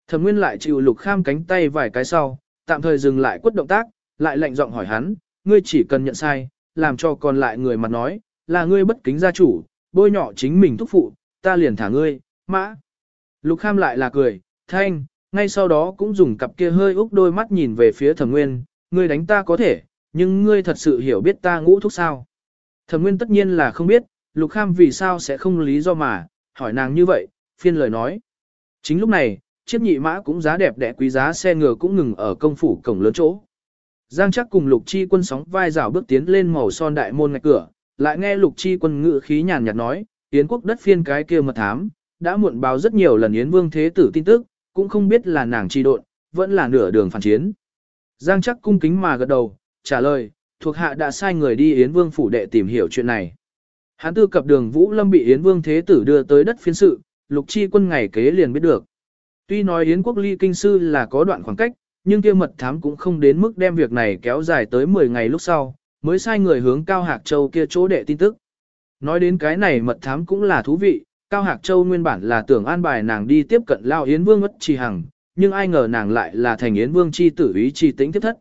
Thẩm Nguyên lại chịu Lục Kham cánh tay vài cái sau, tạm thời dừng lại quất động tác, lại lạnh giọng hỏi hắn, ngươi chỉ cần nhận sai, làm cho còn lại người mặt nói, là ngươi bất kính gia chủ, bôi nhọ chính mình thúc phụ, ta liền thả ngươi, mã. Lục Kham lại là cười, thanh, ngay sau đó cũng dùng cặp kia hơi úc đôi mắt nhìn về phía Thẩm Nguyên, ngươi đánh ta có thể, nhưng ngươi thật sự hiểu biết ta ngũ thúc sao. Thẩm Nguyên tất nhiên là không biết, Lục Kham vì sao sẽ không lý do mà, hỏi nàng như vậy, phiên lời nói. Chính lúc này, chiếc nhị mã cũng giá đẹp đẽ quý giá xe ngựa cũng ngừng ở công phủ cổng lớn chỗ. Giang chắc cùng Lục Chi quân sóng vai rào bước tiến lên màu son đại môn ngạch cửa, lại nghe Lục Chi quân ngự khí nhàn nhạt nói, Yến quốc đất phiên cái kia mật thám, đã muộn báo rất nhiều lần Yến vương thế tử tin tức, cũng không biết là nàng chi độn, vẫn là nửa đường phản chiến. Giang chắc cung kính mà gật đầu, trả lời, thuộc hạ đã sai người đi Yến vương phủ đệ tìm hiểu chuyện này. Hán tư cập đường Vũ Lâm bị Yến vương thế tử đưa tới đất phiên sự, Lục Chi quân ngày kế liền biết được. Tuy nói Yến quốc ly kinh sư là có đoạn khoảng cách, nhưng kia mật thám cũng không đến mức đem việc này kéo dài tới 10 ngày lúc sau, mới sai người hướng Cao Hạc Châu kia chỗ đệ tin tức. Nói đến cái này mật thám cũng là thú vị, Cao Hạc Châu nguyên bản là tưởng an bài nàng đi tiếp cận Lao Yến Vương ất trì hằng, nhưng ai ngờ nàng lại là thành Yến Vương chi tử ý chi tính tiếp thất.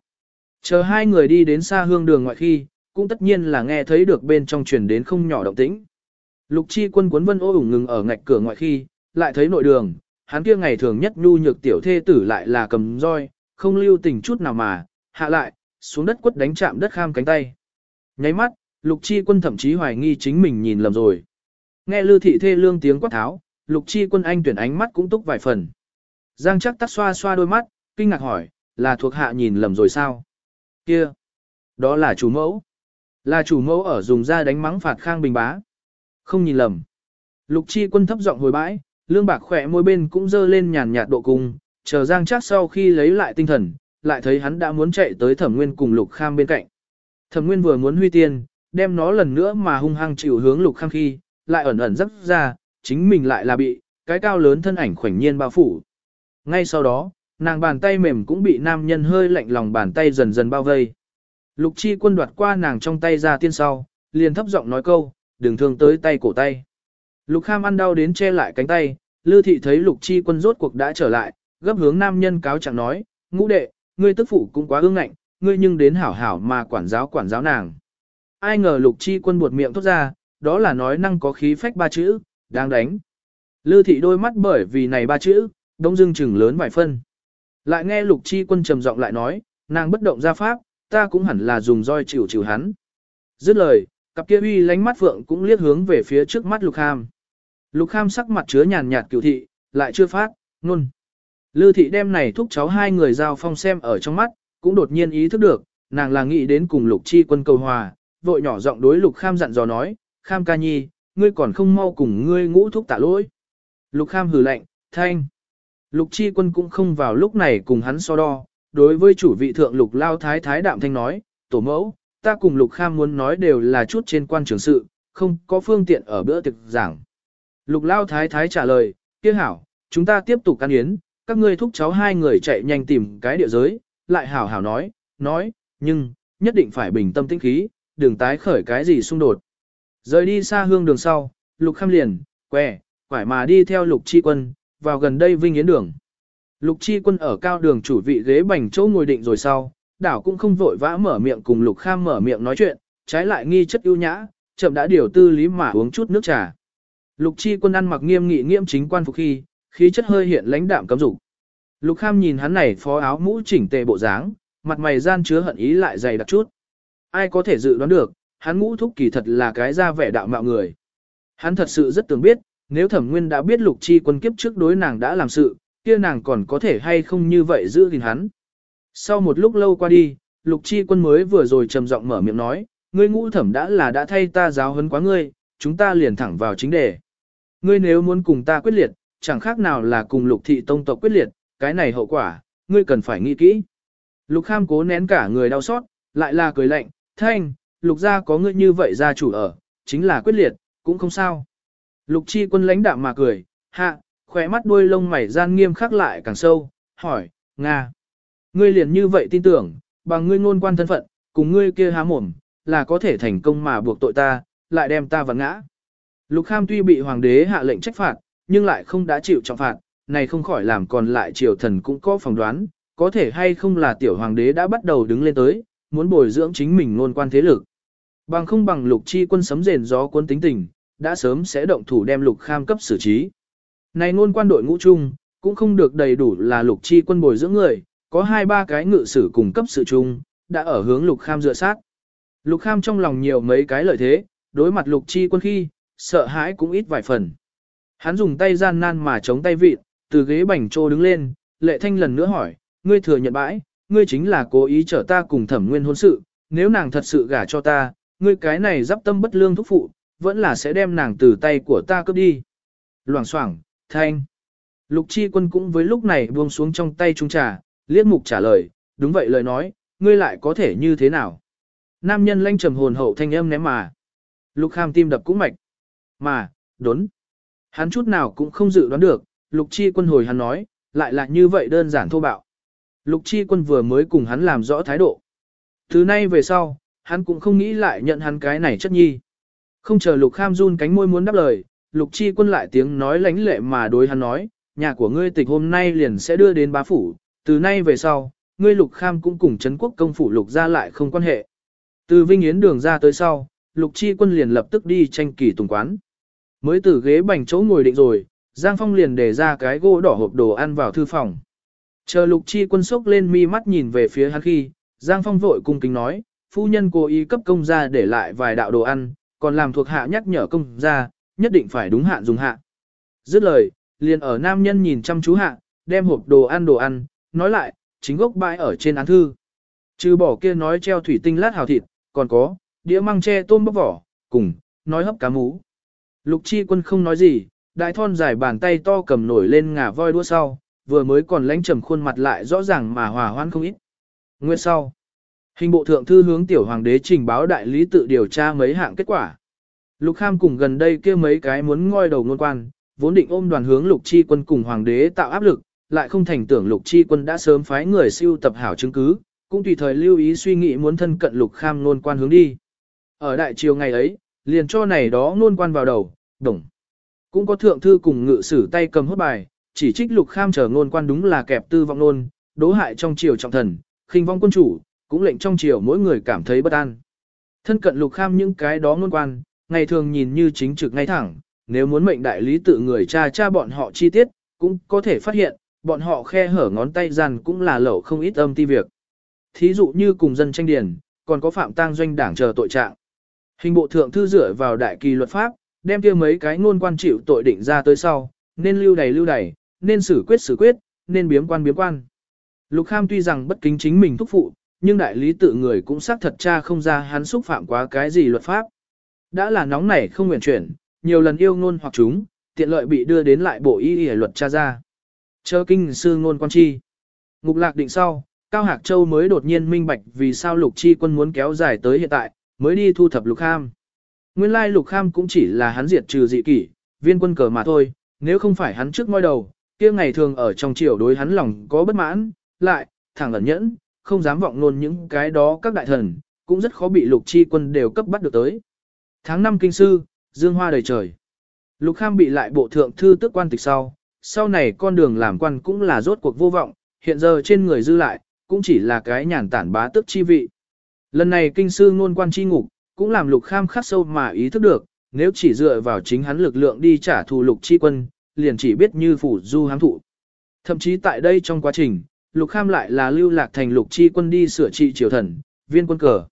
Chờ hai người đi đến xa hương đường ngoại khi, cũng tất nhiên là nghe thấy được bên trong truyền đến không nhỏ động tĩnh. Lục chi quân cuốn vân ô ủng ngừng ở ngạch cửa ngoại khi, lại thấy nội đường, hắn kia ngày thường nhất nhu nhược tiểu thê tử lại là cầm roi, không lưu tình chút nào mà, hạ lại, xuống đất quất đánh chạm đất kham cánh tay. Nháy mắt, lục chi quân thậm chí hoài nghi chính mình nhìn lầm rồi. Nghe lư thị thê lương tiếng quát tháo, lục chi quân anh tuyển ánh mắt cũng túc vài phần. Giang chắc tắt xoa xoa đôi mắt, kinh ngạc hỏi, là thuộc hạ nhìn lầm rồi sao? Kia, đó là chủ mẫu. Là chủ mẫu ở dùng ra đánh mắng phạt khang bình bá. Không nhìn lầm. Lục chi quân thấp giọng hồi bãi, lương bạc khỏe môi bên cũng dơ lên nhàn nhạt độ cung, chờ Giang chắc sau khi lấy lại tinh thần, lại thấy hắn đã muốn chạy tới thẩm nguyên cùng lục kham bên cạnh. Thẩm nguyên vừa muốn huy tiên, đem nó lần nữa mà hung hăng chịu hướng lục kham khi, lại ẩn ẩn dấp ra, chính mình lại là bị, cái cao lớn thân ảnh khoảnh nhiên bao phủ. Ngay sau đó, nàng bàn tay mềm cũng bị nam nhân hơi lạnh lòng bàn tay dần dần bao vây. Lục chi quân đoạt qua nàng trong tay ra tiên sau, liền thấp giọng nói câu, đừng thương tới tay cổ tay. Lục kham ăn đau đến che lại cánh tay, lư thị thấy lục chi quân rốt cuộc đã trở lại, gấp hướng nam nhân cáo chẳng nói, ngũ đệ, ngươi tức phụ cũng quá ương ngạnh, ngươi nhưng đến hảo hảo mà quản giáo quản giáo nàng. Ai ngờ lục chi quân buột miệng thốt ra, đó là nói năng có khí phách ba chữ, đang đánh. Lư thị đôi mắt bởi vì này ba chữ, đông dưng chừng lớn vài phân. Lại nghe lục chi quân trầm giọng lại nói, nàng bất động ra pháp, ta cũng hẳn là dùng roi chịu chịu hắn. Dứt lời, cặp kia uy lánh mắt phượng cũng liếc hướng về phía trước mắt lục kham. Lục kham sắc mặt chứa nhàn nhạt cựu thị, lại chưa phát, nôn. Lư thị đem này thúc cháu hai người giao phong xem ở trong mắt, cũng đột nhiên ý thức được, nàng là nghĩ đến cùng lục chi quân cầu hòa, vội nhỏ giọng đối lục kham dặn dò nói, kham ca nhi, ngươi còn không mau cùng ngươi ngũ thúc tạ lỗi. Lục kham hừ lạnh, thanh. Lục chi quân cũng không vào lúc này cùng hắn so đo, đối với chủ vị thượng lục lao thái thái đạm thanh nói, tổ mẫu, ta cùng lục kham muốn nói đều là chút trên quan trường sự, không có phương tiện ở bữa tiệc giảng. Lục lao thái thái trả lời, kia hảo, chúng ta tiếp tục ăn yến, các ngươi thúc cháu hai người chạy nhanh tìm cái địa giới, lại hảo hảo nói, nói, nhưng, nhất định phải bình tâm tĩnh khí, đừng tái khởi cái gì xung đột. Rời đi xa hương đường sau, lục kham liền, què, quải mà đi theo lục chi quân, vào gần đây vinh yến đường. Lục chi quân ở cao đường chủ vị ghế bành chỗ ngồi định rồi sau, đảo cũng không vội vã mở miệng cùng lục kham mở miệng nói chuyện, trái lại nghi chất ưu nhã, chậm đã điều tư lý mà uống chút nước trà. Lục chi quân ăn mặc nghiêm nghị nghiêm chính quan phục khi, khí chất hơi hiện lãnh đạm cấm dục. Lục kham nhìn hắn này phó áo mũ chỉnh tề bộ dáng, mặt mày gian chứa hận ý lại dày đặc chút. Ai có thể dự đoán được, hắn ngũ thúc kỳ thật là cái ra vẻ đạo mạo người. Hắn thật sự rất tưởng biết, nếu thẩm nguyên đã biết lục chi quân kiếp trước đối nàng đã làm sự, kia nàng còn có thể hay không như vậy giữ gìn hắn. Sau một lúc lâu qua đi, lục chi quân mới vừa rồi trầm giọng mở miệng nói, ngươi ngũ thẩm đã là đã thay ta giáo huấn quá ngươi, chúng ta liền thẳng vào chính đề. Ngươi nếu muốn cùng ta quyết liệt, chẳng khác nào là cùng lục thị tông tộc quyết liệt, cái này hậu quả, ngươi cần phải nghĩ kỹ. Lục kham cố nén cả người đau xót, lại là cười lạnh, thanh, lục gia có ngươi như vậy gia chủ ở, chính là quyết liệt, cũng không sao. Lục chi quân lãnh đạm mà cười, hạ, khỏe mắt đuôi lông mày gian nghiêm khắc lại càng sâu, hỏi, Nga. Ngươi liền như vậy tin tưởng, bằng ngươi ngôn quan thân phận, cùng ngươi kia há mồm, là có thể thành công mà buộc tội ta, lại đem ta vào ngã. Lục Kham tuy bị hoàng đế hạ lệnh trách phạt, nhưng lại không đã chịu trọng phạt, này không khỏi làm còn lại triều thần cũng có phỏng đoán, có thể hay không là tiểu hoàng đế đã bắt đầu đứng lên tới, muốn bồi dưỡng chính mình ngôn quan thế lực. Bằng không bằng lục chi quân sấm rền gió quân tính tình, đã sớm sẽ động thủ đem lục kham cấp xử trí. Này ngôn quan đội ngũ chung, cũng không được đầy đủ là lục chi quân bồi dưỡng người, có hai ba cái ngự sử cùng cấp sự chung, đã ở hướng lục kham dựa sát. Lục kham trong lòng nhiều mấy cái lợi thế, đối mặt lục chi quân khi, sợ hãi cũng ít vài phần. Hắn dùng tay gian nan mà chống tay vịt, từ ghế bành trô đứng lên, lệ thanh lần nữa hỏi, ngươi thừa nhận bãi, ngươi chính là cố ý chở ta cùng thẩm nguyên hôn sự, nếu nàng thật sự gả cho ta, ngươi cái này giáp tâm bất lương thúc phụ, vẫn là sẽ đem nàng từ tay của ta cướp đi. Loảng xoảng, thanh. Lục chi quân cũng với lúc này buông xuống trong tay trung trà, liếc mục trả lời, đúng vậy lời nói, ngươi lại có thể như thế nào? Nam nhân lanh trầm hồn hậu thanh âm ném mà. Lục hàm tim đập cũng mạch. Mà, đốn. Hắn chút nào cũng không dự đoán được, lục chi quân hồi hắn nói, lại là như vậy đơn giản thô bạo. Lục chi quân vừa mới cùng hắn làm rõ thái độ. thứ nay về sau, hắn cũng không nghĩ lại nhận hắn cái này chất nhi. Không chờ lục kham run cánh môi muốn đáp lời, lục chi quân lại tiếng nói lánh lệ mà đối hắn nói, nhà của ngươi tịch hôm nay liền sẽ đưa đến bá phủ, từ nay về sau, ngươi lục kham cũng cùng Trấn quốc công phủ lục ra lại không quan hệ. Từ Vinh Yến đường ra tới sau, lục chi quân liền lập tức đi tranh kỳ tùng quán. Mới từ ghế bành chỗ ngồi định rồi, Giang Phong liền để ra cái gỗ đỏ hộp đồ ăn vào thư phòng. Chờ lục chi quân sốc lên mi mắt nhìn về phía hắn khi, Giang Phong vội cung kính nói, phu nhân cố ý cấp công gia để lại vài đạo đồ ăn, còn làm thuộc hạ nhắc nhở công gia, nhất định phải đúng hạn dùng hạ. Dứt lời, liền ở nam nhân nhìn chăm chú hạ, đem hộp đồ ăn đồ ăn, nói lại, chính gốc bãi ở trên án thư. Trừ bỏ kia nói treo thủy tinh lát hào thịt, còn có, đĩa măng tre tôm bóc vỏ, cùng, nói hấp cá mú. Lục chi quân không nói gì, đại thon dài bàn tay to cầm nổi lên ngả voi đua sau, vừa mới còn lánh trầm khuôn mặt lại rõ ràng mà hòa hoãn không ít. Nguyên sau, hình bộ thượng thư hướng tiểu hoàng đế trình báo đại lý tự điều tra mấy hạng kết quả. Lục Kham cùng gần đây kia mấy cái muốn ngoi đầu ngôn quan, vốn định ôm đoàn hướng Lục Chi quân cùng hoàng đế tạo áp lực, lại không thành tưởng Lục Chi quân đã sớm phái người siêu tập hảo chứng cứ, cũng tùy thời lưu ý suy nghĩ muốn thân cận Lục Kham ngôn quan hướng đi. Ở đại triều ngày ấy, liền cho này đó ngôn quan vào đầu, đồng. Cũng có thượng thư cùng ngự sử tay cầm hốt bài, chỉ trích Lục Kham chờ ngôn quan đúng là kẹp tư vọng nôn, đố hại trong triều trọng thần, khinh vong quân chủ, cũng lệnh trong chiều mỗi người cảm thấy bất an. Thân cận Lục Kham những cái đó ngôn quan, ngày thường nhìn như chính trực ngay thẳng, nếu muốn mệnh đại lý tự người cha cha bọn họ chi tiết, cũng có thể phát hiện, bọn họ khe hở ngón tay rằng cũng là lẩu không ít âm ti việc. Thí dụ như cùng dân tranh điển, còn có phạm tang doanh đảng chờ tội trạng. Hình bộ thượng thư dựa vào đại kỳ luật pháp, đem kia mấy cái ngôn quan chịu tội định ra tới sau, nên lưu đầy lưu đầy, nên xử quyết xử quyết, nên biếm quan biếm quan. Lục Kham tuy rằng bất kính chính mình thúc phụ, nhưng đại lý tự người cũng xác thật cha không ra hắn xúc phạm quá cái gì luật pháp. Đã là nóng này không nguyện chuyển, nhiều lần yêu ngôn hoặc chúng, tiện lợi bị đưa đến lại bộ y y luật tra ra. Chờ kinh sư ngôn quan chi. Ngục lạc định sau, Cao Hạc Châu mới đột nhiên minh bạch vì sao lục chi quân muốn kéo dài tới hiện tại, mới đi thu thập lục kham. Nguyên lai lục kham cũng chỉ là hắn diệt trừ dị kỷ, viên quân cờ mà thôi, nếu không phải hắn trước ngôi đầu, kia ngày thường ở trong triều đối hắn lòng có bất mãn, lại, thẳng ẩn nhẫn, không dám vọng nôn những cái đó các đại thần, cũng rất khó bị lục chi quân đều cấp bắt được tới. Tháng 5 kinh sư, dương hoa đầy trời. Lục Kham bị lại bộ thượng thư tước quan tịch sau, sau này con đường làm quan cũng là rốt cuộc vô vọng, hiện giờ trên người dư lại, cũng chỉ là cái nhàn tản bá tước chi vị. Lần này kinh sư ngôn quan chi ngục, cũng làm Lục Kham khắc sâu mà ý thức được, nếu chỉ dựa vào chính hắn lực lượng đi trả thù Lục chi quân, liền chỉ biết như phủ du hám thụ. Thậm chí tại đây trong quá trình, Lục Kham lại là lưu lạc thành Lục chi quân đi sửa trị triều thần, viên quân cờ.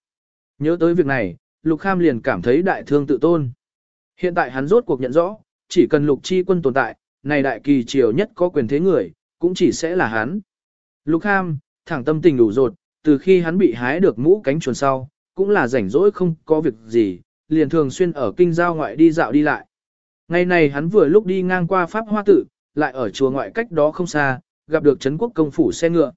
Nhớ tới việc này, Lục Kham liền cảm thấy đại thương tự tôn. Hiện tại hắn rốt cuộc nhận rõ, chỉ cần Lục Chi quân tồn tại, này đại kỳ triều nhất có quyền thế người, cũng chỉ sẽ là hắn. Lục Kham, thẳng tâm tình đủ rột, từ khi hắn bị hái được mũ cánh chuồn sau, cũng là rảnh rỗi không có việc gì, liền thường xuyên ở kinh giao ngoại đi dạo đi lại. Ngày này hắn vừa lúc đi ngang qua Pháp Hoa Tự, lại ở chùa ngoại cách đó không xa, gặp được Trấn quốc công phủ xe ngựa.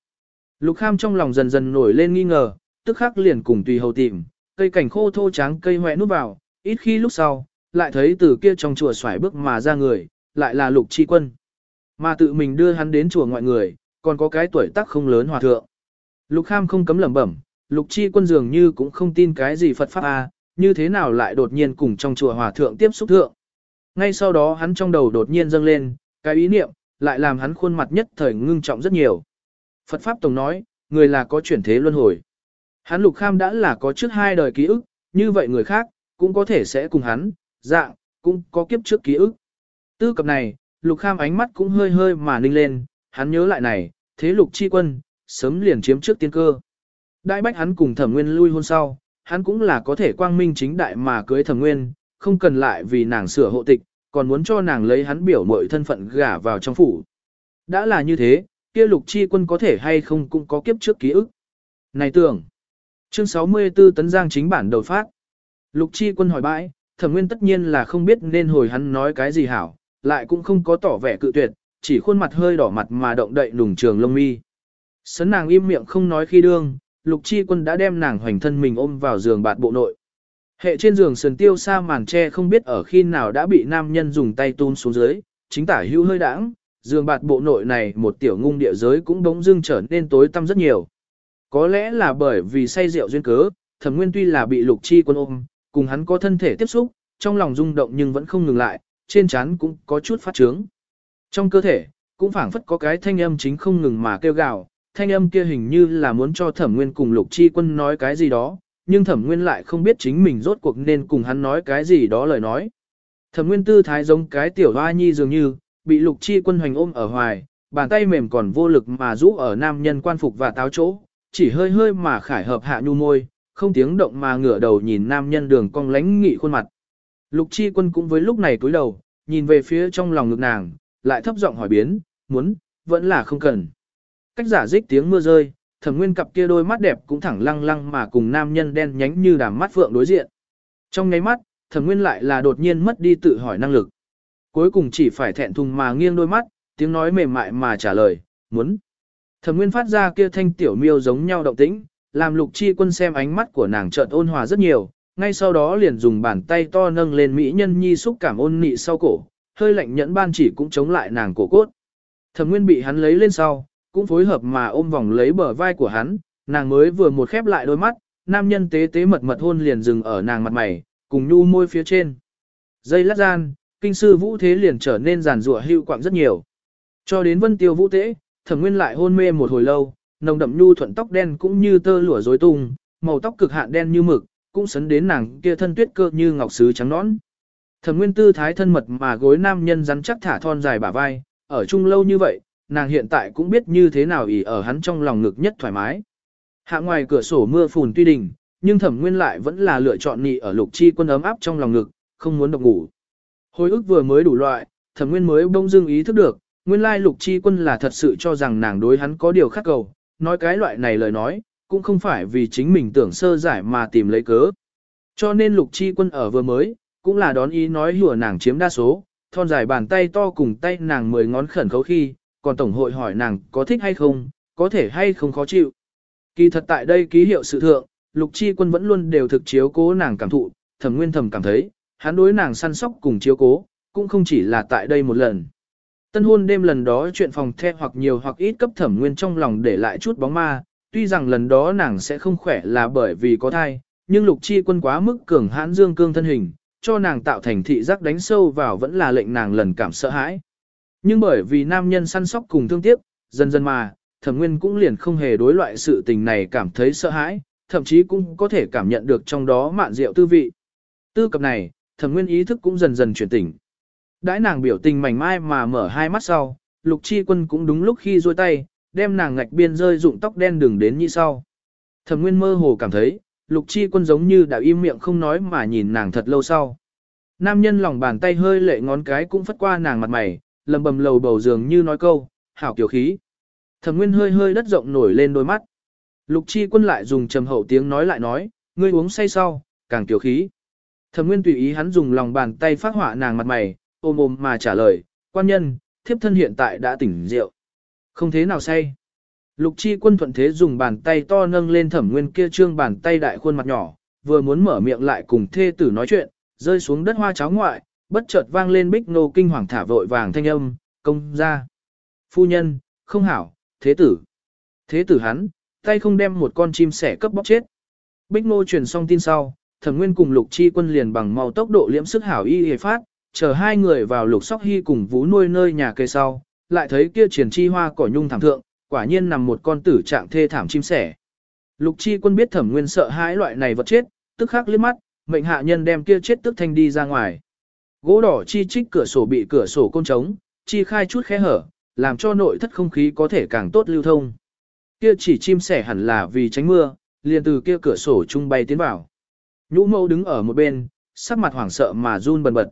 Lục Kham trong lòng dần dần nổi lên nghi ngờ, tức khắc liền cùng tùy hầu tìm, cây cảnh khô thô trắng cây hoẹ nút vào, ít khi lúc sau, lại thấy từ kia trong chùa xoải bước mà ra người, lại là lục chi quân. Mà tự mình đưa hắn đến chùa ngoại người, còn có cái tuổi tác không lớn hòa thượng. Lục Kham không cấm lẩm bẩm, lục chi quân dường như cũng không tin cái gì Phật Pháp a, như thế nào lại đột nhiên cùng trong chùa hòa thượng tiếp xúc thượng. Ngay sau đó hắn trong đầu đột nhiên dâng lên, cái ý niệm, lại làm hắn khuôn mặt nhất thời ngưng trọng rất nhiều. Phật Pháp Tổng nói, người là có chuyển thế luân hồi. Hắn lục kham đã là có trước hai đời ký ức, như vậy người khác, cũng có thể sẽ cùng hắn, dạng, cũng có kiếp trước ký ức. Tư cập này, lục kham ánh mắt cũng hơi hơi mà ninh lên, hắn nhớ lại này, thế lục chi quân, sớm liền chiếm trước tiên cơ. Đại bách hắn cùng thẩm nguyên lui hôn sau, hắn cũng là có thể quang minh chính đại mà cưới thẩm nguyên, không cần lại vì nàng sửa hộ tịch, còn muốn cho nàng lấy hắn biểu mội thân phận gả vào trong phủ. Đã là như thế, kia lục chi quân có thể hay không cũng có kiếp trước ký ức. Này tưởng, chương 64 tấn giang chính bản đầu phát. Lục chi quân hỏi bãi, thẩm nguyên tất nhiên là không biết nên hồi hắn nói cái gì hảo, lại cũng không có tỏ vẻ cự tuyệt, chỉ khuôn mặt hơi đỏ mặt mà động đậy nùng trường lông mi. Sấn nàng im miệng không nói khi đương, lục chi quân đã đem nàng hoành thân mình ôm vào giường bạt bộ nội. Hệ trên giường sườn tiêu xa màn tre không biết ở khi nào đã bị nam nhân dùng tay tún xuống dưới, chính tả hữu hơi đãng, giường bạt bộ nội này một tiểu ngung địa giới cũng bỗng dưng trở nên tối tăm rất nhiều. Có lẽ là bởi vì say rượu duyên cớ, thẩm nguyên tuy là bị lục chi quân ôm, cùng hắn có thân thể tiếp xúc, trong lòng rung động nhưng vẫn không ngừng lại, trên trán cũng có chút phát trướng. Trong cơ thể, cũng phảng phất có cái thanh âm chính không ngừng mà kêu gào, thanh âm kia hình như là muốn cho thẩm nguyên cùng lục chi quân nói cái gì đó, nhưng thẩm nguyên lại không biết chính mình rốt cuộc nên cùng hắn nói cái gì đó lời nói. Thẩm nguyên tư thái giống cái tiểu hoa nhi dường như, bị lục chi quân hoành ôm ở hoài, bàn tay mềm còn vô lực mà rũ ở nam nhân quan phục và táo chỗ, chỉ hơi hơi mà khải hợp hạ nhu môi, không tiếng động mà ngửa đầu nhìn nam nhân đường cong lánh nghị khuôn mặt. Lục chi quân cũng với lúc này cúi đầu, nhìn về phía trong lòng ngực nàng, lại thấp giọng hỏi biến, muốn, vẫn là không cần. Cách giả dích tiếng mưa rơi, thẩm nguyên cặp kia đôi mắt đẹp cũng thẳng lăng lăng mà cùng nam nhân đen nhánh như đàm mắt phượng đối diện. Trong nháy mắt, thẩm nguyên lại là đột nhiên mất đi tự hỏi năng lực. Cuối cùng chỉ phải thẹn thùng mà nghiêng đôi mắt, tiếng nói mềm mại mà trả lời, muốn. Thẩm nguyên phát ra kia thanh tiểu miêu giống nhau động tĩnh, làm lục chi quân xem ánh mắt của nàng chợt ôn hòa rất nhiều, ngay sau đó liền dùng bàn tay to nâng lên mỹ nhân nhi xúc cảm ôn nị sau cổ, hơi lạnh nhẫn ban chỉ cũng chống lại nàng cổ cốt. Thẩm nguyên bị hắn lấy lên sau, cũng phối hợp mà ôm vòng lấy bờ vai của hắn, nàng mới vừa một khép lại đôi mắt, nam nhân tế tế mật mật hôn liền dừng ở nàng mặt mày, cùng nhu môi phía trên. Dây lát gian, kinh sư vũ thế liền trở nên giàn rủa hưu quạng rất nhiều. Cho đến vân tiêu vũ tế, thẩm nguyên lại hôn mê một hồi lâu, nồng đậm nhu thuận tóc đen cũng như tơ lụa rối tung, màu tóc cực hạn đen như mực, cũng sấn đến nàng kia thân tuyết cơ như ngọc sứ trắng nõn. Thẩm nguyên tư thái thân mật mà gối nam nhân rắn chắc thả thon dài bả vai, ở chung lâu như vậy, nàng hiện tại cũng biết như thế nào ỉ ở hắn trong lòng ngực nhất thoải mái. Hạ ngoài cửa sổ mưa phùn tuy đình, nhưng thẩm nguyên lại vẫn là lựa chọn nị ở lục chi quân ấm áp trong lòng ngực, không muốn độc ngủ. Hồi ức vừa mới đủ loại, thẩm nguyên mới bông dưng ý thức được, nguyên lai lục chi quân là thật sự cho rằng nàng đối hắn có điều khác cầu, nói cái loại này lời nói, cũng không phải vì chính mình tưởng sơ giải mà tìm lấy cớ. Cho nên lục chi quân ở vừa mới, cũng là đón ý nói hùa nàng chiếm đa số, thon dài bàn tay to cùng tay nàng mười ngón khẩn khấu khi, còn tổng hội hỏi nàng có thích hay không, có thể hay không khó chịu. Kỳ thật tại đây ký hiệu sự thượng, lục chi quân vẫn luôn đều thực chiếu cố nàng cảm thụ, thẩm nguyên thẩm cảm thấy, hắn đối nàng săn sóc cùng chiếu cố, cũng không chỉ là tại đây một lần. Tân hôn đêm lần đó chuyện phòng the hoặc nhiều hoặc ít cấp thẩm nguyên trong lòng để lại chút bóng ma, tuy rằng lần đó nàng sẽ không khỏe là bởi vì có thai, nhưng lục chi quân quá mức cường hãn dương cương thân hình, cho nàng tạo thành thị giác đánh sâu vào vẫn là lệnh nàng lần cảm sợ hãi. Nhưng bởi vì nam nhân săn sóc cùng thương tiếc, dần dần mà, thẩm nguyên cũng liền không hề đối loại sự tình này cảm thấy sợ hãi, thậm chí cũng có thể cảm nhận được trong đó mạn rượu tư vị. Tư cập này, thẩm nguyên ý thức cũng dần dần chuyển tỉnh. Đãi nàng biểu tình mảnh mai mà mở hai mắt sau, lục chi quân cũng đúng lúc khi rôi tay, đem nàng ngạch biên rơi dụng tóc đen đường đến như sau. Thẩm nguyên mơ hồ cảm thấy, lục chi quân giống như đã im miệng không nói mà nhìn nàng thật lâu sau. Nam nhân lòng bàn tay hơi lệ ngón cái cũng phất qua nàng mặt mày, lầm bầm lầu bầu dường như nói câu, hảo kiểu khí. Thẩm Nguyên hơi hơi đất rộng nổi lên đôi mắt. Lục Chi Quân lại dùng trầm hậu tiếng nói lại nói, ngươi uống say sau, càng kiểu khí. Thẩm Nguyên tùy ý hắn dùng lòng bàn tay phát họa nàng mặt mày, ôm ôm mà trả lời, quan nhân, thiếp thân hiện tại đã tỉnh rượu. Không thế nào say. Lục Chi Quân thuận thế dùng bàn tay to nâng lên Thẩm Nguyên kia trương bàn tay đại khuôn mặt nhỏ, vừa muốn mở miệng lại cùng thê tử nói chuyện, rơi xuống đất hoa cháo ngoại, bất chợt vang lên bích nô kinh hoàng thả vội vàng thanh âm, công ra. Phu nhân, không hảo, thế tử. Thế tử hắn, tay không đem một con chim sẻ cấp bóc chết. Bích nô truyền xong tin sau, thẩm nguyên cùng lục chi quân liền bằng mau tốc độ liễm sức hảo y hề phát, chờ hai người vào lục sóc hy cùng vú nuôi nơi nhà cây sau, lại thấy kia triển chi hoa cỏ nhung thảm thượng, quả nhiên nằm một con tử trạng thê thảm chim sẻ. Lục chi quân biết thẩm nguyên sợ hãi loại này vật chết, tức khắc liếc mắt, mệnh hạ nhân đem kia chết tức thanh đi ra ngoài. Gỗ đỏ chi trích cửa sổ bị cửa sổ côn trống, chi khai chút khe hở, làm cho nội thất không khí có thể càng tốt lưu thông. Kia chỉ chim sẻ hẳn là vì tránh mưa, liền từ kia cửa sổ trung bay tiến vào. Nhũ mẫu đứng ở một bên, sắc mặt hoảng sợ mà run bần bật.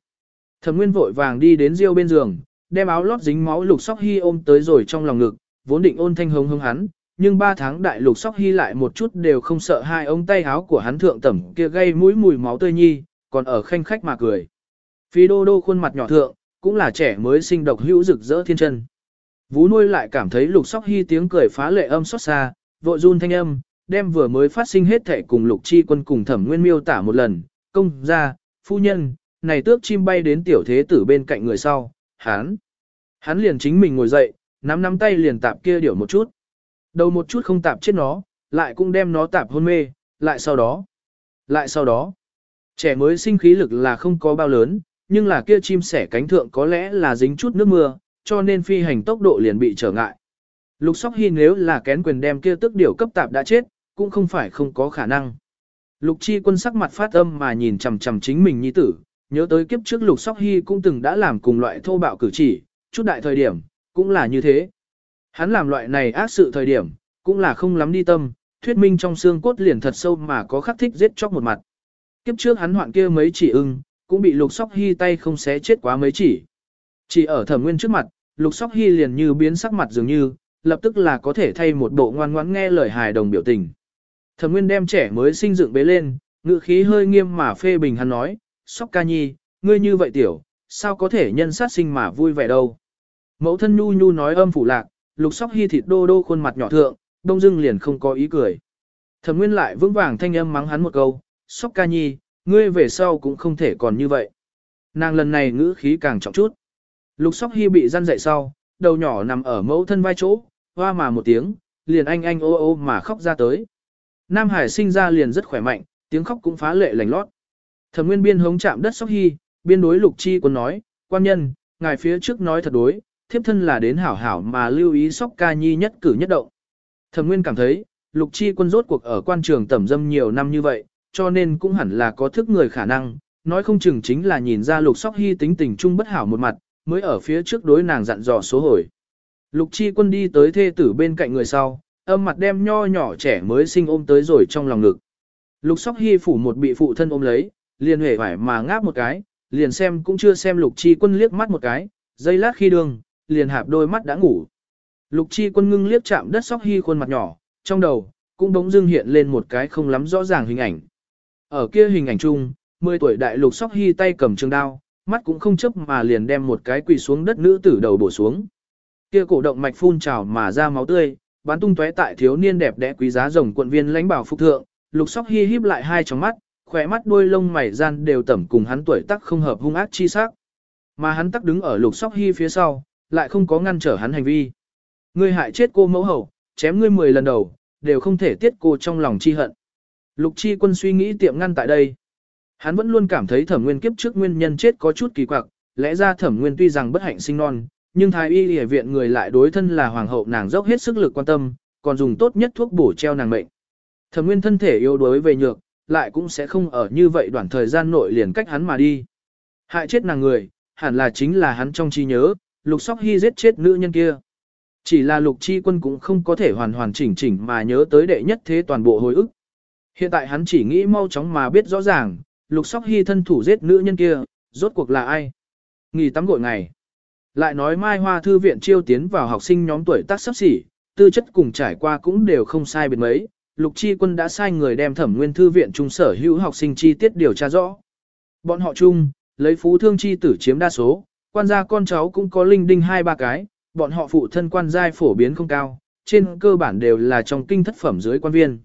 Thẩm Nguyên vội vàng đi đến riêu bên giường, đem áo lót dính máu lục sóc hy ôm tới rồi trong lòng ngực, vốn định ôn thanh hống hống hắn, nhưng ba tháng đại lục sóc hy lại một chút đều không sợ hai ông tay áo của hắn thượng tẩm kia gây mũi mùi máu tươi nhi, còn ở khanh khách mà cười. Phi đô đô khuôn mặt nhỏ thượng, cũng là trẻ mới sinh độc hữu rực rỡ thiên chân. Vú nuôi lại cảm thấy lục sóc hy tiếng cười phá lệ âm xót xa, vội run thanh âm, đem vừa mới phát sinh hết thể cùng lục chi quân cùng thẩm nguyên miêu tả một lần, công gia, phu nhân, này tước chim bay đến tiểu thế tử bên cạnh người sau, Hán, Hắn liền chính mình ngồi dậy, nắm nắm tay liền tạp kia điểu một chút. Đầu một chút không tạp chết nó, lại cũng đem nó tạp hôn mê, lại sau đó. Lại sau đó. Trẻ mới sinh khí lực là không có bao lớn, nhưng là kia chim sẻ cánh thượng có lẽ là dính chút nước mưa, cho nên phi hành tốc độ liền bị trở ngại. Lục Sóc Hy nếu là kén quyền đem kia tức điểu cấp tạp đã chết, cũng không phải không có khả năng. Lục Chi quân sắc mặt phát âm mà nhìn chằm chằm chính mình nhi tử, nhớ tới kiếp trước Lục Sóc Hy cũng từng đã làm cùng loại thô bạo cử chỉ, chút đại thời điểm, cũng là như thế. Hắn làm loại này ác sự thời điểm, cũng là không lắm đi tâm, thuyết minh trong xương cốt liền thật sâu mà có khắc thích giết chóc một mặt. Kiếp trước hắn hoạn kia mấy chỉ ưng, cũng bị Lục Sóc Hy tay không xé chết quá mấy chỉ. Chỉ ở thẩm nguyên trước mặt, Lục Sóc Hy liền như biến sắc mặt dường như, lập tức là có thể thay một bộ ngoan ngoãn nghe lời hài đồng biểu tình. Thẩm Nguyên đem trẻ mới sinh dựng bế lên, ngự khí hơi nghiêm mà phê bình hắn nói, Sóc ca nhi, ngươi như vậy tiểu, sao có thể nhân sát sinh mà vui vẻ đâu. Mẫu thân nhu nhu nói âm phủ lạc, lục sóc hy thịt đô đô khuôn mặt nhỏ thượng, đông dưng liền không có ý cười. Thẩm Nguyên lại vững vàng thanh âm mắng hắn một câu, Sóc ca nhi, ngươi về sau cũng không thể còn như vậy. Nàng lần này ngữ khí càng trọng chút. Lục Sóc Hy bị răn dậy sau, đầu nhỏ nằm ở mẫu thân vai chỗ, hoa mà một tiếng, liền anh anh ô ô mà khóc ra tới. Nam Hải sinh ra liền rất khỏe mạnh, tiếng khóc cũng phá lệ lành lót. Thẩm Nguyên biên hống chạm đất Sóc Hy, biên đối Lục Chi quân nói, quan nhân, ngài phía trước nói thật đối, thiếp thân là đến hảo hảo mà lưu ý Sóc Ca Nhi nhất cử nhất động. Thẩm Nguyên cảm thấy, Lục Chi quân rốt cuộc ở quan trường tẩm dâm nhiều năm như vậy, cho nên cũng hẳn là có thức người khả năng, nói không chừng chính là nhìn ra Lục Sóc Hy tính tình trung bất hảo một mặt, mới ở phía trước đối nàng dặn dò số hồi. Lục Chi Quân đi tới thê tử bên cạnh người sau, âm mặt đem nho nhỏ trẻ mới sinh ôm tới rồi trong lòng ngực. Lục Sóc Hy phủ một bị phụ thân ôm lấy, liền hề vải mà ngáp một cái, liền xem cũng chưa xem Lục Chi Quân liếc mắt một cái, giây lát khi đường, liền hạp đôi mắt đã ngủ. Lục Chi Quân ngưng liếc chạm đất Sóc Hy khuôn mặt nhỏ, trong đầu cũng bỗng dưng hiện lên một cái không lắm rõ ràng hình ảnh. Ở kia hình ảnh chung, 10 tuổi đại Lục Sóc Hy tay cầm trường đao, mắt cũng không chấp mà liền đem một cái quỳ xuống đất nữ tử đầu bổ xuống. Kia cổ động mạch phun trào mà ra máu tươi, bắn tung tóe tại thiếu niên đẹp đẽ quý giá rồng quận viên lãnh bảo phục thượng, lục sóc hy híp lại hai tròng mắt, khỏe mắt đuôi lông mày gian đều tẩm cùng hắn tuổi tác không hợp hung ác chi sắc. Mà hắn tắc đứng ở lục sóc hy phía sau, lại không có ngăn trở hắn hành vi. Ngươi hại chết cô mẫu hậu, chém ngươi 10 lần đầu, đều không thể tiết cô trong lòng chi hận. Lục chi quân suy nghĩ tiệm ngăn tại đây. Hắn vẫn luôn cảm thấy thẩm nguyên kiếp trước nguyên nhân chết có chút kỳ quặc, lẽ ra thẩm nguyên tuy rằng bất hạnh sinh non, nhưng thái y y viện người lại đối thân là hoàng hậu nàng dốc hết sức lực quan tâm, còn dùng tốt nhất thuốc bổ treo nàng mệnh. Thẩm nguyên thân thể yếu đuối về nhược, lại cũng sẽ không ở như vậy đoạn thời gian nội liền cách hắn mà đi. Hại chết nàng người, hẳn là chính là hắn trong trí nhớ, lục sóc hy giết chết nữ nhân kia. Chỉ là lục chi quân cũng không có thể hoàn hoàn chỉnh chỉnh mà nhớ tới đệ nhất thế toàn bộ hồi ức. Hiện tại hắn chỉ nghĩ mau chóng mà biết rõ ràng, lục sóc hy thân thủ giết nữ nhân kia, rốt cuộc là ai? Nghỉ tắm gội ngày. Lại nói Mai Hoa Thư viện chiêu tiến vào học sinh nhóm tuổi tác sắp xỉ, tư chất cùng trải qua cũng đều không sai biệt mấy. Lục Chi Quân đã sai người đem thẩm nguyên thư viện trung sở hữu học sinh chi tiết điều tra rõ. Bọn họ chung, lấy phú thương chi tử chiếm đa số, quan gia con cháu cũng có linh đinh hai ba cái, bọn họ phụ thân quan giai phổ biến không cao, trên cơ bản đều là trong kinh thất phẩm dưới quan viên.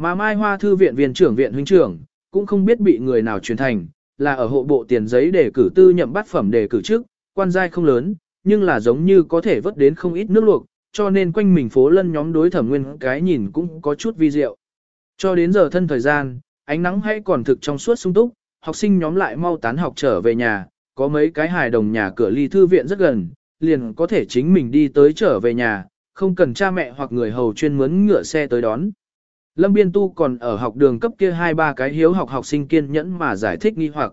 Mà Mai Hoa Thư viện viện trưởng viện huynh trưởng, cũng không biết bị người nào truyền thành, là ở hộ bộ tiền giấy để cử tư nhậm bát phẩm để cử trước, quan giai không lớn, nhưng là giống như có thể vớt đến không ít nước luộc, cho nên quanh mình phố lân nhóm đối thẩm nguyên cái nhìn cũng có chút vi diệu. Cho đến giờ thân thời gian, ánh nắng hay còn thực trong suốt sung túc, học sinh nhóm lại mau tán học trở về nhà, có mấy cái hài đồng nhà cửa ly thư viện rất gần, liền có thể chính mình đi tới trở về nhà, không cần cha mẹ hoặc người hầu chuyên mướn ngựa xe tới đón. Lâm Biên Tu còn ở học đường cấp kia hai ba cái hiếu học học sinh kiên nhẫn mà giải thích nghi hoặc.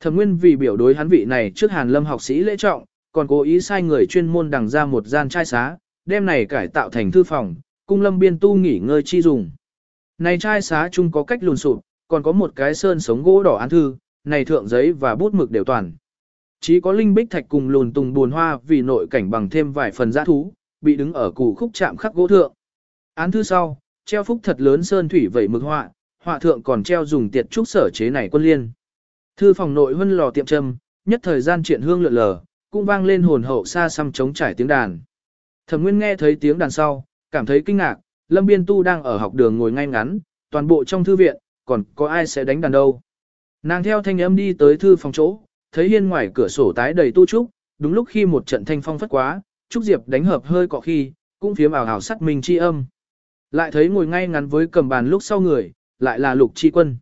Thẩm Nguyên vì biểu đối hắn vị này trước Hàn Lâm học sĩ lễ trọng, còn cố ý sai người chuyên môn đằng ra một gian trai xá, đem này cải tạo thành thư phòng, cung Lâm Biên Tu nghỉ ngơi chi dùng. Này trai xá chung có cách lùn sụp, còn có một cái sơn sống gỗ đỏ án thư, này thượng giấy và bút mực đều toàn. Chỉ có linh bích thạch cùng lùn tùng buồn hoa vì nội cảnh bằng thêm vài phần giã thú, bị đứng ở củ khúc chạm khắc gỗ thượng. Án thư sau, treo phúc thật lớn sơn thủy vẩy mực họa, họa thượng còn treo dùng tiệt trúc sở chế này quân liên. Thư phòng nội huân lò tiệm trầm, nhất thời gian chuyện hương lượn lờ, cũng vang lên hồn hậu xa xăm trống trải tiếng đàn. Thẩm Nguyên nghe thấy tiếng đàn sau, cảm thấy kinh ngạc, Lâm Biên Tu đang ở học đường ngồi ngay ngắn, toàn bộ trong thư viện, còn có ai sẽ đánh đàn đâu. Nàng theo thanh âm đi tới thư phòng chỗ, thấy hiên ngoài cửa sổ tái đầy tu trúc, đúng lúc khi một trận thanh phong phất quá, trúc diệp đánh hợp hơi cọ khi, cũng phía ảo ảo sắt mình chi âm. Lại thấy ngồi ngay ngắn với cầm bàn lúc sau người, lại là lục chi quân.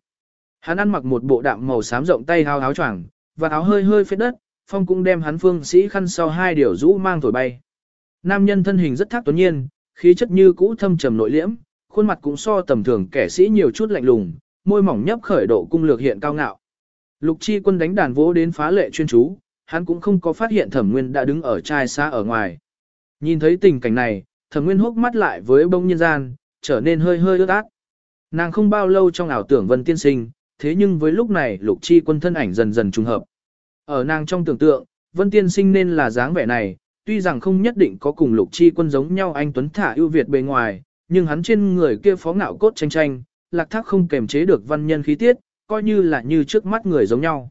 Hắn ăn mặc một bộ đạm màu xám rộng tay hao áo choàng, và áo hơi hơi phết đất, phong cũng đem hắn phương sĩ khăn sau hai điều rũ mang thổi bay. Nam nhân thân hình rất thác tuấn nhiên, khí chất như cũ thâm trầm nội liễm, khuôn mặt cũng so tầm thường kẻ sĩ nhiều chút lạnh lùng, môi mỏng nhấp khởi độ cung lược hiện cao ngạo. Lục chi quân đánh đàn vỗ đến phá lệ chuyên chú, hắn cũng không có phát hiện thẩm nguyên đã đứng ở trai xa ở ngoài. Nhìn thấy tình cảnh này, thẩm nguyên hốc mắt lại với bông nhân gian, trở nên hơi hơi ướt át. Nàng không bao lâu trong ảo tưởng vân tiên sinh, thế nhưng với lúc này lục chi quân thân ảnh dần dần trùng hợp. Ở nàng trong tưởng tượng, vân tiên sinh nên là dáng vẻ này, tuy rằng không nhất định có cùng lục chi quân giống nhau anh Tuấn Thả ưu việt bề ngoài, nhưng hắn trên người kia phó ngạo cốt tranh tranh, lạc thác không kềm chế được văn nhân khí tiết, coi như là như trước mắt người giống nhau.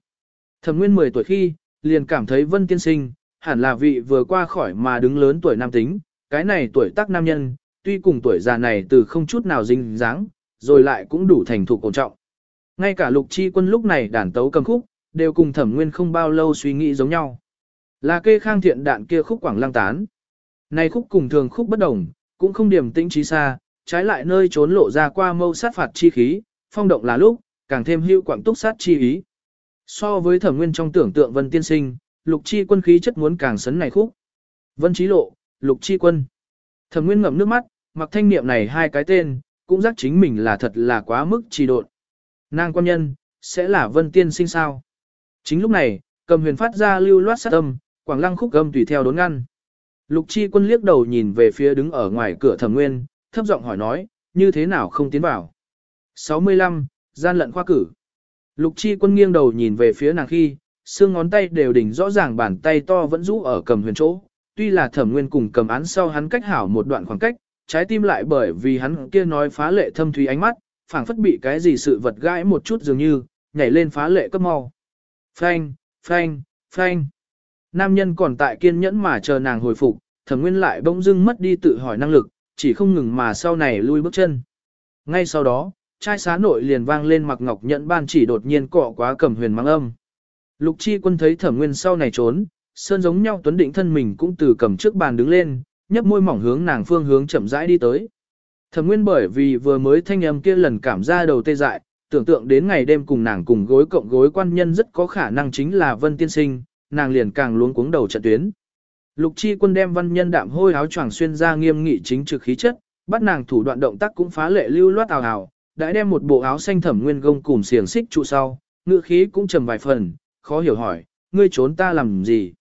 Thẩm nguyên 10 tuổi khi, liền cảm thấy vân tiên sinh, hẳn là vị vừa qua khỏi mà đứng lớn tuổi nam tính, cái này tuổi tác nam nhân, tuy cùng tuổi già này từ không chút nào dinh dáng, rồi lại cũng đủ thành thục ổn trọng. Ngay cả lục chi quân lúc này đàn tấu cầm khúc, đều cùng thẩm nguyên không bao lâu suy nghĩ giống nhau. Là kê khang thiện đạn kia khúc quảng lang tán. Này khúc cùng thường khúc bất đồng, cũng không điểm tĩnh trí xa, trái lại nơi trốn lộ ra qua mâu sát phạt chi khí, phong động là lúc, càng thêm hữu quảng túc sát chi ý. So với thẩm nguyên trong tưởng tượng vân tiên sinh, lục chi quân khí chất muốn càng sấn này khúc. Vân trí lộ, lục chi quân. Thẩm nguyên ngậm nước mắt, mặc thanh niệm này hai cái tên, cũng giác chính mình là thật là quá mức trì độn. Nàng quan nhân, sẽ là vân tiên sinh sao. Chính lúc này, cầm huyền phát ra lưu loát sát âm, quảng lăng khúc âm tùy theo đốn ngăn. Lục chi quân liếc đầu nhìn về phía đứng ở ngoài cửa thẩm nguyên, thấp giọng hỏi nói, như thế nào không tiến vào. 65. Gian lận khoa cử. Lục chi quân nghiêng đầu nhìn về phía nàng khi, xương ngón tay đều đỉnh rõ ràng bàn tay to vẫn rũ ở cầm huyền chỗ. Tuy là thẩm nguyên cùng cầm án sau hắn cách hảo một đoạn khoảng cách, trái tim lại bởi vì hắn kia nói phá lệ thâm thúy ánh mắt, phảng phất bị cái gì sự vật gãi một chút dường như, nhảy lên phá lệ cấp mau. Phanh, phanh, phanh. Nam nhân còn tại kiên nhẫn mà chờ nàng hồi phục, thẩm nguyên lại bỗng dưng mất đi tự hỏi năng lực, chỉ không ngừng mà sau này lui bước chân. Ngay sau đó, trai xá nội liền vang lên mặc ngọc nhẫn ban chỉ đột nhiên cọ quá cầm huyền mang âm. Lục chi quân thấy thẩm nguyên sau này trốn, sơn giống nhau tuấn định thân mình cũng từ cầm trước bàn đứng lên, nhấp môi mỏng hướng nàng phương hướng chậm rãi đi tới. Thẩm nguyên bởi vì vừa mới thanh âm kia lần cảm ra đầu tê dại, tưởng tượng đến ngày đêm cùng nàng cùng gối cộng gối quan nhân rất có khả năng chính là vân tiên sinh, nàng liền càng luống cuống đầu trận tuyến. Lục chi quân đem văn nhân đạm hôi áo choàng xuyên ra nghiêm nghị chính trực khí chất, bắt nàng thủ đoạn động tác cũng phá lệ lưu loát ào ào, đã đem một bộ áo xanh thẩm nguyên gông cùng xiềng xích trụ sau, ngữ khí cũng trầm vài phần, khó hiểu hỏi, ngươi trốn ta làm gì?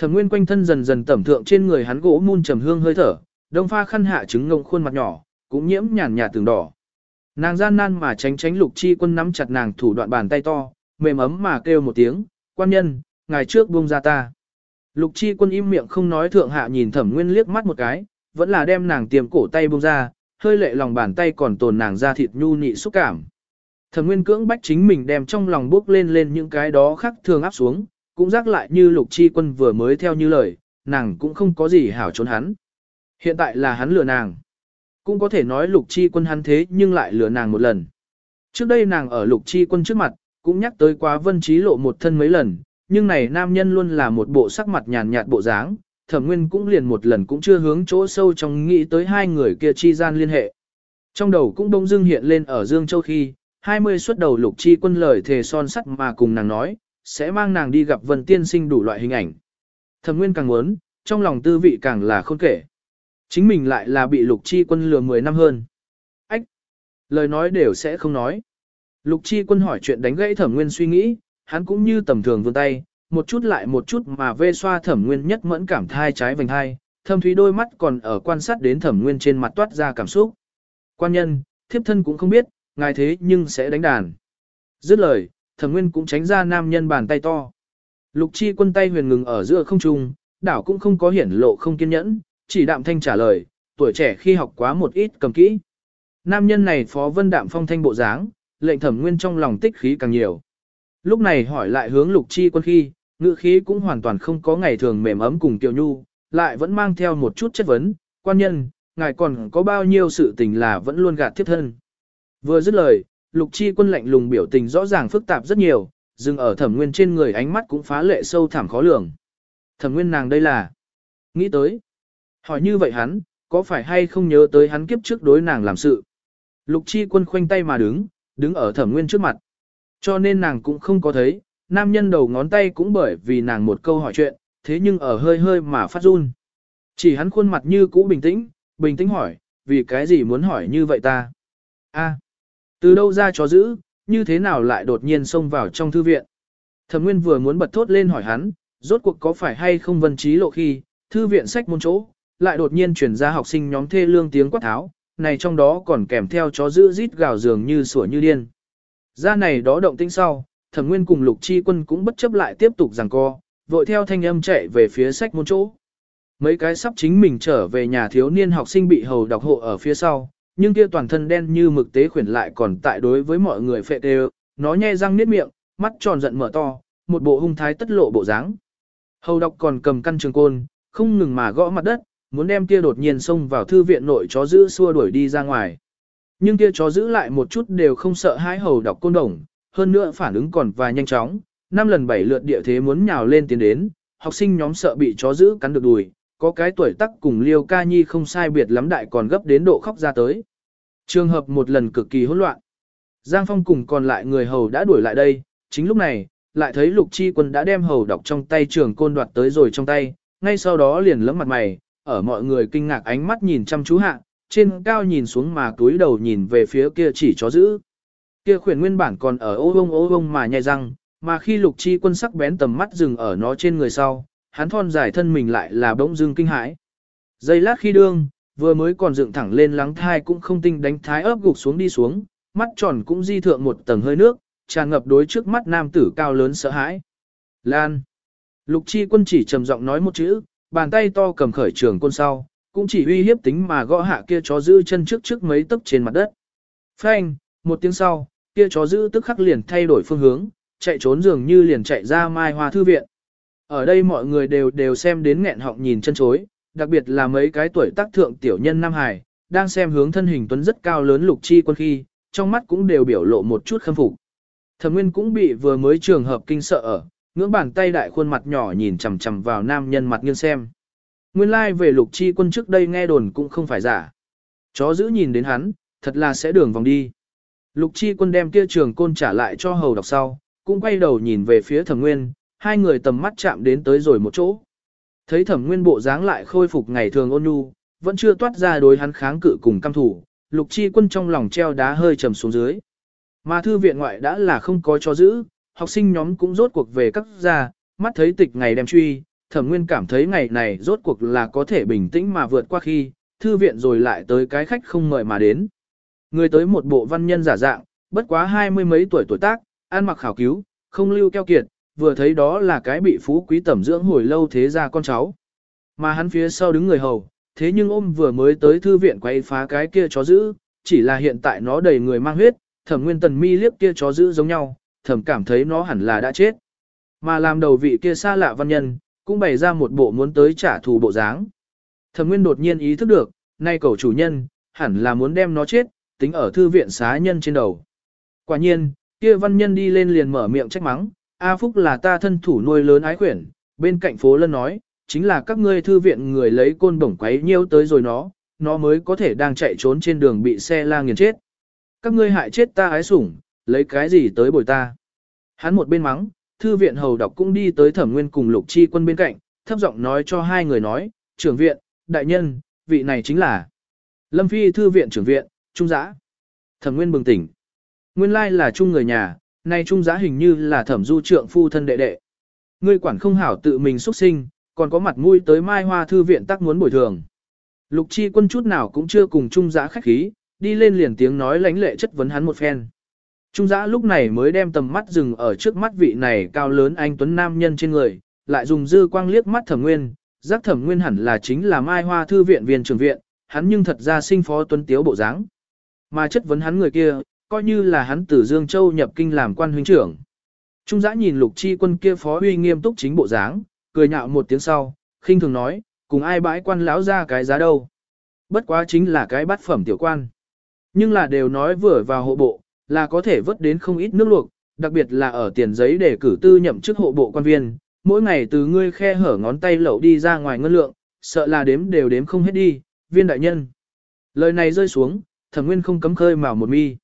Thẩm nguyên quanh thân dần dần tẩm thượng trên người hắn gỗ mun trầm hương hơi thở, đông pha khăn hạ trứng ngông khuôn mặt nhỏ, cũng nhiễm nhàn nhạt tường đỏ. Nàng gian nan mà tránh tránh lục chi quân nắm chặt nàng thủ đoạn bàn tay to, mềm ấm mà kêu một tiếng, quan nhân, ngày trước buông ra ta. Lục chi quân im miệng không nói thượng hạ nhìn thẩm nguyên liếc mắt một cái, vẫn là đem nàng tiềm cổ tay buông ra, hơi lệ lòng bàn tay còn tồn nàng ra thịt nhu nhị xúc cảm. Thẩm nguyên cưỡng bách chính mình đem trong lòng bước lên lên những cái đó khác thường áp xuống, cũng rắc lại như lục chi quân vừa mới theo như lời, nàng cũng không có gì hảo trốn hắn. Hiện tại là hắn lừa nàng. Cũng có thể nói lục chi quân hắn thế nhưng lại lừa nàng một lần. Trước đây nàng ở lục chi quân trước mặt, cũng nhắc tới quá vân trí lộ một thân mấy lần, nhưng này nam nhân luôn là một bộ sắc mặt nhàn nhạt bộ dáng, thẩm nguyên cũng liền một lần cũng chưa hướng chỗ sâu trong nghĩ tới hai người kia chi gian liên hệ. Trong đầu cũng đông dưng hiện lên ở Dương Châu khi, 20 xuất đầu lục chi quân lời thề son sắt mà cùng nàng nói, sẽ mang nàng đi gặp vân tiên sinh đủ loại hình ảnh. Thẩm nguyên càng muốn, trong lòng tư vị càng là khôn kể. Chính mình lại là bị lục chi quân lừa 10 năm hơn. Ách! Lời nói đều sẽ không nói. Lục chi quân hỏi chuyện đánh gãy thẩm nguyên suy nghĩ, hắn cũng như tầm thường vươn tay, một chút lại một chút mà vê xoa thẩm nguyên nhất mẫn cảm thai trái vành hai, thâm thúy đôi mắt còn ở quan sát đến thẩm nguyên trên mặt toát ra cảm xúc. Quan nhân, thiếp thân cũng không biết, ngài thế nhưng sẽ đánh đàn. Dứt lời, thẩm nguyên cũng tránh ra nam nhân bàn tay to. Lục chi quân tay huyền ngừng ở giữa không trung, đảo cũng không có hiển lộ không kiên nhẫn, chỉ đạm thanh trả lời, tuổi trẻ khi học quá một ít cầm kỹ. Nam nhân này phó vân đạm phong thanh bộ dáng, lệnh thẩm nguyên trong lòng tích khí càng nhiều. Lúc này hỏi lại hướng lục chi quân khi, ngữ khí cũng hoàn toàn không có ngày thường mềm ấm cùng tiểu nhu, lại vẫn mang theo một chút chất vấn, quan nhân, ngài còn có bao nhiêu sự tình là vẫn luôn gạt tiếp thân. Vừa dứt lời, lục chi quân lạnh lùng biểu tình rõ ràng phức tạp rất nhiều, dừng ở thẩm nguyên trên người ánh mắt cũng phá lệ sâu thẳm khó lường. Thẩm nguyên nàng đây là, nghĩ tới, hỏi như vậy hắn, có phải hay không nhớ tới hắn kiếp trước đối nàng làm sự. Lục chi quân khoanh tay mà đứng, đứng ở thẩm nguyên trước mặt. Cho nên nàng cũng không có thấy, nam nhân đầu ngón tay cũng bởi vì nàng một câu hỏi chuyện, thế nhưng ở hơi hơi mà phát run. Chỉ hắn khuôn mặt như cũ bình tĩnh, bình tĩnh hỏi, vì cái gì muốn hỏi như vậy ta? a từ đâu ra chó giữ, như thế nào lại đột nhiên xông vào trong thư viện? Thẩm Nguyên vừa muốn bật thốt lên hỏi hắn, rốt cuộc có phải hay không vân trí lộ khi, thư viện sách môn chỗ, lại đột nhiên chuyển ra học sinh nhóm thê lương tiếng quát tháo, này trong đó còn kèm theo chó giữ rít gào dường như sủa như điên. Ra này đó động tĩnh sau, thẩm nguyên cùng lục chi quân cũng bất chấp lại tiếp tục giằng co, vội theo thanh âm chạy về phía sách môn chỗ. Mấy cái sắp chính mình trở về nhà thiếu niên học sinh bị hầu đọc hộ ở phía sau, nhưng kia toàn thân đen như mực tế khuyển lại còn tại đối với mọi người phệ tê nó nhe răng niết miệng, mắt tròn giận mở to, một bộ hung thái tất lộ bộ dáng. Hầu đọc còn cầm căn trường côn, không ngừng mà gõ mặt đất, muốn đem kia đột nhiên xông vào thư viện nội chó giữ xua đuổi đi ra ngoài. Nhưng kia chó giữ lại một chút đều không sợ hãi hầu đọc côn đồng, hơn nữa phản ứng còn và nhanh chóng, năm lần bảy lượt địa thế muốn nhào lên tiến đến, học sinh nhóm sợ bị chó giữ cắn được đùi, có cái tuổi tắc cùng liêu ca nhi không sai biệt lắm đại còn gấp đến độ khóc ra tới. Trường hợp một lần cực kỳ hỗn loạn. Giang Phong cùng còn lại người hầu đã đuổi lại đây, chính lúc này, lại thấy lục chi quân đã đem hầu đọc trong tay trường côn đoạt tới rồi trong tay, ngay sau đó liền lấm mặt mày, ở mọi người kinh ngạc ánh mắt nhìn chăm chú hạ, trên cao nhìn xuống mà túi đầu nhìn về phía kia chỉ chó giữ. Kia khuyển nguyên bản còn ở ô bông ô bông mà nhai răng, mà khi lục chi quân sắc bén tầm mắt dừng ở nó trên người sau, hắn thon dài thân mình lại là bỗng dưng kinh hãi. Giây lát khi đương, vừa mới còn dựng thẳng lên lắng thai cũng không tinh đánh thái ấp gục xuống đi xuống, mắt tròn cũng di thượng một tầng hơi nước, tràn ngập đối trước mắt nam tử cao lớn sợ hãi. Lan. Lục chi quân chỉ trầm giọng nói một chữ, bàn tay to cầm khởi trường côn sau, cũng chỉ uy hiếp tính mà gõ hạ kia chó giữ chân trước trước mấy tấc trên mặt đất. Phanh, một tiếng sau, kia chó giữ tức khắc liền thay đổi phương hướng, chạy trốn dường như liền chạy ra mai hoa thư viện. Ở đây mọi người đều đều xem đến nghẹn họng nhìn chân chối, đặc biệt là mấy cái tuổi tác thượng tiểu nhân Nam Hải, đang xem hướng thân hình tuấn rất cao lớn lục chi quân khi, trong mắt cũng đều biểu lộ một chút khâm phục. Thẩm Nguyên cũng bị vừa mới trường hợp kinh sợ ở, ngưỡng bàn tay đại khuôn mặt nhỏ nhìn chằm chằm vào nam nhân mặt nghiêng xem. Nguyên lai like về lục chi quân trước đây nghe đồn cũng không phải giả. Chó giữ nhìn đến hắn, thật là sẽ đường vòng đi. Lục chi quân đem kia trường côn trả lại cho hầu đọc sau, cũng quay đầu nhìn về phía thẩm nguyên, hai người tầm mắt chạm đến tới rồi một chỗ. Thấy thẩm nguyên bộ dáng lại khôi phục ngày thường ôn nhu, vẫn chưa toát ra đối hắn kháng cự cùng căm thủ, lục chi quân trong lòng treo đá hơi trầm xuống dưới. Mà thư viện ngoại đã là không có cho giữ, học sinh nhóm cũng rốt cuộc về các gia, mắt thấy tịch ngày đem truy, thẩm nguyên cảm thấy ngày này rốt cuộc là có thể bình tĩnh mà vượt qua khi, thư viện rồi lại tới cái khách không mời mà đến. Người tới một bộ văn nhân giả dạng, bất quá hai mươi mấy tuổi tuổi tác, ăn mặc khảo cứu, không lưu keo kiệt, vừa thấy đó là cái bị phú quý tẩm dưỡng hồi lâu thế ra con cháu. Mà hắn phía sau đứng người hầu, thế nhưng ôm vừa mới tới thư viện quay phá cái kia chó giữ, chỉ là hiện tại nó đầy người mang huyết, thẩm nguyên tần mi liếc kia chó giữ giống nhau, thẩm cảm thấy nó hẳn là đã chết. Mà làm đầu vị kia xa lạ văn nhân, cũng bày ra một bộ muốn tới trả thù bộ dáng. Thẩm nguyên đột nhiên ý thức được, nay cầu chủ nhân, hẳn là muốn đem nó chết, tính ở thư viện xá nhân trên đầu. Quả nhiên, kia văn nhân đi lên liền mở miệng trách mắng, A Phúc là ta thân thủ nuôi lớn ái khuyển, bên cạnh phố lân nói, chính là các ngươi thư viện người lấy côn bổng quấy nhiêu tới rồi nó, nó mới có thể đang chạy trốn trên đường bị xe la nghiền chết. Các ngươi hại chết ta ái sủng, lấy cái gì tới bồi ta. Hắn một bên mắng, thư viện hầu đọc cũng đi tới thẩm nguyên cùng lục chi quân bên cạnh, thấp giọng nói cho hai người nói, trưởng viện, đại nhân, vị này chính là Lâm Phi thư viện trưởng viện, trung giã. Thẩm nguyên bừng tỉnh. Nguyên lai là chung người nhà, nay trung Giá hình như là thẩm du trượng phu thân đệ đệ. Ngươi quản không hảo tự mình xuất sinh, còn có mặt mũi tới mai hoa thư viện tác muốn bồi thường. Lục chi quân chút nào cũng chưa cùng trung Giá khách khí, đi lên liền tiếng nói lãnh lệ chất vấn hắn một phen. Trung giã lúc này mới đem tầm mắt dừng ở trước mắt vị này cao lớn anh Tuấn Nam nhân trên người, lại dùng dư quang liếc mắt thẩm nguyên, giác thẩm nguyên hẳn là chính là mai hoa thư viện viên trường viện, hắn nhưng thật ra sinh phó tuấn tiếu bộ dáng. Mà chất vấn hắn người kia, coi như là hắn từ Dương Châu nhập kinh làm quan huynh trưởng. Trung giã nhìn lục chi quân kia phó huy nghiêm túc chính bộ dáng, cười nhạo một tiếng sau, khinh thường nói, cùng ai bãi quan lão ra cái giá đâu. Bất quá chính là cái bát phẩm tiểu quan. Nhưng là đều nói vừa vào hộ bộ, là có thể vớt đến không ít nước luộc, đặc biệt là ở tiền giấy để cử tư nhậm chức hộ bộ quan viên, mỗi ngày từ ngươi khe hở ngón tay lậu đi ra ngoài ngân lượng, sợ là đếm đều đếm không hết đi, viên đại nhân. Lời này rơi xuống, thẩm nguyên không cấm khơi mào một mi.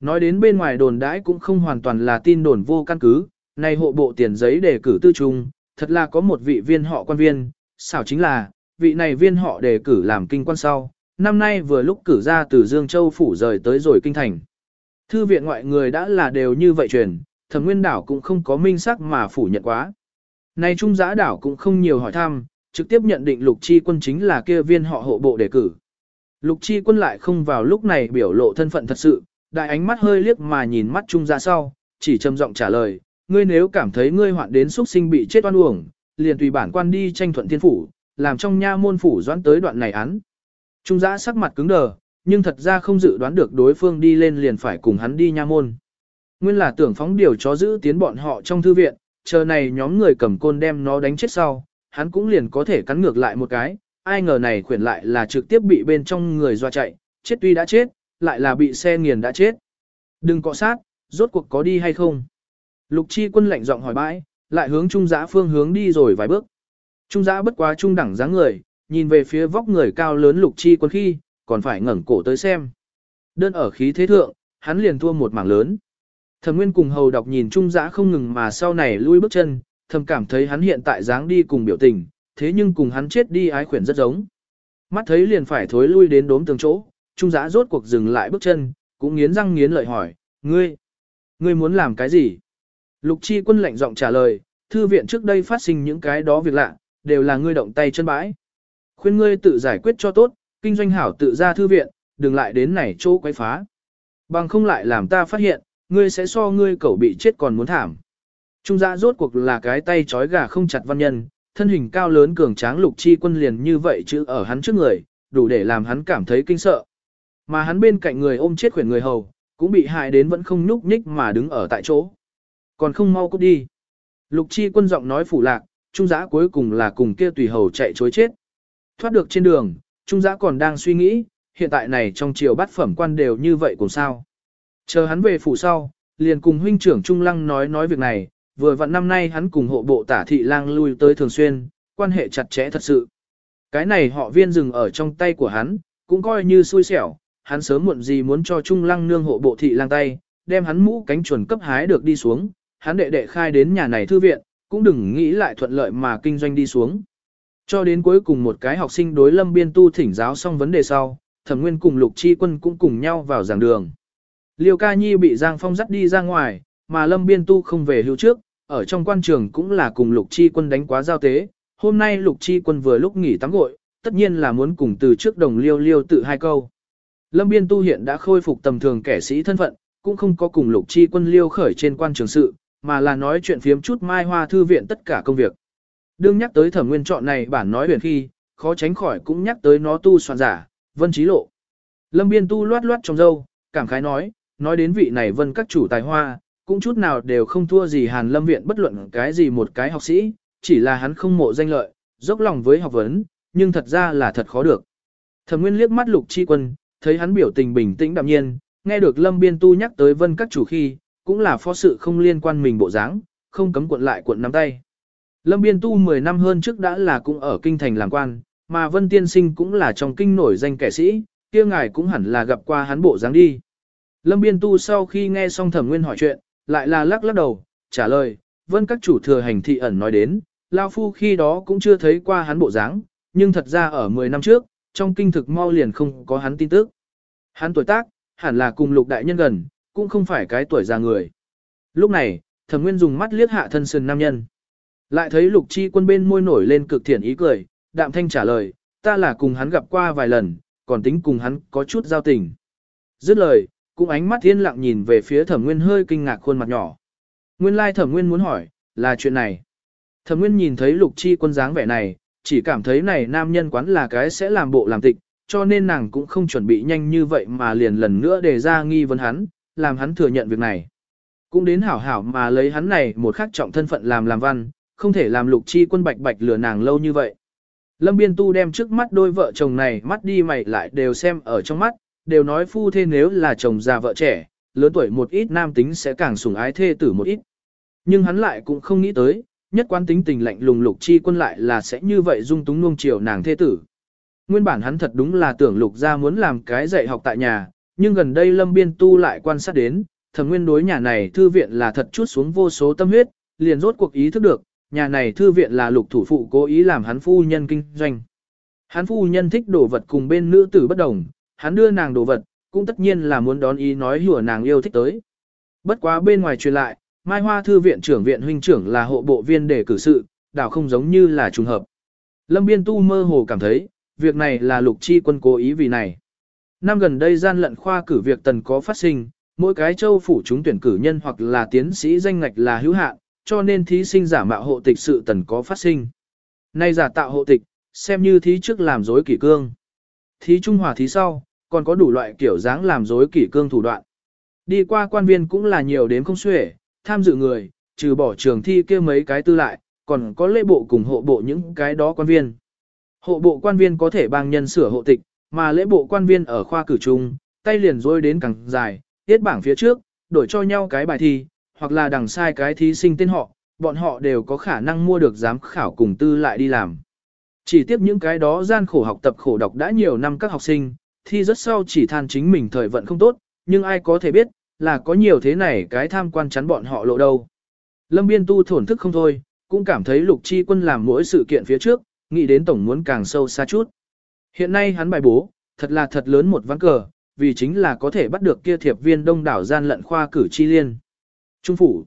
Nói đến bên ngoài đồn đãi cũng không hoàn toàn là tin đồn vô căn cứ, Nay hộ bộ tiền giấy đề cử tư trung, thật là có một vị viên họ quan viên, xảo chính là, vị này viên họ đề cử làm kinh quan sau, năm nay vừa lúc cử ra từ Dương Châu phủ rời tới rồi kinh thành. Thư viện ngoại người đã là đều như vậy truyền, thẩm nguyên đảo cũng không có minh sắc mà phủ nhận quá. Nay trung giã đảo cũng không nhiều hỏi thăm, trực tiếp nhận định lục chi quân chính là kia viên họ hộ bộ đề cử. Lục chi quân lại không vào lúc này biểu lộ thân phận thật sự, đại ánh mắt hơi liếc mà nhìn mắt trung ra sau, chỉ trầm giọng trả lời, ngươi nếu cảm thấy ngươi hoạn đến xuất sinh bị chết oan uổng, liền tùy bản quan đi tranh thuận thiên phủ, làm trong nha môn phủ doãn tới đoạn này án. Trung giã sắc mặt cứng đờ, nhưng thật ra không dự đoán được đối phương đi lên liền phải cùng hắn đi nha môn. Nguyên là tưởng phóng điều chó giữ tiến bọn họ trong thư viện, chờ này nhóm người cầm côn đem nó đánh chết sau, hắn cũng liền có thể cắn ngược lại một cái, ai ngờ này khuyển lại là trực tiếp bị bên trong người doa chạy, chết tuy đã chết, lại là bị xe nghiền đã chết. Đừng cọ sát, rốt cuộc có đi hay không? Lục chi quân lạnh giọng hỏi bãi, lại hướng trung giã phương hướng đi rồi vài bước. Trung giã bất quá trung đẳng dáng người, nhìn về phía vóc người cao lớn lục chi quân khi, còn phải ngẩng cổ tới xem. Đơn ở khí thế thượng, hắn liền thua một mảng lớn. Thẩm Nguyên cùng hầu đọc nhìn trung giã không ngừng mà sau này lui bước chân, thầm cảm thấy hắn hiện tại dáng đi cùng biểu tình, thế nhưng cùng hắn chết đi ái khuyển rất giống. Mắt thấy liền phải thối lui đến đốm tường chỗ, trung giã rốt cuộc dừng lại bước chân, cũng nghiến răng nghiến lợi hỏi, ngươi, ngươi muốn làm cái gì? Lục chi quân lạnh giọng trả lời, thư viện trước đây phát sinh những cái đó việc lạ, đều là ngươi động tay chân bãi. Khuyên ngươi tự giải quyết cho tốt, kinh doanh hảo tự ra thư viện, đừng lại đến này chỗ quấy phá. Bằng không lại làm ta phát hiện, ngươi sẽ so ngươi cẩu bị chết còn muốn thảm. Trung giã rốt cuộc là cái tay trói gà không chặt văn nhân, thân hình cao lớn cường tráng lục chi quân liền như vậy chứ ở hắn trước người, đủ để làm hắn cảm thấy kinh sợ. Mà hắn bên cạnh người ôm chết khuyển người hầu, cũng bị hại đến vẫn không nhúc nhích mà đứng ở tại chỗ. Còn không mau cút đi. Lục chi quân giọng nói phủ lạc, trung giã cuối cùng là cùng kia tùy hầu chạy chối chết. Thoát được trên đường, trung giã còn đang suy nghĩ, hiện tại này trong triều bát phẩm quan đều như vậy cùng sao. Chờ hắn về phủ sau, liền cùng huynh trưởng Trung Lăng nói nói việc này, vừa vặn năm nay hắn cùng hộ bộ tả thị lang lui tới thường xuyên, quan hệ chặt chẽ thật sự. Cái này họ viên dừng ở trong tay của hắn, cũng coi như xui xẻo, hắn sớm muộn gì muốn cho Trung Lăng nương hộ bộ thị lang tay, đem hắn mũ cánh chuẩn cấp hái được đi xuống, hắn đệ đệ khai đến nhà này thư viện, cũng đừng nghĩ lại thuận lợi mà kinh doanh đi xuống. Cho đến cuối cùng một cái học sinh đối lâm biên tu thỉnh giáo xong vấn đề sau, thẩm nguyên cùng lục chi quân cũng cùng nhau vào giảng đường. Liêu ca nhi bị Giang Phong dắt đi ra ngoài, mà lâm biên tu không về hưu trước, ở trong quan trường cũng là cùng lục chi quân đánh quá giao tế. Hôm nay lục chi quân vừa lúc nghỉ tắm gội, tất nhiên là muốn cùng từ trước đồng liêu liêu tự hai câu. Lâm biên tu hiện đã khôi phục tầm thường kẻ sĩ thân phận, cũng không có cùng lục chi quân liêu khởi trên quan trường sự, mà là nói chuyện phiếm chút mai hoa thư viện tất cả công việc. Đương nhắc tới thẩm nguyên chọn này bản nói huyền khi, khó tránh khỏi cũng nhắc tới nó tu soạn giả, vân trí lộ. Lâm biên tu loát loát trong dâu, cảm khái nói, nói đến vị này vân các chủ tài hoa, cũng chút nào đều không thua gì hàn lâm viện bất luận cái gì một cái học sĩ, chỉ là hắn không mộ danh lợi, dốc lòng với học vấn, nhưng thật ra là thật khó được. Thẩm Nguyên liếc mắt Lục Chi Quân, thấy hắn biểu tình bình tĩnh đạm nhiên, nghe được Lâm Biên Tu nhắc tới Vân các chủ khi, cũng là phó sự không liên quan mình bộ dáng, không cấm cuộn lại cuộn nắm tay. Lâm Biên Tu 10 năm hơn trước đã là cũng ở kinh thành làm quan, mà Vân Tiên Sinh cũng là trong kinh nổi danh kẻ sĩ, kia ngài cũng hẳn là gặp qua hắn bộ dáng đi. Lâm Biên Tu sau khi nghe xong Thẩm Nguyên hỏi chuyện, lại là lắc lắc đầu, trả lời, Vân các chủ thừa hành thị ẩn nói đến, Lao Phu khi đó cũng chưa thấy qua hắn bộ dáng, nhưng thật ra ở 10 năm trước, trong kinh thực mau liền không có hắn tin tức. Hắn tuổi tác, hẳn là cùng lục đại nhân gần, cũng không phải cái tuổi già người. Lúc này, thẩm nguyên dùng mắt liếc hạ thân sườn nam nhân. Lại thấy lục chi quân bên môi nổi lên cực thiện ý cười, đạm thanh trả lời, ta là cùng hắn gặp qua vài lần, còn tính cùng hắn có chút giao tình. Dứt lời, cũng ánh mắt thiên lặng nhìn về phía thẩm nguyên hơi kinh ngạc khuôn mặt nhỏ. Nguyên lai thẩm nguyên muốn hỏi, là chuyện này. Thẩm nguyên nhìn thấy lục chi quân dáng vẻ này, chỉ cảm thấy này nam nhân quán là cái sẽ làm bộ làm tịch, cho nên nàng cũng không chuẩn bị nhanh như vậy mà liền lần nữa đề ra nghi vấn hắn, làm hắn thừa nhận việc này. Cũng đến hảo hảo mà lấy hắn này một khắc trọng thân phận làm làm văn, không thể làm lục chi quân bạch bạch lừa nàng lâu như vậy. Lâm Biên Tu đem trước mắt đôi vợ chồng này mắt đi mày lại đều xem ở trong mắt, đều nói phu thê nếu là chồng già vợ trẻ, lớn tuổi một ít nam tính sẽ càng sủng ái thê tử một ít. Nhưng hắn lại cũng không nghĩ tới, nhất quan tính tình lạnh lùng lục chi quân lại là sẽ như vậy dung túng nuông chiều nàng thế tử. Nguyên bản hắn thật đúng là tưởng lục ra muốn làm cái dạy học tại nhà, nhưng gần đây lâm biên tu lại quan sát đến, thẩm nguyên đối nhà này thư viện là thật chút xuống vô số tâm huyết, liền rốt cuộc ý thức được, nhà này thư viện là lục thủ phụ cố ý làm hắn phu nhân kinh doanh. Hắn phu nhân thích đồ vật cùng bên nữ tử bất đồng, hắn đưa nàng đồ vật, cũng tất nhiên là muốn đón ý nói hùa nàng yêu thích tới. Bất quá bên ngoài truyền lại, Mai Hoa Thư viện trưởng viện huynh trưởng là hộ bộ viên để cử sự, đảo không giống như là trùng hợp. Lâm Biên Tu mơ hồ cảm thấy, việc này là lục chi quân cố ý vì này. Năm gần đây gian lận khoa cử việc tần có phát sinh, mỗi cái châu phủ chúng tuyển cử nhân hoặc là tiến sĩ danh ngạch là hữu hạn, cho nên thí sinh giả mạo hộ tịch sự tần có phát sinh. Nay giả tạo hộ tịch, xem như thí trước làm dối kỷ cương. Thí trung hòa thí sau, còn có đủ loại kiểu dáng làm dối kỷ cương thủ đoạn. Đi qua quan viên cũng là nhiều đến không xuể, tham dự người, trừ bỏ trường thi kia mấy cái tư lại, còn có lễ bộ cùng hộ bộ những cái đó quan viên. Hộ bộ quan viên có thể bằng nhân sửa hộ tịch, mà lễ bộ quan viên ở khoa cử trung, tay liền rôi đến càng dài, tiết bảng phía trước, đổi cho nhau cái bài thi, hoặc là đằng sai cái thí sinh tên họ, bọn họ đều có khả năng mua được giám khảo cùng tư lại đi làm. Chỉ tiếp những cái đó gian khổ học tập khổ đọc đã nhiều năm các học sinh, thi rất sau chỉ than chính mình thời vận không tốt, nhưng ai có thể biết, là có nhiều thế này cái tham quan chắn bọn họ lộ đâu. Lâm Biên Tu thổn thức không thôi, cũng cảm thấy lục chi quân làm mỗi sự kiện phía trước, nghĩ đến tổng muốn càng sâu xa chút. Hiện nay hắn bài bố, thật là thật lớn một ván cờ, vì chính là có thể bắt được kia thiệp viên đông đảo gian lận khoa cử chi liên. Trung phủ.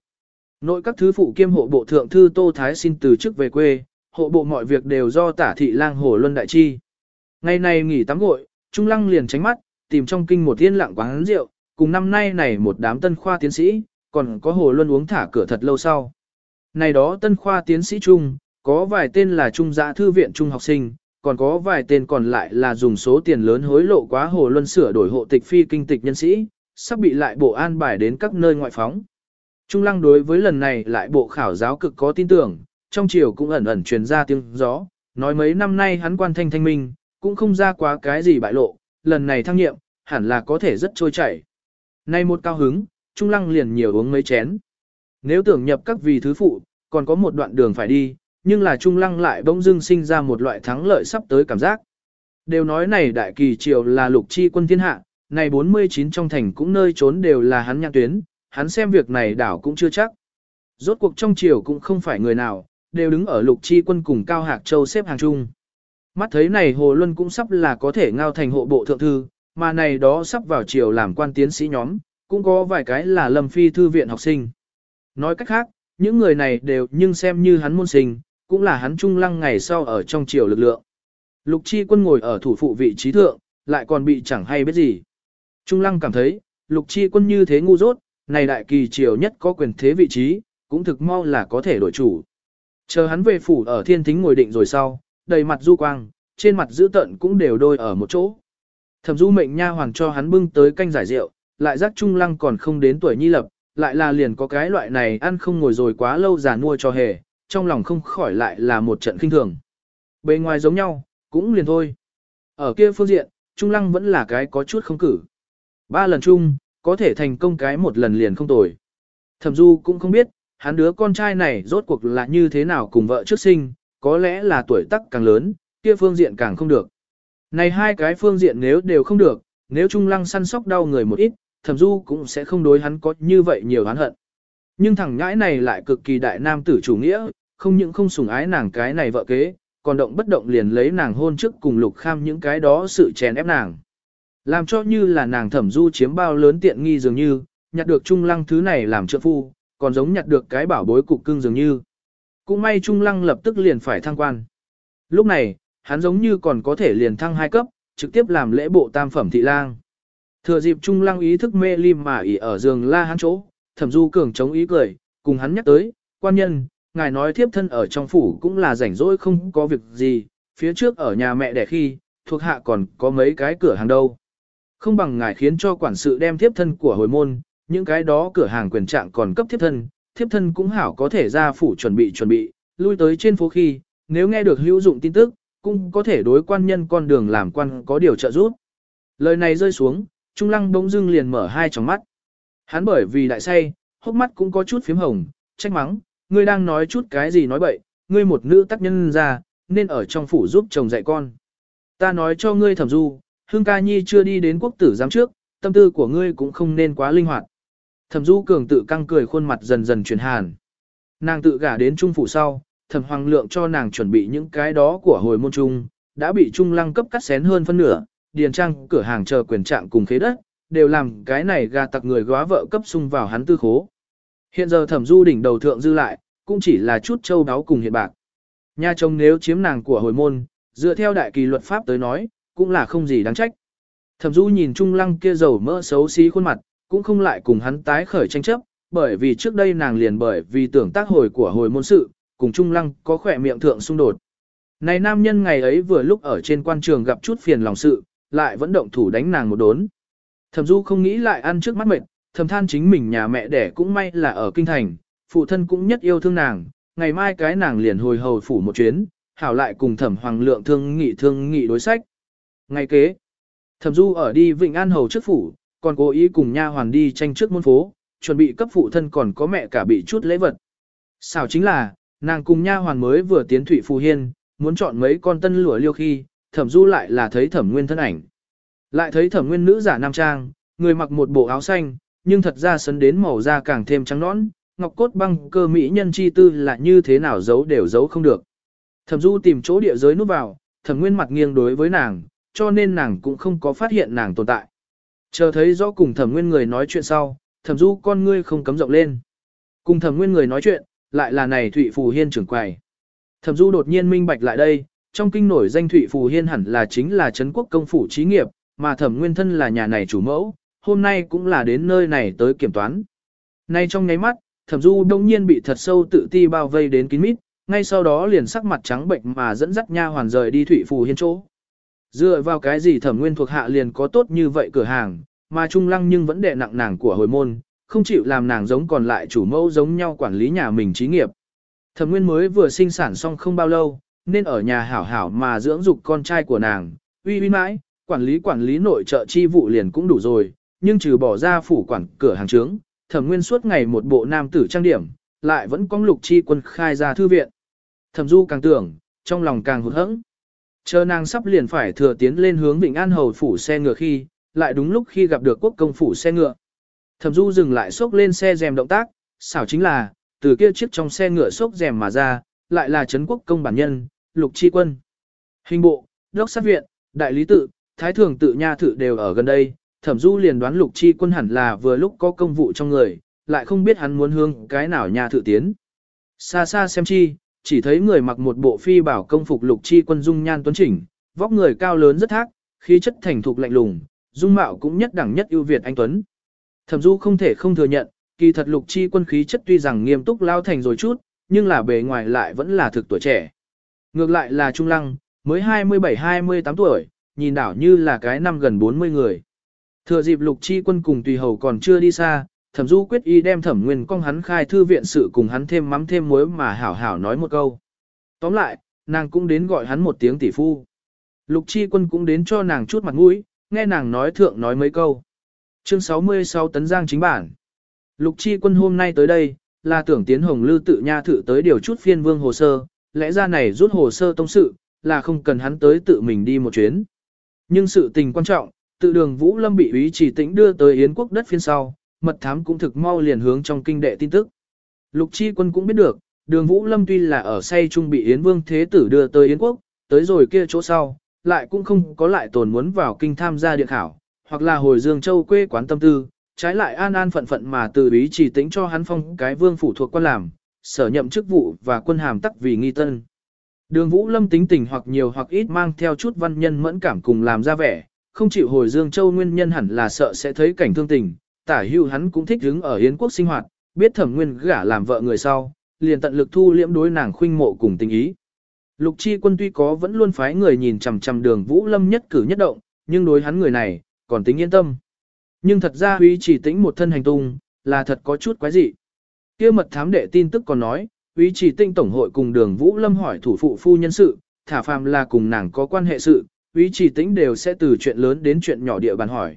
Nội các thứ phụ kiêm hộ bộ thượng thư Tô Thái xin từ chức về quê, hộ bộ mọi việc đều do tả thị lang hồ luân đại chi. Ngày này nghỉ tắm gội, Trung lăng liền tránh mắt, tìm trong kinh một thiên lặng quán rượu, cùng năm nay này một đám tân khoa tiến sĩ, còn có hồ luân uống thả cửa thật lâu sau. Này đó tân khoa tiến sĩ trung, có vài tên là trung giã thư viện trung học sinh, còn có vài tên còn lại là dùng số tiền lớn hối lộ quá hồ luân sửa đổi hộ tịch phi kinh tịch nhân sĩ, sắp bị lại bộ an bài đến các nơi ngoại phóng. Trung lăng đối với lần này lại bộ khảo giáo cực có tin tưởng, trong chiều cũng ẩn ẩn truyền ra tiếng gió, nói mấy năm nay hắn quan thanh thanh minh, cũng không ra quá cái gì bại lộ, lần này thăng nhiệm, hẳn là có thể rất trôi chảy. Nay một cao hứng, Trung Lăng liền nhiều uống mấy chén. Nếu tưởng nhập các vị thứ phụ, còn có một đoạn đường phải đi, nhưng là Trung Lăng lại bỗng dưng sinh ra một loại thắng lợi sắp tới cảm giác. Đều nói này đại kỳ triều là lục chi quân thiên hạ, này 49 trong thành cũng nơi trốn đều là hắn nhạc tuyến, hắn xem việc này đảo cũng chưa chắc. Rốt cuộc trong triều cũng không phải người nào, đều đứng ở lục chi quân cùng Cao Hạc Châu xếp hàng chung. Mắt thấy này Hồ Luân cũng sắp là có thể ngao thành hộ bộ thượng thư, mà này đó sắp vào chiều làm quan tiến sĩ nhóm, cũng có vài cái là lâm phi thư viện học sinh. Nói cách khác, những người này đều nhưng xem như hắn môn sinh, cũng là hắn trung lăng ngày sau ở trong triều lực lượng. Lục chi quân ngồi ở thủ phụ vị trí thượng, lại còn bị chẳng hay biết gì. Trung lăng cảm thấy, lục chi quân như thế ngu dốt, này đại kỳ triều nhất có quyền thế vị trí, cũng thực mau là có thể đổi chủ. Chờ hắn về phủ ở thiên thính ngồi định rồi sau, đầy mặt du quang, trên mặt dữ tận cũng đều đôi ở một chỗ. Thẩm du mệnh nha hoàng cho hắn bưng tới canh giải rượu, lại giác trung lăng còn không đến tuổi nhi lập, lại là liền có cái loại này ăn không ngồi rồi quá lâu già nuôi cho hề, trong lòng không khỏi lại là một trận kinh thường. Bề ngoài giống nhau, cũng liền thôi. Ở kia phương diện, Trung Lăng vẫn là cái có chút không cử. Ba lần chung, có thể thành công cái một lần liền không tồi. Thẩm Du cũng không biết, hắn đứa con trai này rốt cuộc là như thế nào cùng vợ trước sinh, có lẽ là tuổi tác càng lớn, kia phương diện càng không được. Này hai cái phương diện nếu đều không được, nếu Trung Lăng săn sóc đau người một ít, Thẩm Du cũng sẽ không đối hắn có như vậy nhiều oán hận. Nhưng thằng nhãi này lại cực kỳ đại nam tử chủ nghĩa, không những không sủng ái nàng cái này vợ kế, còn động bất động liền lấy nàng hôn trước cùng lục kham những cái đó sự chèn ép nàng. Làm cho như là nàng thẩm du chiếm bao lớn tiện nghi dường như, nhặt được trung lăng thứ này làm trợ phu, còn giống nhặt được cái bảo bối cục cưng dường như. Cũng may trung lăng lập tức liền phải thăng quan. Lúc này, hắn giống như còn có thể liền thăng hai cấp, trực tiếp làm lễ bộ tam phẩm thị lang. Thừa dịp trung lăng ý thức mê lim mà ỉ ở giường la hắn chỗ, thẩm du cường chống ý cười, cùng hắn nhắc tới, quan nhân, ngài nói thiếp thân ở trong phủ cũng là rảnh rỗi không có việc gì, phía trước ở nhà mẹ đẻ khi, thuộc hạ còn có mấy cái cửa hàng đâu. Không bằng ngài khiến cho quản sự đem thiếp thân của hồi môn, những cái đó cửa hàng quyền trạng còn cấp thiếp thân, thiếp thân cũng hảo có thể ra phủ chuẩn bị chuẩn bị, lui tới trên phố khi, nếu nghe được hữu dụng tin tức, cũng có thể đối quan nhân con đường làm quan có điều trợ giúp. Lời này rơi xuống, Trung Lăng bỗng dưng liền mở hai tròng mắt. Hắn bởi vì đại say, hốc mắt cũng có chút phím hồng, trách mắng, ngươi đang nói chút cái gì nói bậy, ngươi một nữ tác nhân ra, nên ở trong phủ giúp chồng dạy con. Ta nói cho ngươi thẩm du, Hương ca nhi chưa đi đến quốc tử giám trước, tâm tư của ngươi cũng không nên quá linh hoạt. Thẩm du cường tự căng cười khuôn mặt dần dần chuyển hàn. Nàng tự gả đến trung phủ sau, thẩm hoàng lượng cho nàng chuẩn bị những cái đó của hồi môn trung, đã bị trung lăng cấp cắt xén hơn phân nửa, điền trang cửa hàng chờ quyền trạng cùng khế đất, đều làm cái này gà tặc người góa vợ cấp sung vào hắn tư khố. Hiện giờ thẩm du đỉnh đầu thượng dư lại, cũng chỉ là chút châu đáo cùng hiện bạc. Nhà chồng nếu chiếm nàng của hồi môn, dựa theo đại kỳ luật pháp tới nói, cũng là không gì đáng trách. Thẩm Du nhìn Trung Lăng kia dầu mỡ xấu xí khuôn mặt, cũng không lại cùng hắn tái khởi tranh chấp, bởi vì trước đây nàng liền bởi vì tưởng tác hồi của hồi môn sự, cùng Trung Lăng có khỏe miệng thượng xung đột. Này nam nhân ngày ấy vừa lúc ở trên quan trường gặp chút phiền lòng sự, lại vẫn động thủ đánh nàng một đốn. Thẩm Du không nghĩ lại ăn trước mắt mệt, thầm than chính mình nhà mẹ đẻ cũng may là ở kinh thành, phụ thân cũng nhất yêu thương nàng, ngày mai cái nàng liền hồi hầu phủ một chuyến, hảo lại cùng thẩm hoàng lượng thương nghị thương nghị đối sách. Ngày kế, thẩm du ở đi Vịnh An hầu trước phủ, còn cố ý cùng nha hoàn đi tranh trước môn phố, chuẩn bị cấp phụ thân còn có mẹ cả bị chút lễ vật. Sao chính là, nàng cùng nha hoàn mới vừa tiến thủy phù hiên, muốn chọn mấy con tân lụa liêu khi, thẩm du lại là thấy thẩm nguyên thân ảnh. Lại thấy thẩm nguyên nữ giả nam trang, người mặc một bộ áo xanh, nhưng thật ra sấn đến màu da càng thêm trắng nõn, ngọc cốt băng cơ mỹ nhân chi tư là như thế nào giấu đều giấu không được. Thẩm Du tìm chỗ địa giới núp vào, Thẩm Nguyên mặt nghiêng đối với nàng, cho nên nàng cũng không có phát hiện nàng tồn tại. Chờ thấy rõ cùng Thẩm Nguyên người nói chuyện sau, Thẩm Du con ngươi không cấm rộng lên. Cùng Thẩm Nguyên người nói chuyện, lại là này Thụy Phù Hiên trưởng quầy. Thẩm Du đột nhiên minh bạch lại đây, trong kinh nổi danh Thụy Phù Hiên hẳn là chính là Trấn quốc công phủ trí nghiệp, mà Thẩm Nguyên thân là nhà này chủ mẫu, hôm nay cũng là đến nơi này tới kiểm toán. Nay trong nháy mắt, thẩm du đông nhiên bị thật sâu tự ti bao vây đến kín mít, ngay sau đó liền sắc mặt trắng bệnh mà dẫn dắt nha hoàn rời đi Thụy phù hiên chỗ. Dựa vào cái gì thẩm nguyên thuộc hạ liền có tốt như vậy cửa hàng, mà trung lăng nhưng vẫn đệ nặng nàng của hồi môn, không chịu làm nàng giống còn lại chủ mẫu giống nhau quản lý nhà mình trí nghiệp. Thẩm nguyên mới vừa sinh sản xong không bao lâu, nên ở nhà hảo hảo mà dưỡng dục con trai của nàng, uy uy mãi, quản lý quản lý nội trợ chi vụ liền cũng đủ rồi, nhưng trừ bỏ ra phủ quản cửa hàng trướng, thẩm nguyên suốt ngày một bộ nam tử trang điểm, lại vẫn có lục chi quân khai ra thư viện. Thẩm du càng tưởng, trong lòng càng hụt hẫng. Chờ nàng sắp liền phải thừa tiến lên hướng Vịnh An Hầu phủ xe ngựa khi, lại đúng lúc khi gặp được quốc công phủ xe ngựa. Thẩm du dừng lại xốc lên xe rèm động tác, xảo chính là, từ kia chiếc trong xe ngựa xốc rèm mà ra, lại là Trấn quốc công bản nhân, lục chi quân. Hình bộ, đốc sát viện, đại lý tự, thái thường tự nha thự đều ở gần đây, thẩm du liền đoán lục chi quân hẳn là vừa lúc có công vụ trong người, lại không biết hắn muốn hương cái nào nha thự tiến. Xa xa xem chi, chỉ thấy người mặc một bộ phi bảo công phục lục chi quân dung nhan tuấn chỉnh, vóc người cao lớn rất thác, khí chất thành thục lạnh lùng, dung mạo cũng nhất đẳng nhất ưu việt anh tuấn. Thẩm Du không thể không thừa nhận, Kỳ thật lục chi quân khí chất tuy rằng nghiêm túc lao thành rồi chút, nhưng là bề ngoài lại vẫn là thực tuổi trẻ. Ngược lại là Trung Lăng, mới 27-28 tuổi, nhìn đảo như là cái năm gần 40 người. Thừa dịp lục chi quân cùng tùy hầu còn chưa đi xa, thẩm du quyết ý đem thẩm nguyên công hắn khai thư viện sự cùng hắn thêm mắm thêm muối mà hảo hảo nói một câu. Tóm lại, nàng cũng đến gọi hắn một tiếng tỷ phu. Lục chi quân cũng đến cho nàng chút mặt mũi, nghe nàng nói thượng nói mấy câu. Chương 66 tấn giang chính bản. Lục chi quân hôm nay tới đây, là tưởng tiến hồng lư tự nha thử tới điều chút phiên vương hồ sơ, lẽ ra này rút hồ sơ tông sự, là không cần hắn tới tự mình đi một chuyến. Nhưng sự tình quan trọng, tự đường Vũ Lâm bị ý chỉ tĩnh đưa tới Yến quốc đất phiên sau, mật thám cũng thực mau liền hướng trong kinh đệ tin tức. Lục chi quân cũng biết được, đường Vũ Lâm tuy là ở say trung bị Yến Vương Thế Tử đưa tới Yến quốc, tới rồi kia chỗ sau, lại cũng không có lại tồn muốn vào kinh tham gia điện khảo, hoặc là hồi Dương Châu quê quán tâm tư, trái lại an an phận phận mà từ ý chỉ tính cho hắn phong cái vương phủ thuộc quan làm, sở nhậm chức vụ và quân hàm tắc vì nghi tân. Đường Vũ Lâm tính tình hoặc nhiều hoặc ít mang theo chút văn nhân mẫn cảm cùng làm ra vẻ, không chịu hồi Dương Châu nguyên nhân hẳn là sợ sẽ thấy cảnh thương tình, tả hưu hắn cũng thích đứng ở Yến quốc sinh hoạt, biết thẩm nguyên gả làm vợ người sau, liền tận lực thu liễm đối nàng khuynh mộ cùng tình ý. Lục chi quân tuy có vẫn luôn phái người nhìn chằm chằm đường Vũ Lâm nhất cử nhất động, nhưng đối hắn người này, còn tính yên tâm. Nhưng thật ra Huy chỉ tĩnh một thân hành tung, là thật có chút quái dị. kia mật thám đệ tin tức còn nói, Huy chỉ tinh tổng hội cùng đường Vũ Lâm hỏi thủ phụ phu nhân sự, thả phàm là cùng nàng có quan hệ sự, Huy chỉ tĩnh đều sẽ từ chuyện lớn đến chuyện nhỏ địa bàn hỏi.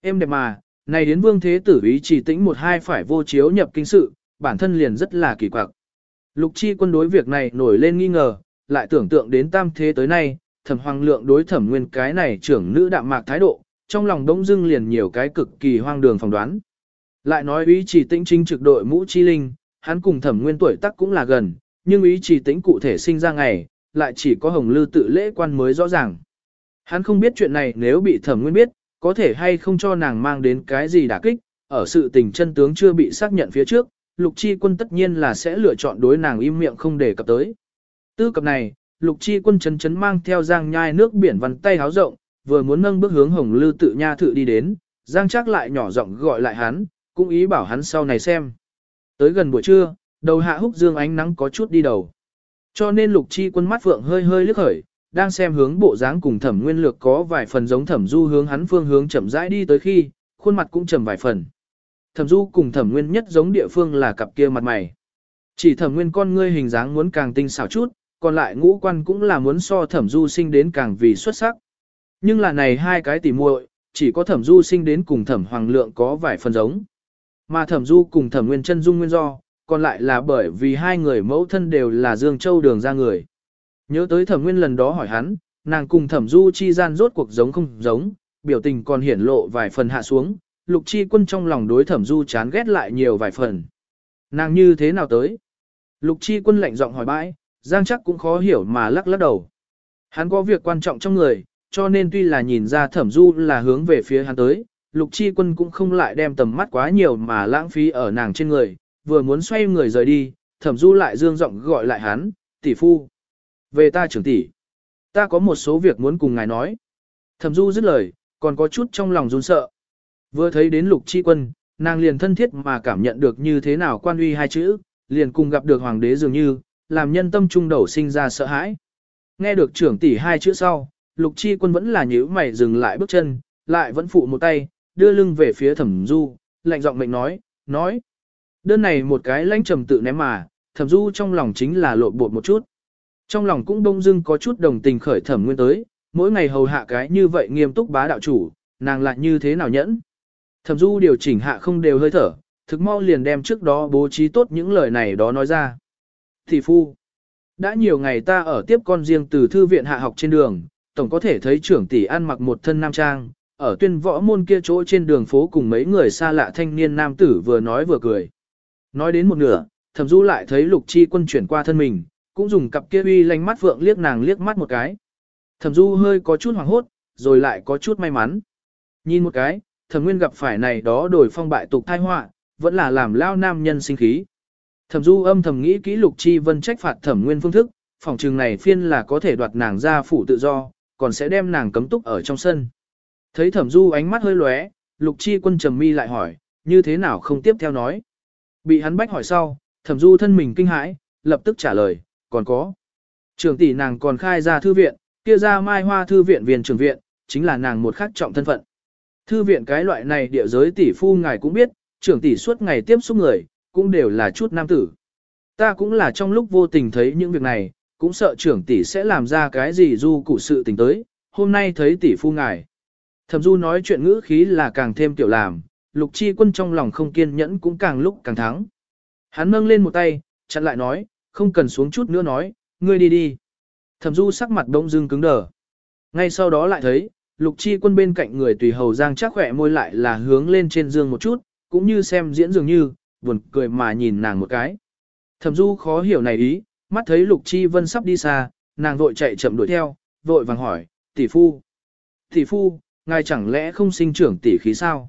Em đẹp mà, này đến vương thế tử Huy chỉ tĩnh một hai phải vô chiếu nhập kinh sự, bản thân liền rất là kỳ quặc. Lục chi quân đối việc này nổi lên nghi ngờ, lại tưởng tượng đến tam thế tới nay, thẩm hoàng lượng đối thẩm nguyên cái này trưởng nữ đạm mạc thái độ, trong lòng đông dưng liền nhiều cái cực kỳ hoang đường phỏng đoán. Lại nói ý chỉ tĩnh chính trực đội mũ chi linh, hắn cùng thẩm nguyên tuổi tác cũng là gần, nhưng ý chỉ tĩnh cụ thể sinh ra ngày, lại chỉ có hồng lư tự lễ quan mới rõ ràng. Hắn không biết chuyện này nếu bị thẩm nguyên biết, có thể hay không cho nàng mang đến cái gì đả kích, ở sự tình chân tướng chưa bị xác nhận phía trước, lục chi quân tất nhiên là sẽ lựa chọn đối nàng im miệng không để cập tới. Tư cập này, lục chi quân chấn chấn mang theo giang nhai nước biển văn tay háo rộng, vừa muốn nâng bước hướng hồng lư tự nha thự đi đến, giang Trác lại nhỏ giọng gọi lại hắn, cũng ý bảo hắn sau này xem. Tới gần buổi trưa, đầu hạ húc dương ánh nắng có chút đi đầu. Cho nên lục chi quân mắt vượng hơi hơi lướt khởi, đang xem hướng bộ dáng cùng thẩm nguyên lược có vài phần giống thẩm du hướng hắn phương hướng chậm rãi đi tới khi, khuôn mặt cũng trầm vài phần. Thẩm du cùng thẩm nguyên nhất giống địa phương là cặp kia mặt mày. Chỉ thẩm nguyên con ngươi hình dáng muốn càng tinh xảo chút, còn lại ngũ quan cũng là muốn so thẩm du sinh đến càng vì xuất sắc. Nhưng là này hai cái tỉ muội, chỉ có thẩm du sinh đến cùng thẩm hoàng lượng có vài phần giống. Mà thẩm du cùng thẩm nguyên chân dung nguyên do, còn lại là bởi vì hai người mẫu thân đều là Dương Châu đường ra người. Nhớ tới thẩm nguyên lần đó hỏi hắn, nàng cùng thẩm du chi gian rốt cuộc giống không giống, biểu tình còn hiển lộ vài phần hạ xuống, lục chi quân trong lòng đối thẩm du chán ghét lại nhiều vài phần. Nàng như thế nào tới? Lục chi quân lạnh giọng hỏi bãi, Giang chắc cũng khó hiểu mà lắc lắc đầu. Hắn có việc quan trọng trong người, cho nên tuy là nhìn ra thẩm du là hướng về phía hắn tới, lục chi quân cũng không lại đem tầm mắt quá nhiều mà lãng phí ở nàng trên người, vừa muốn xoay người rời đi, thẩm du lại dương giọng gọi lại hắn, tỷ phu. Về ta trưởng tỷ, ta có một số việc muốn cùng ngài nói. Thẩm du dứt lời, còn có chút trong lòng run sợ. Vừa thấy đến lục chi quân, nàng liền thân thiết mà cảm nhận được như thế nào quan uy hai chữ, liền cùng gặp được hoàng đế dường như, làm nhân tâm trung đầu sinh ra sợ hãi. Nghe được trưởng tỷ hai chữ sau, lục chi quân vẫn là nhíu mày dừng lại bước chân, lại vẫn phụ một tay, đưa lưng về phía thẩm du, lạnh giọng mệnh nói, nói. Đơn này một cái lãnh trầm tự ném mà, thẩm du trong lòng chính là lộn bột một chút. Trong lòng cũng đông dưng có chút đồng tình khởi thẩm nguyên tới, mỗi ngày hầu hạ cái như vậy nghiêm túc bá đạo chủ, nàng lại như thế nào nhẫn. Thẩm du điều chỉnh hạ không đều hơi thở, thực mau liền đem trước đó bố trí tốt những lời này đó nói ra. Thị phu, đã nhiều ngày ta ở tiếp con riêng từ thư viện hạ học trên đường, tổng có thể thấy trưởng tỷ ăn mặc một thân nam trang, ở tuyên võ môn kia chỗ trên đường phố cùng mấy người xa lạ thanh niên nam tử vừa nói vừa cười. Nói đến một nửa, thẩm du lại thấy lục chi quân chuyển qua thân mình, cũng dùng cặp kia uy lanh mắt vượng liếc nàng liếc mắt một cái. Thẩm du hơi có chút hoảng hốt, rồi lại có chút may mắn. Nhìn một cái, thẩm nguyên gặp phải này đó đổi phong bại tục thai họa vẫn là làm lao nam nhân sinh khí. Thẩm du âm thầm nghĩ kỹ lục chi vân trách phạt thẩm nguyên phương thức, phòng trường này phiên là có thể đoạt nàng ra phủ tự do, còn sẽ đem nàng cấm túc ở trong sân. Thấy thẩm du ánh mắt hơi lóe, lục chi quân trầm mi lại hỏi, như thế nào không tiếp theo nói. Bị hắn bách hỏi sau, thẩm du thân mình kinh hãi, lập tức trả lời, còn có. Trường tỷ nàng còn khai ra thư viện, kia ra mai hoa thư viện viên trường viện, chính là nàng một khắc trọng thân phận. Thư viện cái loại này địa giới tỷ phu ngài cũng biết, trưởng tỷ suốt ngày tiếp xúc người, cũng đều là chút nam tử. Ta cũng là trong lúc vô tình thấy những việc này, cũng sợ trưởng tỷ sẽ làm ra cái gì du cụ sự tình tới, hôm nay thấy tỷ phu ngài. Thẩm du nói chuyện ngữ khí là càng thêm tiểu làm, lục chi quân trong lòng không kiên nhẫn cũng càng lúc càng thắng. Hắn nâng lên một tay, chặn lại nói, không cần xuống chút nữa nói, ngươi đi đi. Thẩm du sắc mặt đông dưng cứng đờ. Ngay sau đó lại thấy, lục chi quân bên cạnh người tùy hầu giang chắc khỏe môi lại là hướng lên trên dương một chút, cũng như xem diễn dường như, buồn cười mà nhìn nàng một cái. Thẩm du khó hiểu này ý, mắt thấy lục chi vân sắp đi xa, nàng vội chạy chậm đuổi theo, vội vàng hỏi, tỷ phu. Tỷ phu, ngài chẳng lẽ không sinh trưởng tỷ khí sao?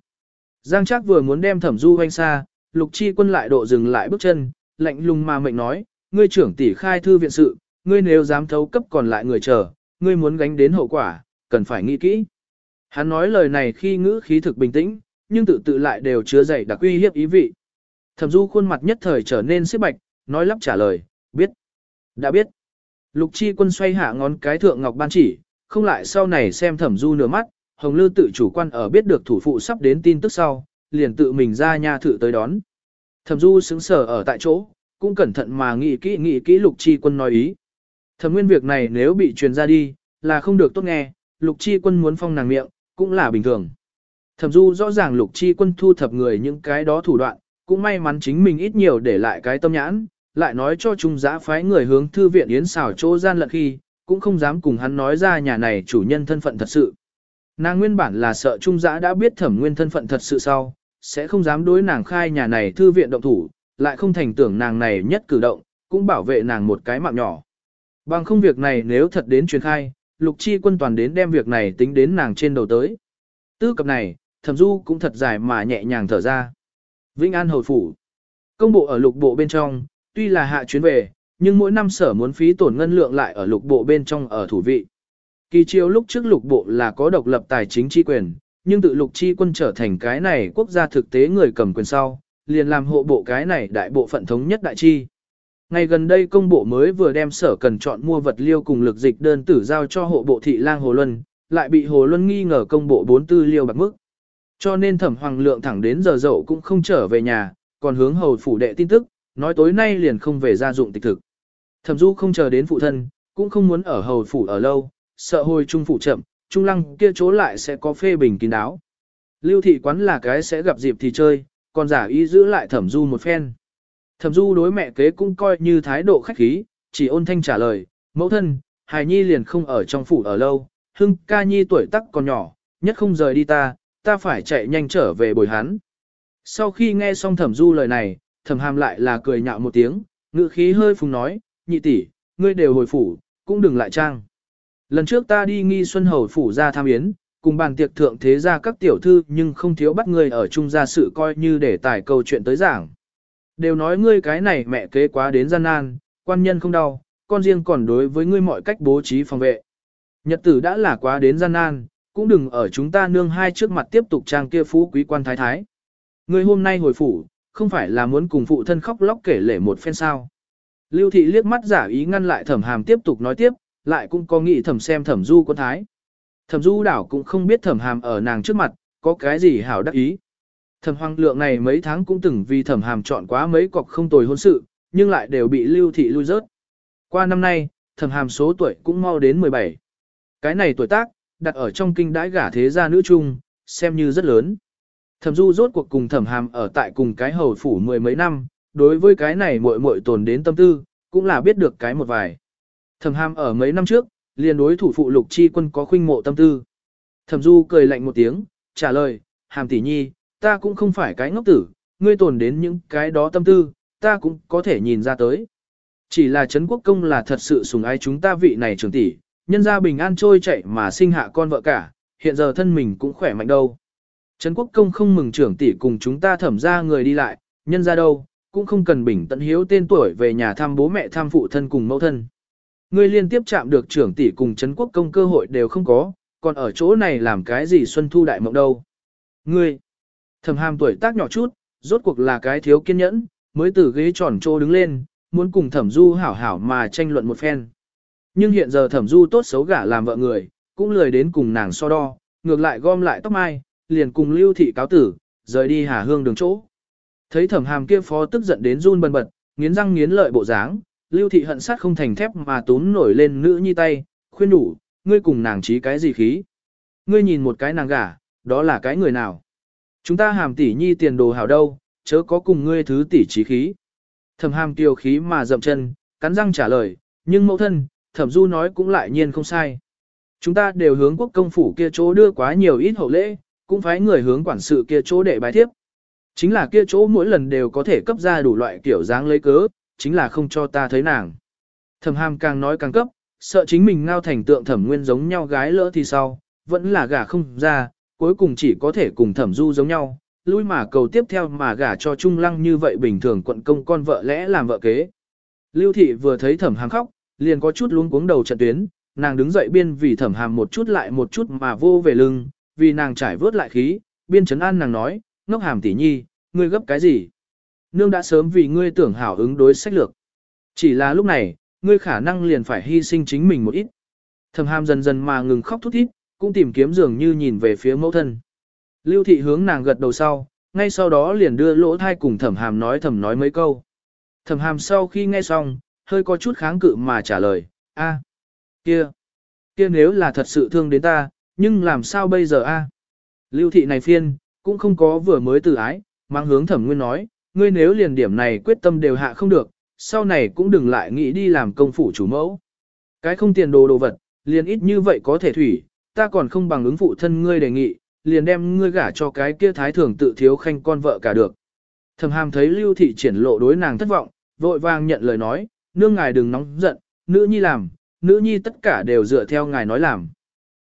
Giang chắc vừa muốn đem thẩm du hoanh xa, lục chi quân lại độ dừng lại bước chân, lạnh lùng mà mệnh nói, ngươi trưởng tỷ khai thư viện sự, ngươi nếu dám thấu cấp còn lại người chờ, ngươi muốn gánh đến hậu quả, cần phải nghĩ kỹ. Hắn nói lời này khi ngữ khí thực bình tĩnh, nhưng tự tự lại đều chứa dày đặc uy hiếp ý vị. Thẩm du khuôn mặt nhất thời trở nên xếp bạch, nói lắp trả lời. Đã biết. Lục chi quân xoay hạ ngón cái thượng ngọc ban chỉ, không lại sau này xem thẩm du nửa mắt, hồng lư tự chủ quan ở biết được thủ phụ sắp đến tin tức sau, liền tự mình ra nha thử tới đón. Thẩm du sững sờ ở tại chỗ, cũng cẩn thận mà nghĩ kỹ nghĩ kỹ lục chi quân nói ý. Thẩm nguyên việc này nếu bị truyền ra đi, là không được tốt nghe, lục chi quân muốn phong nàng miệng, cũng là bình thường. Thẩm du rõ ràng lục chi quân thu thập người những cái đó thủ đoạn, cũng may mắn chính mình ít nhiều để lại cái tâm nhãn, lại nói cho trung giã phái người hướng thư viện yến xảo chỗ gian lận khi, cũng không dám cùng hắn nói ra nhà này chủ nhân thân phận thật sự. Nàng nguyên bản là sợ trung giã đã biết thẩm nguyên thân phận thật sự sau, sẽ không dám đối nàng khai nhà này thư viện động thủ, lại không thành tưởng nàng này nhất cử động, cũng bảo vệ nàng một cái mạng nhỏ. Bằng không việc này nếu thật đến truyền khai, lục chi quân toàn đến đem việc này tính đến nàng trên đầu tới. Tư cập này, thẩm du cũng thật dài mà nhẹ nhàng thở ra. Vĩnh An Hầu Phủ Công bộ ở lục bộ bên trong, tuy là hạ chuyến về, nhưng mỗi năm sở muốn phí tổn ngân lượng lại ở lục bộ bên trong ở thủ vị. Kỳ chiêu lúc trước lục bộ là có độc lập tài chính chi quyền, nhưng tự lục chi quân trở thành cái này quốc gia thực tế người cầm quyền sau, liền làm hộ bộ cái này đại bộ phận thống nhất đại chi. Ngày gần đây công bộ mới vừa đem sở cần chọn mua vật liêu cùng lực dịch đơn tử giao cho hộ bộ thị lang Hồ Luân, lại bị Hồ Luân nghi ngờ công bộ bốn tư liêu bạc mức. Cho nên thẩm hoàng lượng thẳng đến giờ dậu cũng không trở về nhà, còn hướng hầu phủ đệ tin tức, nói tối nay liền không về gia dụng tịch thực. Thẩm du không chờ đến phụ thân, cũng không muốn ở hầu phủ ở lâu, sợ hồi trung phủ chậm, trung lăng kia chỗ lại sẽ có phê bình kín đáo. Lưu thị quán là cái sẽ gặp dịp thì chơi, còn giả ý giữ lại thẩm du một phen. Thẩm du đối mẹ kế cũng coi như thái độ khách khí, chỉ ôn thanh trả lời, mẫu thân, hài nhi liền không ở trong phủ ở lâu, hưng ca nhi tuổi tắc còn nhỏ, nhất không rời đi ta, ta phải chạy nhanh trở về bồi hắn. Sau khi nghe xong thẩm du lời này, thẩm hàm lại là cười nhạo một tiếng, ngự khí hơi phùng nói, nhị tỷ, ngươi đều hồi phủ, cũng đừng lại trang. Lần trước ta đi nghi xuân hầu phủ ra tham yến, cùng bàn tiệc thượng thế ra các tiểu thư nhưng không thiếu bắt người ở chung gia sự coi như để tải câu chuyện tới giảng. Đều nói ngươi cái này mẹ kế quá đến gian nan, quan nhân không đau, con riêng còn đối với ngươi mọi cách bố trí phòng vệ. Nhật tử đã là quá đến gian nan, cũng đừng ở chúng ta nương hai trước mặt tiếp tục trang kia phú quý quan thái thái. Ngươi hôm nay hồi phủ, không phải là muốn cùng phụ thân khóc lóc kể lể một phen sao. Lưu thị liếc mắt giả ý ngăn lại thẩm hàm tiếp tục nói tiếp, lại cũng có nghĩ thẩm xem thẩm du quân thái. Thẩm du đảo cũng không biết thẩm hàm ở nàng trước mặt, có cái gì hảo đắc ý. Thẩm hoàng lượng này mấy tháng cũng từng vì thẩm hàm chọn quá mấy cọc không tồi hôn sự, nhưng lại đều bị lưu thị lui rớt. Qua năm nay, thẩm hàm số tuổi cũng mau đến 17. Cái này tuổi tác, đặt ở trong kinh đãi gả thế gia nữ trung, xem như rất lớn. Thẩm du rốt cuộc cùng thẩm hàm ở tại cùng cái hầu phủ mười mấy năm, đối với cái này muội muội tồn đến tâm tư, cũng là biết được cái một vài. Thẩm hàm ở mấy năm trước, liền đối thủ phụ lục chi quân có khuynh mộ tâm tư. Thẩm du cười lạnh một tiếng, trả lời, hàm tỷ nhi, ta cũng không phải cái ngốc tử, ngươi tồn đến những cái đó tâm tư, ta cũng có thể nhìn ra tới. Chỉ là Trấn Quốc Công là thật sự sùng ái chúng ta vị này trưởng tỷ, nhân gia bình an trôi chạy mà sinh hạ con vợ cả, hiện giờ thân mình cũng khỏe mạnh đâu. Trấn Quốc Công không mừng trưởng tỷ cùng chúng ta thẩm ra người đi lại, nhân ra đâu, cũng không cần bình tận hiếu tên tuổi về nhà thăm bố mẹ thăm phụ thân cùng mẫu thân. Ngươi liên tiếp chạm được trưởng tỷ cùng Trấn Quốc Công cơ hội đều không có, còn ở chỗ này làm cái gì xuân thu đại mộng đâu. Ngươi, thẩm hàm tuổi tác nhỏ chút, rốt cuộc là cái thiếu kiên nhẫn, mới từ ghế tròn trô đứng lên, muốn cùng thẩm du hảo hảo mà tranh luận một phen. Nhưng hiện giờ thẩm du tốt xấu gả làm vợ người, cũng lười đến cùng nàng so đo, ngược lại gom lại tóc mai, liền cùng lưu thị cáo tử, rời đi hà hương đường chỗ. Thấy thẩm hàm kia phó tức giận đến run bần bật, nghiến răng nghiến lợi bộ dáng, lưu thị hận sát không thành thép mà tún nổi lên nữ nhi tay, khuyên đủ, ngươi cùng nàng trí cái gì khí. Ngươi nhìn một cái nàng gả, đó là cái người nào. Chúng ta hàm tỷ nhi tiền đồ hảo đâu, chớ có cùng ngươi thứ tỷ trí khí. Thẩm hàm kiều khí mà dậm chân, cắn răng trả lời, nhưng mẫu thân, thẩm du nói cũng lại nhiên không sai. Chúng ta đều hướng quốc công phủ kia chỗ đưa quá nhiều ít hậu lễ, cũng phải người hướng quản sự kia chỗ để bài thiếp. Chính là kia chỗ mỗi lần đều có thể cấp ra đủ loại kiểu dáng lấy cớ, chính là không cho ta thấy nàng. Thẩm hàm càng nói càng cấp, sợ chính mình ngao thành tượng thẩm nguyên giống nhau gái lỡ thì sau, vẫn là gả không ra, cuối cùng chỉ có thể cùng thẩm du giống nhau, lui mà cầu tiếp theo mà gả cho Trung Lăng như vậy bình thường quận công con vợ lẽ làm vợ kế. Lưu thị vừa thấy thẩm hàm khóc, liền có chút luống cuống đầu trận tuyến, nàng đứng dậy biên vì thẩm hàm một chút lại một chút mà vô về lưng, vì nàng trải vớt lại khí, biên chấn an nàng nói, ngốc hàm tỷ nhi, ngươi gấp cái gì? Nương đã sớm vì ngươi tưởng hảo ứng đối sách lược. Chỉ là lúc này, ngươi khả năng liền phải hy sinh chính mình một ít. thầm hàm dần dần mà ngừng khóc thút thít, cũng tìm kiếm dường như nhìn về phía mẫu thân. Lưu thị hướng nàng gật đầu sau, ngay sau đó liền đưa lỗ thai cùng thẩm hàm nói thầm nói mấy câu. Thẩm hàm sau khi nghe xong, hơi có chút kháng cự mà trả lời, a, kia, kia nếu là thật sự thương đến ta, nhưng làm sao bây giờ a? Lưu thị này phiên, cũng không có vừa mới từ ái, mang hướng thẩm nguyên nói, ngươi nếu liền điểm này quyết tâm đều hạ không được, sau này cũng đừng lại nghĩ đi làm công phủ chủ mẫu. Cái không tiền đồ đồ vật, liền ít như vậy có thể thủy, ta còn không bằng ứng phụ thân ngươi đề nghị, liền đem ngươi gả cho cái kia thái thường tự thiếu khanh con vợ cả được. Thẩm hàm thấy lưu thị triển lộ đối nàng thất vọng, vội vàng nhận lời nói, nương ngài đừng nóng giận, nữ nhi làm, nữ nhi tất cả đều dựa theo ngài nói làm.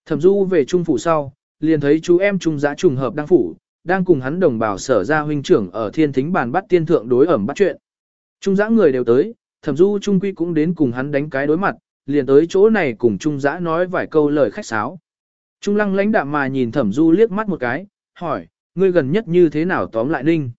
Thẩm du về trung phủ sau, liền thấy chú em trung giã trùng hợp đang phủ, đang cùng hắn đồng bào sở ra huynh trưởng ở thiên thính bàn bắt tiên thượng đối ẩm bắt chuyện. Trung giã người đều tới, thẩm du trung quy cũng đến cùng hắn đánh cái đối mặt, liền tới chỗ này cùng trung giã nói vài câu lời khách sáo. Trung lăng lãnh đạm mà nhìn thẩm du liếc mắt một cái, hỏi, ngươi gần nhất như thế nào tóm lại ninh.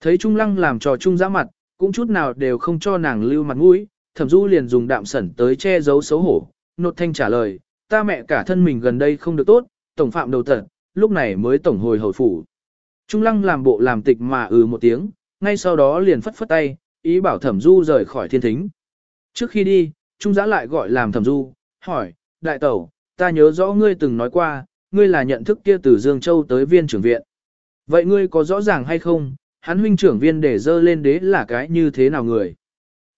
Thấy trung lăng làm trò trung giã mặt, cũng chút nào đều không cho nàng lưu mặt mũi, thẩm du liền dùng đạm sẩn tới che giấu xấu hổ, nột thanh trả lời, ta mẹ cả thân mình gần đây không được tốt, tổng phạm đầu tật, lúc này mới tổng hồi hồi phủ. Trung lăng làm bộ làm tịch mà ừ một tiếng, ngay sau đó liền phất phất tay, ý bảo thẩm du rời khỏi thiên thính. Trước khi đi, Trung giã lại gọi làm thẩm du, hỏi, đại tẩu, ta nhớ rõ ngươi từng nói qua, ngươi là nhận thức kia từ Dương Châu tới viên trưởng viện. Vậy ngươi có rõ ràng hay không, hắn huynh trưởng viên để dơ lên đế là cái như thế nào người?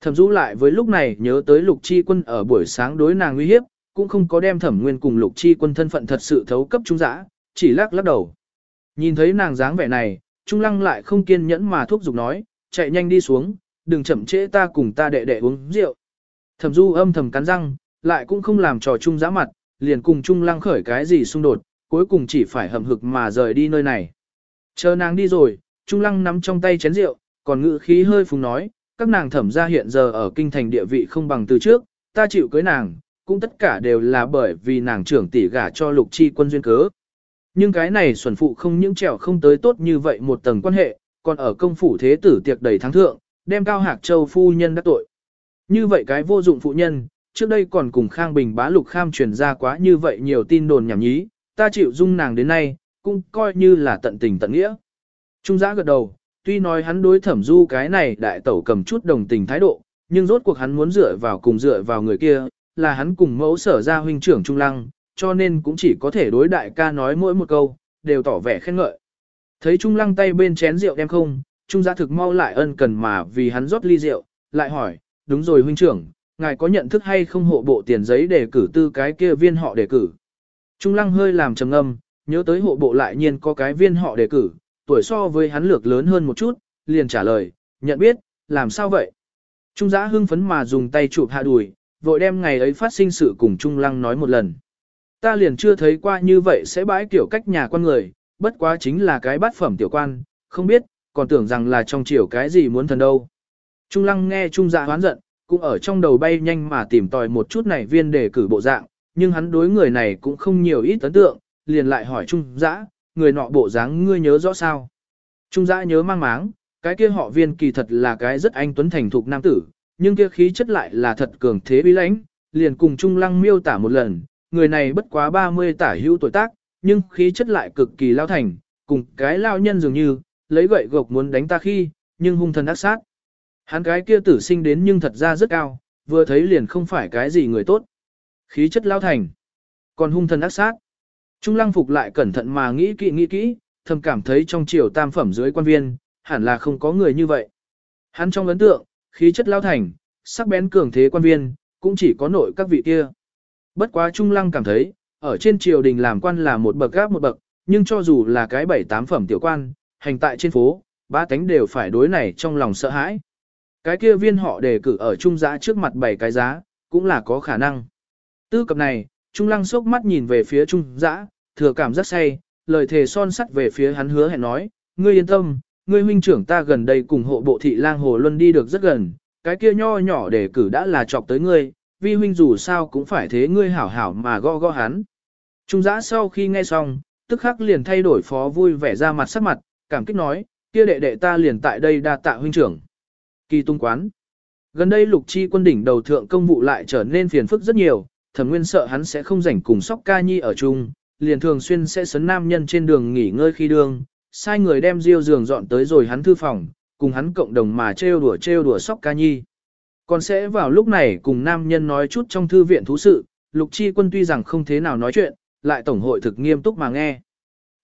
Thẩm du lại với lúc này nhớ tới lục chi quân ở buổi sáng đối nàng uy hiếp, cũng không có đem thẩm nguyên cùng lục chi quân thân phận thật sự thấu cấp trung giã, chỉ lắc lắc đầu. Nhìn thấy nàng dáng vẻ này, trung lăng lại không kiên nhẫn mà thúc giục nói, chạy nhanh đi xuống, đừng chậm trễ ta cùng ta đệ đệ uống rượu. Thẩm du âm thầm cắn răng, lại cũng không làm trò trung giã mặt, liền cùng trung lăng khởi cái gì xung đột, cuối cùng chỉ phải hầm hực mà rời đi nơi này. Chờ nàng đi rồi, trung lăng nắm trong tay chén rượu, còn ngự khí hơi phùng nói, các nàng thẩm ra hiện giờ ở kinh thành địa vị không bằng từ trước, ta chịu cưới nàng, cũng tất cả đều là bởi vì nàng trưởng tỷ gả cho lục chi quân duyên cớ. Nhưng cái này xuẩn phụ không những trèo không tới tốt như vậy một tầng quan hệ, còn ở công phủ thế tử tiệc đầy thắng thượng, đem cao hạc châu phu nhân đắc tội. Như vậy cái vô dụng phụ nhân, trước đây còn cùng Khang Bình bá lục kham truyền ra quá như vậy nhiều tin đồn nhảm nhí, ta chịu dung nàng đến nay, cũng coi như là tận tình tận nghĩa. Trung giã gật đầu, tuy nói hắn đối thẩm du cái này đại tẩu cầm chút đồng tình thái độ, nhưng rốt cuộc hắn muốn dựa vào cùng dựa vào người kia, là hắn cùng mẫu sở ra huynh trưởng Trung Lăng, cho nên cũng chỉ có thể đối đại ca nói mỗi một câu, đều tỏ vẻ khen ngợi. Thấy Trung Lăng tay bên chén rượu đem không, Trung giã thực mau lại ân cần mà vì hắn rót ly rượu, lại hỏi, đúng rồi huynh trưởng, ngài có nhận thức hay không hộ bộ tiền giấy để cử tư cái kia viên họ đề cử. Trung lăng hơi làm trầm ngâm, nhớ tới hộ bộ lại nhiên có cái viên họ đề cử, tuổi so với hắn lược lớn hơn một chút, liền trả lời, nhận biết, làm sao vậy? Trung giã hưng phấn mà dùng tay chụp hạ đùi, vội đem ngày ấy phát sinh sự cùng Trung lăng nói một lần. Ta liền chưa thấy qua như vậy sẽ bãi kiểu cách nhà quan người, bất quá chính là cái bát phẩm tiểu quan, không biết, còn tưởng rằng là trong chiều cái gì muốn thần đâu. Trung lăng nghe Trung dạ hoán giận, cũng ở trong đầu bay nhanh mà tìm tòi một chút này viên để cử bộ dạng, nhưng hắn đối người này cũng không nhiều ít ấn tượng, liền lại hỏi Trung Dã, người nọ bộ dáng ngươi nhớ rõ sao? Trung Dã nhớ mang máng, Cái kia họ viên kỳ thật là cái rất anh tuấn thành thục nam tử, nhưng kia khí chất lại là thật cường thế bí lãnh, liền cùng Trung Lăng miêu tả một lần, người này bất quá 30 tả hữu tuổi tác, nhưng khí chất lại cực kỳ lao thành, cùng cái lao nhân dường như, lấy gậy gộc muốn đánh ta khi, nhưng hung thần ác sát. Hắn cái kia tử sinh đến nhưng thật ra rất cao, vừa thấy liền không phải cái gì người tốt. Khí chất lao thành, còn hung thần ác sát. Trung lăng phục lại cẩn thận mà nghĩ kỹ nghĩ kỹ, thầm cảm thấy trong triều tam phẩm dưới quan viên, hẳn là không có người như vậy. Hắn trong ấn tượng, khí chất lao thành, sắc bén cường thế quan viên, cũng chỉ có nội các vị kia. Bất quá Trung lăng cảm thấy, ở trên triều đình làm quan là một bậc gáp một bậc, nhưng cho dù là cái bảy tám phẩm tiểu quan, hành tại trên phố, ba tánh đều phải đối này trong lòng sợ hãi. Cái kia viên họ đề cử ở trung giá trước mặt bảy cái giá, cũng là có khả năng. Tư cập này, Trung lăng sốc mắt nhìn về phía trung giã, thừa cảm rất say, lời thề son sắt về phía hắn hứa hẹn nói, ngươi yên tâm, ngươi huynh trưởng ta gần đây cùng hộ bộ thị lang hồ luân đi được rất gần, cái kia nho nhỏ để cử đã là chọc tới ngươi, vi huynh dù sao cũng phải thế ngươi hảo hảo mà go go hắn. Trung giã sau khi nghe xong, tức khắc liền thay đổi phó vui vẻ ra mặt sắc mặt, cảm kích nói, kia đệ đệ ta liền tại đây đa tạ huynh trưởng. Kỳ tung quán. Gần đây lục chi quân đỉnh đầu thượng công vụ lại trở nên phiền phức rất nhiều, thẩm nguyên sợ hắn sẽ không rảnh cùng sóc ca nhi ở chung, liền thường xuyên sẽ sấn nam nhân trên đường nghỉ ngơi khi đường, sai người đem riêu giường dọn tới rồi hắn thư phòng, cùng hắn cộng đồng mà trêu đùa trêu đùa sóc ca nhi. Còn sẽ vào lúc này cùng nam nhân nói chút trong thư viện thú sự, lục chi quân tuy rằng không thế nào nói chuyện, lại tổng hội thực nghiêm túc mà nghe.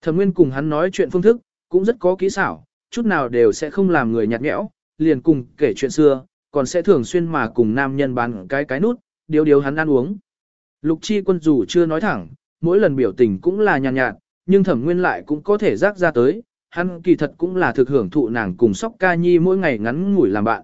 Thẩm Nguyên cùng hắn nói chuyện phương thức, cũng rất có kỹ xảo, chút nào đều sẽ không làm người nhạt nhẽo, liền cùng kể chuyện xưa, còn sẽ thường xuyên mà cùng nam nhân bán cái cái nút, điều điều hắn ăn uống. Lục chi quân dù chưa nói thẳng, mỗi lần biểu tình cũng là nhàn nhạt, nhạt, nhưng thẩm nguyên lại cũng có thể rác ra tới, hắn kỳ thật cũng là thực hưởng thụ nàng cùng sóc ca nhi mỗi ngày ngắn ngủi làm bạn.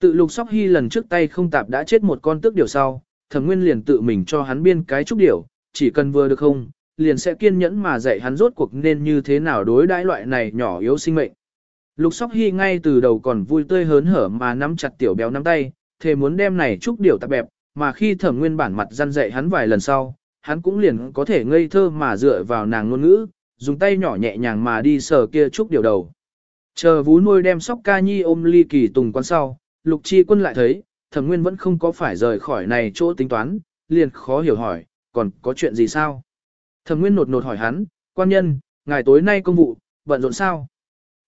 Tự lục sóc hy lần trước tay không tạp đã chết một con tước điều sau, thẩm nguyên liền tự mình cho hắn biên cái trúc điều, chỉ cần vừa được không, liền sẽ kiên nhẫn mà dạy hắn rốt cuộc nên như thế nào đối đãi loại này nhỏ yếu sinh mệnh. Lục Sóc Hy ngay từ đầu còn vui tươi hớn hở mà nắm chặt tiểu béo nắm tay, thề muốn đem này trúc điều tạp bẹp, mà khi thẩm nguyên bản mặt răn dạy hắn vài lần sau, hắn cũng liền có thể ngây thơ mà dựa vào nàng ngôn ngữ, dùng tay nhỏ nhẹ nhàng mà đi sờ kia chút điều đầu. Chờ vú nuôi đem sóc ca nhi ôm ly kỳ tùng quan sau, lục chi quân lại thấy, thẩm nguyên vẫn không có phải rời khỏi này chỗ tính toán, liền khó hiểu hỏi, còn có chuyện gì sao? Thẩm Nguyên nột nột hỏi hắn, quan nhân, ngài tối nay công vụ, bận rộn sao?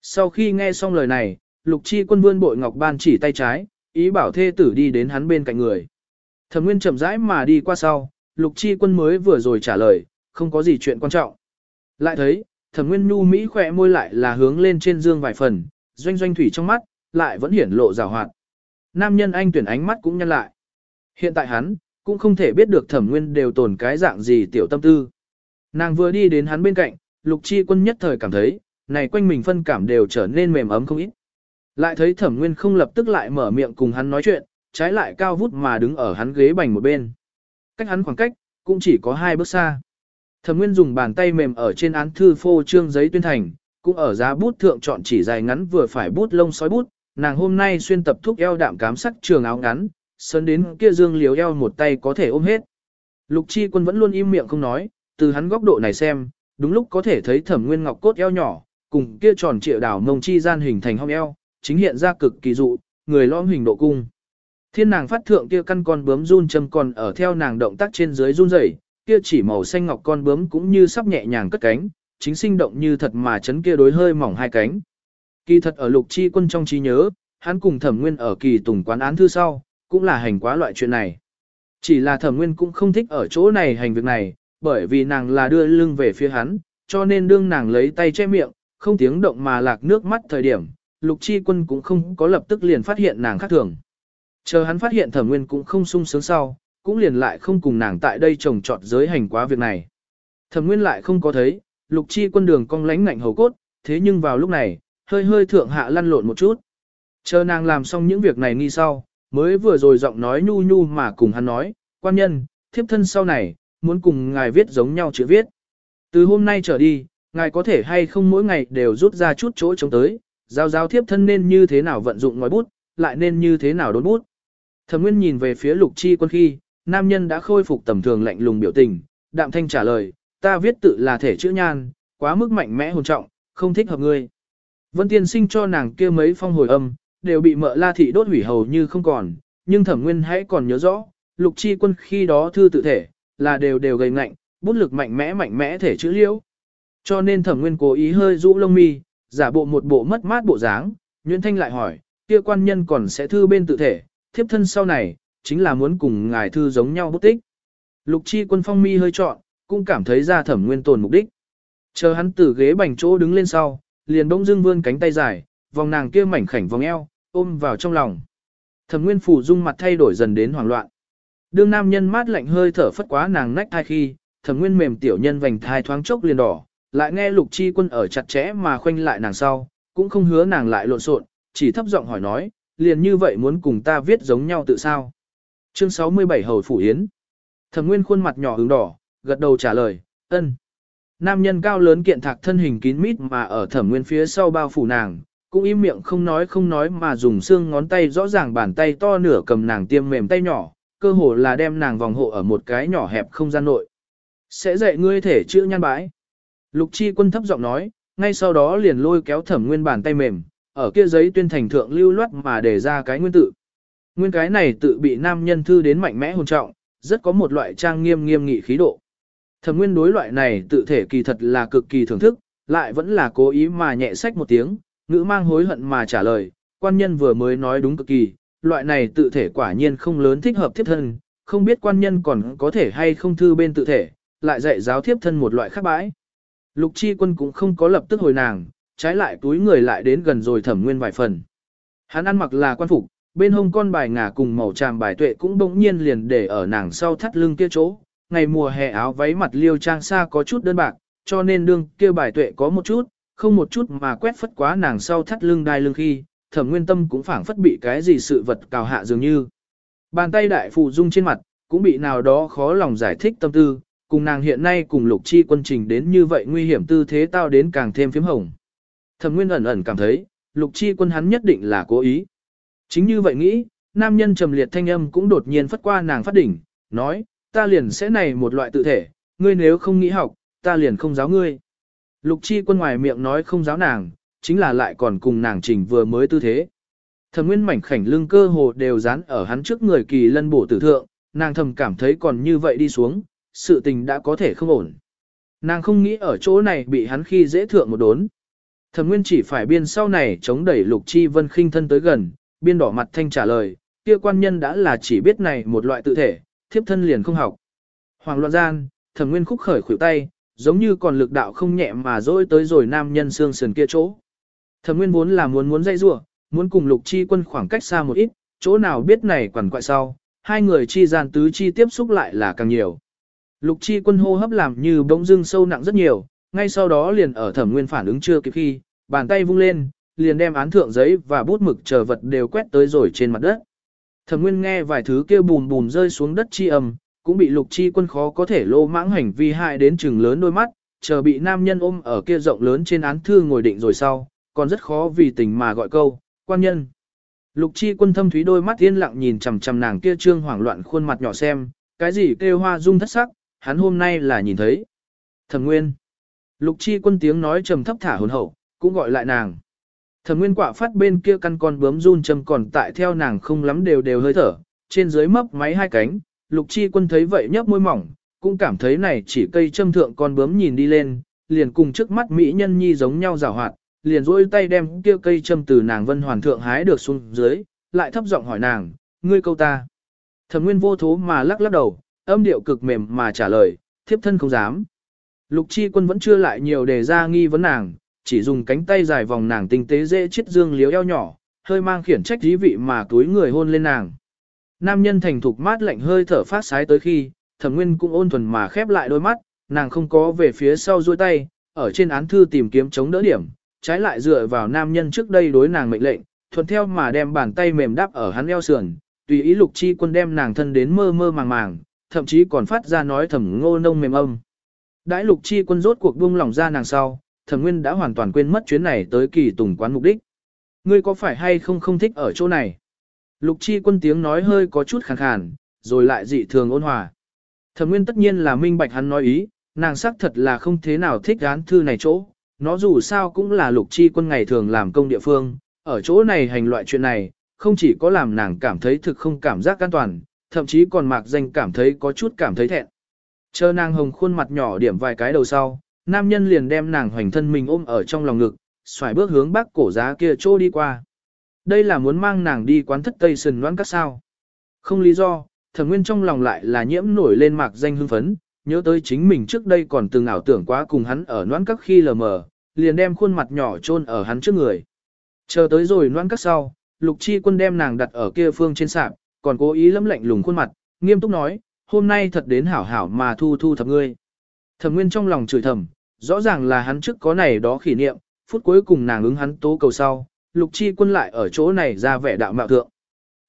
Sau khi nghe xong lời này, Lục Chi quân vươn bội ngọc ban chỉ tay trái, ý bảo thê tử đi đến hắn bên cạnh người. Thẩm Nguyên chậm rãi mà đi qua sau, Lục Chi quân mới vừa rồi trả lời, không có gì chuyện quan trọng. Lại thấy, Thẩm Nguyên nhu mỹ khỏe môi lại là hướng lên trên dương vài phần, doanh doanh thủy trong mắt, lại vẫn hiển lộ rào hoạt. Nam nhân anh tuyển ánh mắt cũng nhân lại. Hiện tại hắn, cũng không thể biết được thẩm nguyên đều tồn cái dạng gì tiểu tâm tư. Nàng vừa đi đến hắn bên cạnh, lục chi quân nhất thời cảm thấy, này quanh mình phân cảm đều trở nên mềm ấm không ít. Lại thấy thẩm nguyên không lập tức lại mở miệng cùng hắn nói chuyện, trái lại cao vút mà đứng ở hắn ghế bành một bên. Cách hắn khoảng cách, cũng chỉ có hai bước xa. Thẩm nguyên dùng bàn tay mềm ở trên án thư phô trương giấy tuyên thành, cũng ở giá bút thượng chọn chỉ dài ngắn vừa phải bút lông sói bút, nàng hôm nay xuyên tập thuốc eo đạm cám sắc trường áo ngắn, sơn đến kia dương liếu eo một tay có thể ôm hết. Lục chi quân vẫn luôn im miệng không nói, từ hắn góc độ này xem, đúng lúc có thể thấy thẩm nguyên ngọc cốt eo nhỏ, cùng kia tròn triệu đảo mông chi gian hình thành hông eo, chính hiện ra cực kỳ dụ, người lõm hình độ cung. Thiên nàng phát thượng kia căn con bướm run châm còn ở theo nàng động tác trên dưới run rẩy, kia chỉ màu xanh ngọc con bướm cũng như sắp nhẹ nhàng cất cánh, chính sinh động như thật mà chấn kia đối hơi mỏng hai cánh. Kỳ thật ở lục chi quân trong trí nhớ, hắn cùng thẩm nguyên ở kỳ tùng quán án thư sau, cũng là hành quá loại chuyện này. Chỉ là thẩm nguyên cũng không thích ở chỗ này hành việc này, bởi vì nàng là đưa lưng về phía hắn, cho nên đương nàng lấy tay che miệng, không tiếng động mà lạc nước mắt thời điểm, lục chi quân cũng không có lập tức liền phát hiện nàng khác thường. Chờ hắn phát hiện thẩm nguyên cũng không sung sướng sau, cũng liền lại không cùng nàng tại đây trồng trọt giới hành quá việc này. Thẩm nguyên lại không có thấy, lục chi quân đường cong lánh ngạnh hầu cốt, thế nhưng vào lúc này, hơi hơi thượng hạ lăn lộn một chút. Chờ nàng làm xong những việc này nghi sau, mới vừa rồi giọng nói nhu nhu mà cùng hắn nói, quan nhân, thiếp thân sau này, muốn cùng ngài viết giống nhau chữ viết. Từ hôm nay trở đi, ngài có thể hay không mỗi ngày đều rút ra chút chỗ chống tới, giao giao thiếp thân nên như thế nào vận dụng ngòi bút, lại nên như thế nào đốn bút. Thẩm Nguyên nhìn về phía Lục Chi Quân khi, nam nhân đã khôi phục tầm thường lạnh lùng biểu tình, đạm thanh trả lời, ta viết tự là thể chữ nhan, quá mức mạnh mẽ hồn trọng, không thích hợp ngươi. Vân Tiên Sinh cho nàng kia mấy phong hồi âm, đều bị mợ la thị đốt hủy hầu như không còn, nhưng thẩm nguyên hãy còn nhớ rõ, lục chi quân khi đó thư tự thể, là đều đều gầy ngạnh, bút lực mạnh mẽ mạnh mẽ thể chữ liễu. Cho nên thẩm nguyên cố ý hơi rũ lông mi, giả bộ một bộ mất mát bộ dáng, Nguyễn Thanh lại hỏi, kia quan nhân còn sẽ thư bên tự thể, thiếp thân sau này, chính là muốn cùng ngài thư giống nhau bút tích. Lục chi quân phong mi hơi trọn, cũng cảm thấy ra thẩm nguyên tồn mục đích. Chờ hắn từ ghế bành chỗ đứng lên sau, liền bỗng dưng vươn cánh tay dài, vòng nàng kia mảnh khảnh vòng eo, ôm vào trong lòng. Thẩm nguyên phủ dung mặt thay đổi dần đến hoảng loạn. Đương nam nhân mát lạnh hơi thở phất quá nàng nách thai khi, thẩm nguyên mềm tiểu nhân vành thai thoáng chốc liền đỏ, lại nghe lục chi quân ở chặt chẽ mà khoanh lại nàng sau, cũng không hứa nàng lại lộn xộn, chỉ thấp giọng hỏi nói, liền như vậy muốn cùng ta viết giống nhau tự sao. Chương 67 Hầu Phủ Yến Thẩm Nguyên khuôn mặt nhỏ hướng đỏ, gật đầu trả lời, ân. Nam nhân cao lớn kiện thạc thân hình kín mít mà ở Thẩm Nguyên phía sau bao phủ nàng, cũng im miệng không nói không nói mà dùng xương ngón tay rõ ràng bàn tay to nửa cầm nàng tiêm mềm tay nhỏ, cơ hồ là đem nàng vòng hộ ở một cái nhỏ hẹp không gian nội. Sẽ dạy ngươi thể chữ nhan bãi. Lục chi quân thấp giọng nói, ngay sau đó liền lôi kéo thẩm nguyên bàn tay mềm, ở kia giấy tuyên thành thượng lưu loát mà để ra cái nguyên tự. Nguyên cái này tự bị nam nhân thư đến mạnh mẽ hồn trọng, rất có một loại trang nghiêm nghiêm nghị khí độ. Thẩm nguyên đối loại này tự thể kỳ thật là cực kỳ thưởng thức, lại vẫn là cố ý mà nhẹ sách một tiếng, ngữ mang hối hận mà trả lời, quan nhân vừa mới nói đúng cực kỳ, loại này tự thể quả nhiên không lớn thích hợp thiếp thân, không biết quan nhân còn có thể hay không thư bên tự thể, lại dạy giáo thiếp thân một loại khác bãi. Lục chi quân cũng không có lập tức hồi nàng, trái lại túi người lại đến gần rồi thẩm nguyên vài phần. Hắn ăn mặc là quan phục, bên hông con bài ngà cùng màu tràm bài tuệ cũng bỗng nhiên liền để ở nàng sau thắt lưng kia chỗ. Ngày mùa hè áo váy mặt liêu trang xa có chút đơn bạc, cho nên đương kia bài tuệ có một chút, không một chút mà quét phất quá nàng sau thắt lưng đai lưng khi, thẩm nguyên tâm cũng phảng phất bị cái gì sự vật cào hạ dường như. Bàn tay đại phụ dung trên mặt, cũng bị nào đó khó lòng giải thích tâm tư, cùng nàng hiện nay cùng lục chi quân trình đến như vậy nguy hiểm tư thế tao đến càng thêm phím hồng. Thẩm Nguyên ẩn ẩn cảm thấy, lục chi quân hắn nhất định là cố ý. Chính như vậy nghĩ, nam nhân trầm liệt thanh âm cũng đột nhiên phất qua nàng phát đỉnh, nói, ta liền sẽ này một loại tự thể, ngươi nếu không nghĩ học, ta liền không giáo ngươi. Lục chi quân ngoài miệng nói không giáo nàng, chính là lại còn cùng nàng trình vừa mới tư thế. Thẩm Nguyên mảnh khảnh lưng cơ hồ đều dán ở hắn trước người kỳ lân bổ tử thượng, nàng thầm cảm thấy còn như vậy đi xuống, sự tình đã có thể không ổn. Nàng không nghĩ ở chỗ này bị hắn khi dễ thượng một đốn. Thẩm Nguyên chỉ phải biên sau này chống đẩy Lục Chi Vân khinh thân tới gần, biên đỏ mặt thanh trả lời, kia quan nhân đã là chỉ biết này một loại tự thể, thiếp thân liền không học. Hoàng loạn gian, Thẩm Nguyên khúc khởi khuỷu tay, giống như còn lực đạo không nhẹ mà dỗi tới rồi nam nhân xương sườn kia chỗ. Thẩm Nguyên vốn là muốn muốn dây rủa, muốn cùng Lục Chi Quân khoảng cách xa một ít, chỗ nào biết này quằn quại sau, hai người chi gian tứ chi tiếp xúc lại là càng nhiều. Lục chi quân hô hấp làm như bỗng dưng sâu nặng rất nhiều, ngay sau đó liền ở thẩm nguyên phản ứng chưa kịp khi, bàn tay vung lên, liền đem án thượng giấy và bút mực chờ vật đều quét tới rồi trên mặt đất. Thẩm nguyên nghe vài thứ kêu bùm bùm rơi xuống đất chi âm, cũng bị lục chi quân khó có thể lô mãng hành vi hại đến chừng lớn đôi mắt, chờ bị nam nhân ôm ở kia rộng lớn trên án thư ngồi định rồi sau, còn rất khó vì tình mà gọi câu, quan nhân. Lục chi quân thâm thúy đôi mắt yên lặng nhìn chằm chằm nàng kia trương hoảng loạn khuôn mặt nhỏ xem, cái gì kêu hoa dung thất sắc, hắn hôm nay là nhìn thấy. Thẩm Nguyên. Lục chi quân tiếng nói trầm thấp thả hồn hậu, cũng gọi lại nàng. Thẩm Nguyên quả phát bên kia căn con bướm run châm còn tại theo nàng không lắm đều đều hơi thở, trên dưới mấp máy hai cánh, lục chi quân thấy vậy nhấp môi mỏng, cũng cảm thấy này chỉ cây châm thượng con bướm nhìn đi lên, liền cùng trước mắt mỹ nhân nhi giống nhau rào hoạt, liền rôi tay đem kia cây châm từ nàng vân hoàn thượng hái được xuống dưới, lại thấp giọng hỏi nàng, ngươi câu ta. Thẩm Nguyên vô thố mà lắc lắc đầu, âm điệu cực mềm mà trả lời, thiếp thân không dám. Lục chi quân vẫn chưa lại nhiều đề ra nghi vấn nàng, chỉ dùng cánh tay dài vòng nàng tinh tế dễ chiết dương liếu eo nhỏ, hơi mang khiển trách dí vị mà túi người hôn lên nàng. Nam nhân thành thục mát lạnh hơi thở phát sái tới khi, thẩm nguyên cũng ôn thuần mà khép lại đôi mắt, nàng không có về phía sau duỗi tay, ở trên án thư tìm kiếm chống đỡ điểm, trái lại dựa vào nam nhân trước đây đối nàng mệnh lệnh, thuận theo mà đem bàn tay mềm đắp ở hắn eo sườn, tùy ý lục chi quân đem nàng thân đến mơ mơ màng màng, thậm chí còn phát ra nói thầm ngô nông mềm âm. Đãi lục chi quân rốt cuộc buông lỏng ra nàng sau, thẩm nguyên đã hoàn toàn quên mất chuyến này tới kỳ tùng quán mục đích. Ngươi có phải hay không không thích ở chỗ này? Lục chi quân tiếng nói hơi có chút khàn khàn, rồi lại dị thường ôn hòa. Thẩm nguyên tất nhiên là minh bạch hắn nói ý, nàng xác thật là không thế nào thích án thư này chỗ, nó dù sao cũng là lục chi quân ngày thường làm công địa phương, ở chỗ này hành loại chuyện này, không chỉ có làm nàng cảm thấy thực không cảm giác an toàn, thậm chí còn mạc danh cảm thấy có chút cảm thấy thẹn. Chờ nàng hồng khuôn mặt nhỏ điểm vài cái đầu sau, nam nhân liền đem nàng hoành thân mình ôm ở trong lòng ngực, xoài bước hướng bắc cổ giá kia chỗ đi qua. Đây là muốn mang nàng đi quán thất Tây sườn loãng các sao. Không lý do, thẩm nguyên trong lòng lại là nhiễm nổi lên mạc danh hưng phấn, nhớ tới chính mình trước đây còn từng ảo tưởng quá cùng hắn ở loãng các khi lờ mờ, liền đem khuôn mặt nhỏ chôn ở hắn trước người. Chờ tới rồi loãng các sau, lục chi quân đem nàng đặt ở kia phương trên sạp, còn cố ý lấm lạnh lùng khuôn mặt, nghiêm túc nói, hôm nay thật đến hảo hảo mà thu thu thập ngươi. Thẩm nguyên trong lòng chửi thầm, rõ ràng là hắn trước có này đó kỷ niệm, phút cuối cùng nàng ứng hắn tố cầu sau, lục chi quân lại ở chỗ này ra vẻ đạo mạo thượng.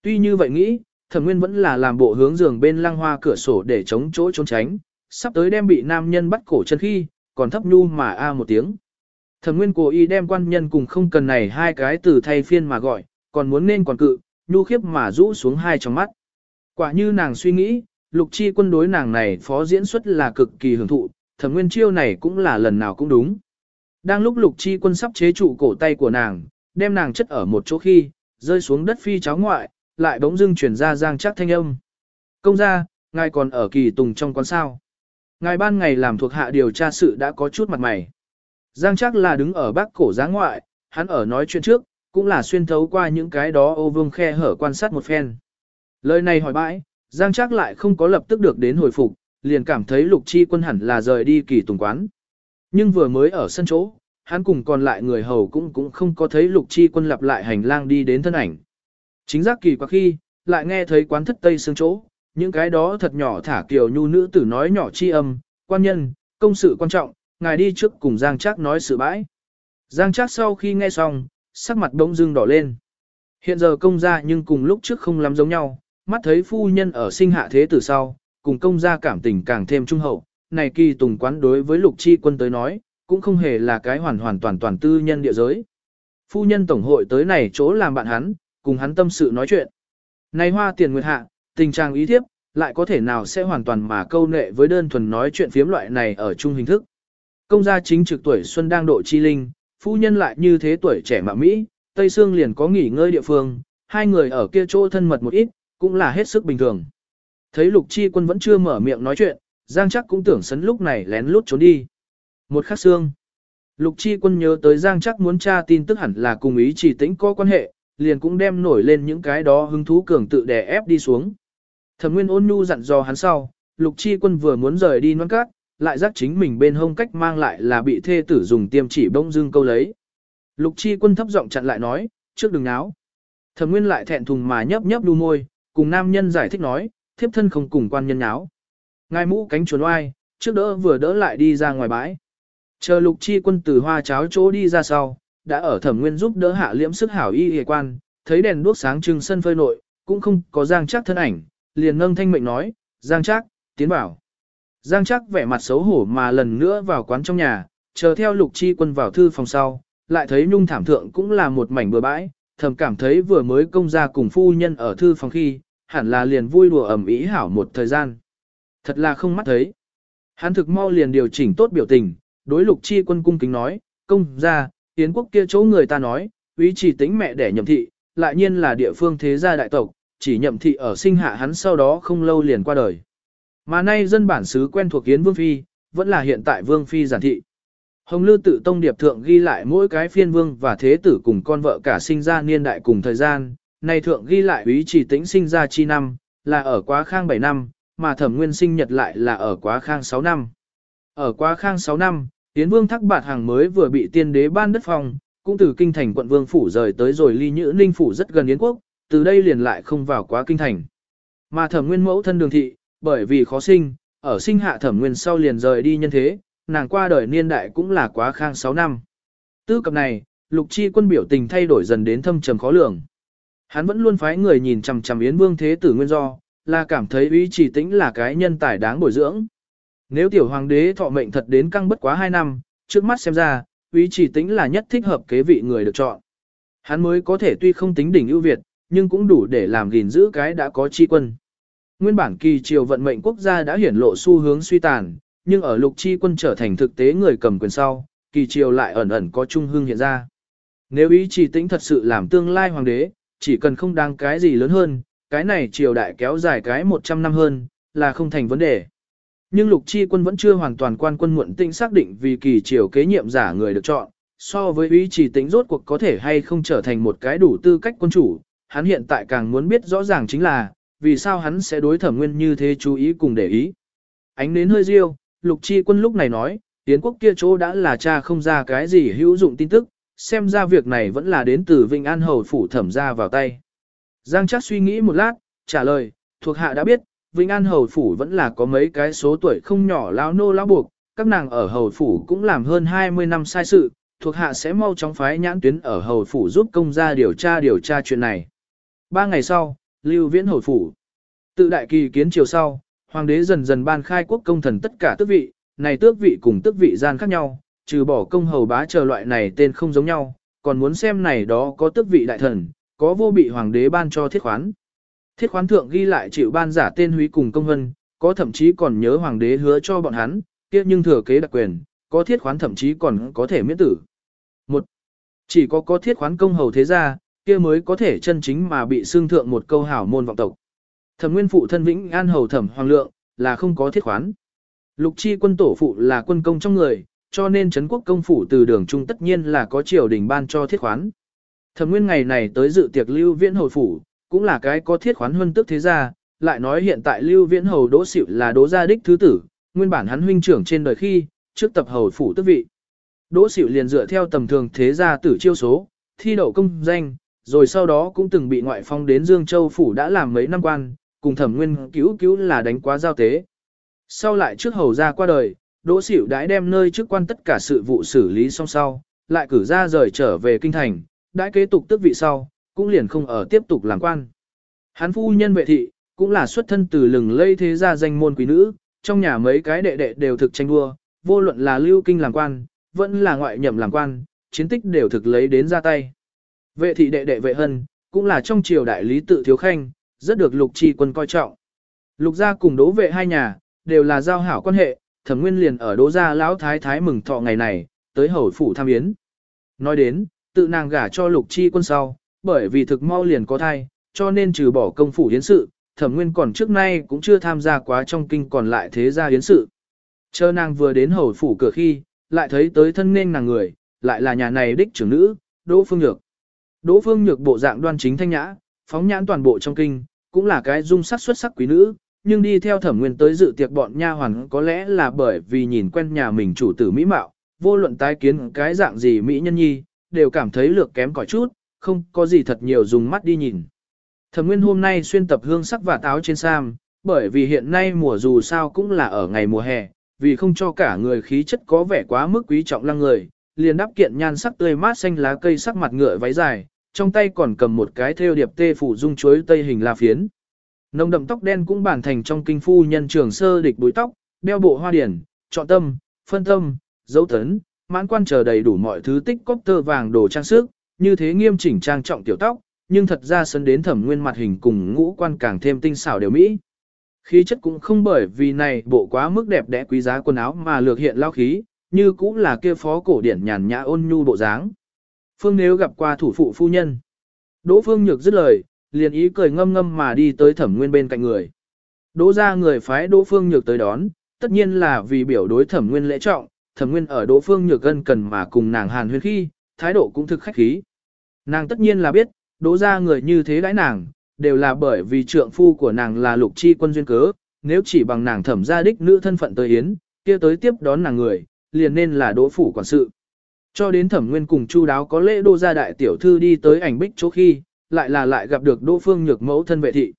Tuy như vậy nghĩ, thẩm nguyên vẫn là làm bộ hướng giường bên lăng hoa cửa sổ để chống chỗ trốn tránh, sắp tới đem bị nam nhân bắt cổ chân khi, còn thấp nhu mà a một tiếng. Thẩm nguyên cố ý đem quan nhân cùng không cần này hai cái từ thay phiên mà gọi, còn muốn nên còn cự, nhu khiếp mà rũ xuống hai trong mắt. Quả như nàng suy nghĩ, lục chi quân đối nàng này phó diễn xuất là cực kỳ hưởng thụ, thẩm nguyên chiêu này cũng là lần nào cũng đúng. Đang lúc lục chi quân sắp chế trụ cổ tay của nàng, đem nàng chất ở một chỗ khi, rơi xuống đất phi cháo ngoại, lại bỗng dưng chuyển ra giang chắc thanh âm. Công ra, ngài còn ở kỳ tùng trong quán sao. Ngài ban ngày làm thuộc hạ điều tra sự đã có chút mặt mày. Giang chắc là đứng ở bắc cổ giá ngoại, hắn ở nói chuyện trước, cũng là xuyên thấu qua những cái đó ô vương khe hở quan sát một phen. Lời này hỏi bãi, Giang Trác lại không có lập tức được đến hồi phục, liền cảm thấy lục chi quân hẳn là rời đi kỳ tùng quán. Nhưng vừa mới ở sân chỗ, hắn cùng còn lại người hầu cũng cũng không có thấy lục chi quân lặp lại hành lang đi đến thân ảnh. Chính giác kỳ quá khi, lại nghe thấy quán thất tây xương chỗ, những cái đó thật nhỏ thả kiều nhu nữ tử nói nhỏ chi âm, quan nhân, công sự quan trọng, ngài đi trước cùng Giang Trác nói sự bãi. Giang Trác sau khi nghe xong, sắc mặt bỗng dưng đỏ lên. Hiện giờ công gia nhưng cùng lúc trước không lắm giống nhau, mắt thấy phu nhân ở sinh hạ thế từ sau, cùng công gia cảm tình càng thêm trung hậu, này kỳ tùng quán đối với lục chi quân tới nói, cũng không hề là cái hoàn hoàn toàn toàn tư nhân địa giới. Phu nhân tổng hội tới này chỗ làm bạn hắn, cùng hắn tâm sự nói chuyện. Này hoa tiền nguyệt hạ, tình trạng ý thiếp, lại có thể nào sẽ hoàn toàn mà câu nệ với đơn thuần nói chuyện phiếm loại này ở chung hình thức. Công gia chính trực tuổi xuân đang độ chi linh, phu nhân lại như thế tuổi trẻ mà Mỹ, Tây Sương liền có nghỉ ngơi địa phương, hai người ở kia chỗ thân mật một ít, cũng là hết sức bình thường. Thấy lục chi quân vẫn chưa mở miệng nói chuyện, Giang chắc cũng tưởng sấn lúc này lén lút trốn đi. Một khắc xương. Lục chi quân nhớ tới Giang chắc muốn tra tin tức hẳn là cùng ý chỉ tĩnh có quan hệ, liền cũng đem nổi lên những cái đó hứng thú cường tự đè ép đi xuống. Thẩm Nguyên ôn nhu dặn dò hắn sau, Lục Chi Quân vừa muốn rời đi non cát, lại giác chính mình bên hông cách mang lại là bị thê tử dùng tiêm chỉ bông dưng câu lấy. Lục Chi Quân thấp giọng chặn lại nói, trước đừng náo. Thẩm Nguyên lại thẹn thùng mà nhấp nhấp đu môi, cùng nam nhân giải thích nói, thiếp thân không cùng quan nhân nháo, Ngài mũ cánh chuồn oai, trước đỡ vừa đỡ lại đi ra ngoài bãi. Chờ Lục Chi Quân từ hoa cháo chỗ đi ra sau, đã ở Thẩm Nguyên giúp đỡ hạ liễm sức hảo y hề quan, thấy đèn đuốc sáng trưng sân phơi nội, cũng không có giang chắc thân ảnh, liền nâng thanh mệnh nói, Giang Trác, tiến vào. Giang Trác vẻ mặt xấu hổ mà lần nữa vào quán trong nhà, chờ theo lục chi quân vào thư phòng sau, lại thấy nhung thảm thượng cũng là một mảnh bừa bãi, thầm cảm thấy vừa mới công ra cùng phu nhân ở thư phòng khi, hẳn là liền vui đùa ẩm ý hảo một thời gian. Thật là không mắt thấy. Hắn thực mau liền điều chỉnh tốt biểu tình, đối lục chi quân cung kính nói, công ra, tiến quốc kia chỗ người ta nói, ý chỉ tính mẹ đẻ nhậm thị, lại nhiên là địa phương thế gia đại tộc, chỉ nhậm thị ở sinh hạ hắn sau đó không lâu liền qua đời. Mà nay dân bản xứ quen thuộc Yến Vương Phi, vẫn là hiện tại Vương Phi giản thị. Hồng Lư tự tông điệp thượng ghi lại mỗi cái phiên vương và thế tử cùng con vợ cả sinh ra niên đại cùng thời gian, nay thượng ghi lại ý chỉ tĩnh sinh ra chi năm, là ở quá khang 7 năm, mà thẩm nguyên sinh nhật lại là ở quá khang 6 năm. Ở quá khang 6 năm, Yến Vương Thắc Bạt Hàng mới vừa bị tiên đế ban đất phòng, cũng từ kinh thành quận Vương Phủ rời tới rồi ly nhữ ninh phủ rất gần Yến Quốc, từ đây liền lại không vào quá kinh thành. Mà thẩm nguyên mẫu thân đường thị, bởi vì khó sinh, ở sinh hạ thẩm nguyên sau liền rời đi nhân thế, nàng qua đời niên đại cũng là quá khang 6 năm. Tư cập này, lục chi quân biểu tình thay đổi dần đến thâm trầm khó lường. Hắn vẫn luôn phái người nhìn chằm chằm Yến Vương Thế Tử nguyên do, là cảm thấy ý chỉ tĩnh là cái nhân tài đáng bồi dưỡng. Nếu tiểu hoàng đế thọ mệnh thật đến căng bất quá 2 năm, trước mắt xem ra, ý chỉ tĩnh là nhất thích hợp kế vị người được chọn. Hắn mới có thể tuy không tính đỉnh ưu việt, nhưng cũng đủ để làm gìn giữ cái đã có chi quân. Nguyên bản kỳ triều vận mệnh quốc gia đã hiển lộ xu hướng suy tàn, nhưng ở lục chi quân trở thành thực tế người cầm quyền sau, kỳ triều lại ẩn ẩn có trung hương hiện ra. Nếu ý chỉ tĩnh thật sự làm tương lai hoàng đế, chỉ cần không đáng cái gì lớn hơn, cái này triều đại kéo dài cái 100 năm hơn, là không thành vấn đề. Nhưng lục chi quân vẫn chưa hoàn toàn quan quân muộn tinh xác định vì kỳ triều kế nhiệm giả người được chọn, so với ý chỉ tính rốt cuộc có thể hay không trở thành một cái đủ tư cách quân chủ, hắn hiện tại càng muốn biết rõ ràng chính là, vì sao hắn sẽ đối thẩm nguyên như thế chú ý cùng để ý. Ánh nến hơi riêu, lục chi quân lúc này nói, tiến quốc kia chỗ đã là cha không ra cái gì hữu dụng tin tức, xem ra việc này vẫn là đến từ Vinh An Hầu phủ thẩm ra vào tay. Giang chắc suy nghĩ một lát, trả lời, thuộc hạ đã biết, Vinh An Hầu phủ vẫn là có mấy cái số tuổi không nhỏ lão nô lão buộc, các nàng ở Hầu phủ cũng làm hơn 20 năm sai sự, thuộc hạ sẽ mau chóng phái nhãn tuyến ở Hầu phủ giúp công gia điều tra điều tra chuyện này. Ba ngày sau, Lưu Viễn Hầu phủ. Tự đại kỳ kiến chiều sau, hoàng đế dần dần ban khai quốc công thần tất cả tước vị, này tước vị cùng tước vị gian khác nhau, trừ bỏ công hầu bá chờ loại này tên không giống nhau, còn muốn xem này đó có tước vị đại thần, có vô bị hoàng đế ban cho thiết khoán. Thiết khoán thượng ghi lại chịu ban giả tên húy cùng công hân, có thậm chí còn nhớ hoàng đế hứa cho bọn hắn, kia nhưng thừa kế đặc quyền, có thiết khoán thậm chí còn có thể miễn tử. Một, chỉ có có thiết khoán công hầu thế gia, kia mới có thể chân chính mà bị xương thượng một câu hảo môn vọng tộc. Thẩm nguyên phụ thân vĩnh an hầu thẩm hoàng lượng, là không có thiết khoán. Lục chi quân tổ phụ là quân công trong người, cho nên Trấn quốc công phủ từ đường trung tất nhiên là có triều đình ban cho thiết khoán. Thẩm nguyên ngày này tới dự tiệc lưu viễn hầu phủ, cũng là cái có thiết khoán huân tức thế gia, lại nói hiện tại lưu viễn hầu đỗ xịu là đỗ gia đích thứ tử, nguyên bản hắn huynh trưởng trên đời khi, trước tập hầu phủ tước vị. Đỗ xịu liền dựa theo tầm thường thế gia tử chiêu số, thi đậu công danh, rồi sau đó cũng từng bị ngoại phong đến Dương Châu phủ đã làm mấy năm quan, cùng thẩm nguyên cứu cứu là đánh quá giao tế. Sau lại trước hầu ra qua đời, Đỗ Sửu đãi đem nơi chức quan tất cả sự vụ xử lý xong sau, lại cử ra rời trở về kinh thành, đãi kế tục tước vị sau, cũng liền không ở tiếp tục làm quan. Hắn phu nhân vệ thị, cũng là xuất thân từ lừng lây thế gia danh môn quý nữ, trong nhà mấy cái đệ đệ đều thực tranh đua, vô luận là lưu kinh làm quan, vẫn là ngoại nhậm làm quan, chiến tích đều thực lấy đến ra tay. Vệ thị đệ đệ vệ hân, cũng là trong triều đại lý tự thiếu khanh, rất được lục trì quân coi trọng. Lục gia cùng đỗ vệ hai nhà, đều là giao hảo quan hệ, thẩm nguyên liền ở đỗ gia lão thái thái mừng thọ ngày này, tới hầu phủ tham yến. Nói đến, tự nàng gả cho lục chi quân sau, bởi vì thực mau liền có thai, cho nên trừ bỏ công phủ yến sự, thẩm nguyên còn trước nay cũng chưa tham gia quá trong kinh còn lại thế gia yến sự. Chờ nàng vừa đến hầu phủ cửa khi, lại thấy tới thân nên nàng người, lại là nhà này đích trưởng nữ, Đỗ Phương Nhược. Đỗ Phương Nhược bộ dạng đoan chính thanh nhã, phóng nhãn toàn bộ trong kinh, cũng là cái dung sắc xuất sắc quý nữ, nhưng đi theo thẩm nguyên tới dự tiệc bọn nha hoàn có lẽ là bởi vì nhìn quen nhà mình chủ tử mỹ mạo, vô luận tái kiến cái dạng gì mỹ nhân nhi, đều cảm thấy lược kém cỏi chút, không có gì thật nhiều dùng mắt đi nhìn. Thẩm nguyên hôm nay xuyên tập hương sắc và táo trên sam, bởi vì hiện nay mùa dù sao cũng là ở ngày mùa hè, vì không cho cả người khí chất có vẻ quá mức quý trọng lăng người, liền đắp kiện nhan sắc tươi mát xanh lá cây sắc mặt ngựa váy dài, trong tay còn cầm một cái thêu điệp tê phủ dung chuối tây hình la phiến. Nồng đậm tóc đen cũng bản thành trong kinh phu nhân trường sơ địch búi tóc, đeo bộ hoa điển, chọn tâm, phân tâm, dấu tấn, mãn quan chờ đầy đủ mọi thứ tích cóp tơ vàng đồ trang sức, như thế nghiêm chỉnh trang trọng tiểu tóc, nhưng thật ra sân đến thẩm nguyên mặt hình cùng ngũ quan càng thêm tinh xảo đều mỹ. Khí chất cũng không bởi vì này bộ quá mức đẹp đẽ quý giá quần áo mà lược hiện lao khí, như cũng là kia phó cổ điển nhàn nhã ôn nhu bộ dáng. Phương nếu gặp qua thủ phụ phu nhân. Đỗ Phương Nhược dứt lời, liền ý cười ngâm ngâm mà đi tới thẩm nguyên bên cạnh người. Đỗ ra người phái Đỗ Phương Nhược tới đón, tất nhiên là vì biểu đối thẩm nguyên lễ trọng, thẩm nguyên ở Đỗ Phương Nhược gân cần mà cùng nàng hàn huyên khi, thái độ cũng thực khách khí. Nàng tất nhiên là biết, đỗ ra người như thế đãi nàng, đều là bởi vì trượng phu của nàng là lục chi quân duyên cớ, nếu chỉ bằng nàng thẩm gia đích nữ thân phận tới yến, kia tới tiếp đón nàng người, liền nên là đỗ phủ quản sự. Cho đến thẩm nguyên cùng chu đáo có lễ đô gia đại tiểu thư đi tới ảnh bích chỗ khi, lại là lại gặp được đỗ phương nhược mẫu thân vệ thị.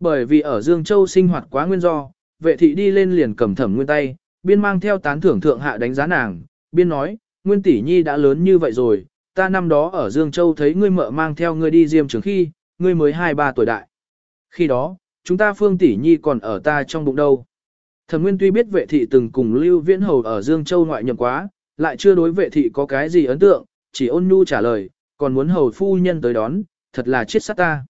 Bởi vì ở Dương Châu sinh hoạt quá nguyên do, vệ thị đi lên liền cầm thẩm nguyên tay, biên mang theo tán thưởng thượng hạ đánh giá nàng, biên nói, nguyên tỷ nhi đã lớn như vậy rồi, ta năm đó ở Dương Châu thấy ngươi mợ mang theo ngươi đi diêm trường khi, ngươi mới 2-3 tuổi đại. Khi đó, chúng ta phương tỷ nhi còn ở ta trong bụng đâu. Thẩm Nguyên tuy biết vệ thị từng cùng Lưu Viễn Hầu ở Dương Châu ngoại nhậm quá, lại chưa đối vệ thị có cái gì ấn tượng, chỉ ôn nhu trả lời, còn muốn hầu phu nhân tới đón, thật là chết sát ta.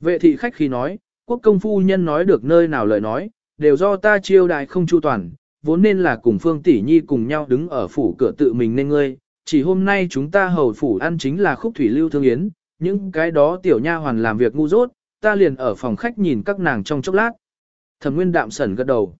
Vệ thị khách khi nói, quốc công phu nhân nói được nơi nào lời nói, đều do ta chiêu đại không chu toàn, vốn nên là cùng Phương Tỷ Nhi cùng nhau đứng ở phủ cửa tự mình nên ngươi, chỉ hôm nay chúng ta hầu phủ ăn chính là khúc thủy lưu thương yến, những cái đó tiểu nha hoàn làm việc ngu dốt, ta liền ở phòng khách nhìn các nàng trong chốc lát. Thẩm Nguyên đạm sẩn gật đầu.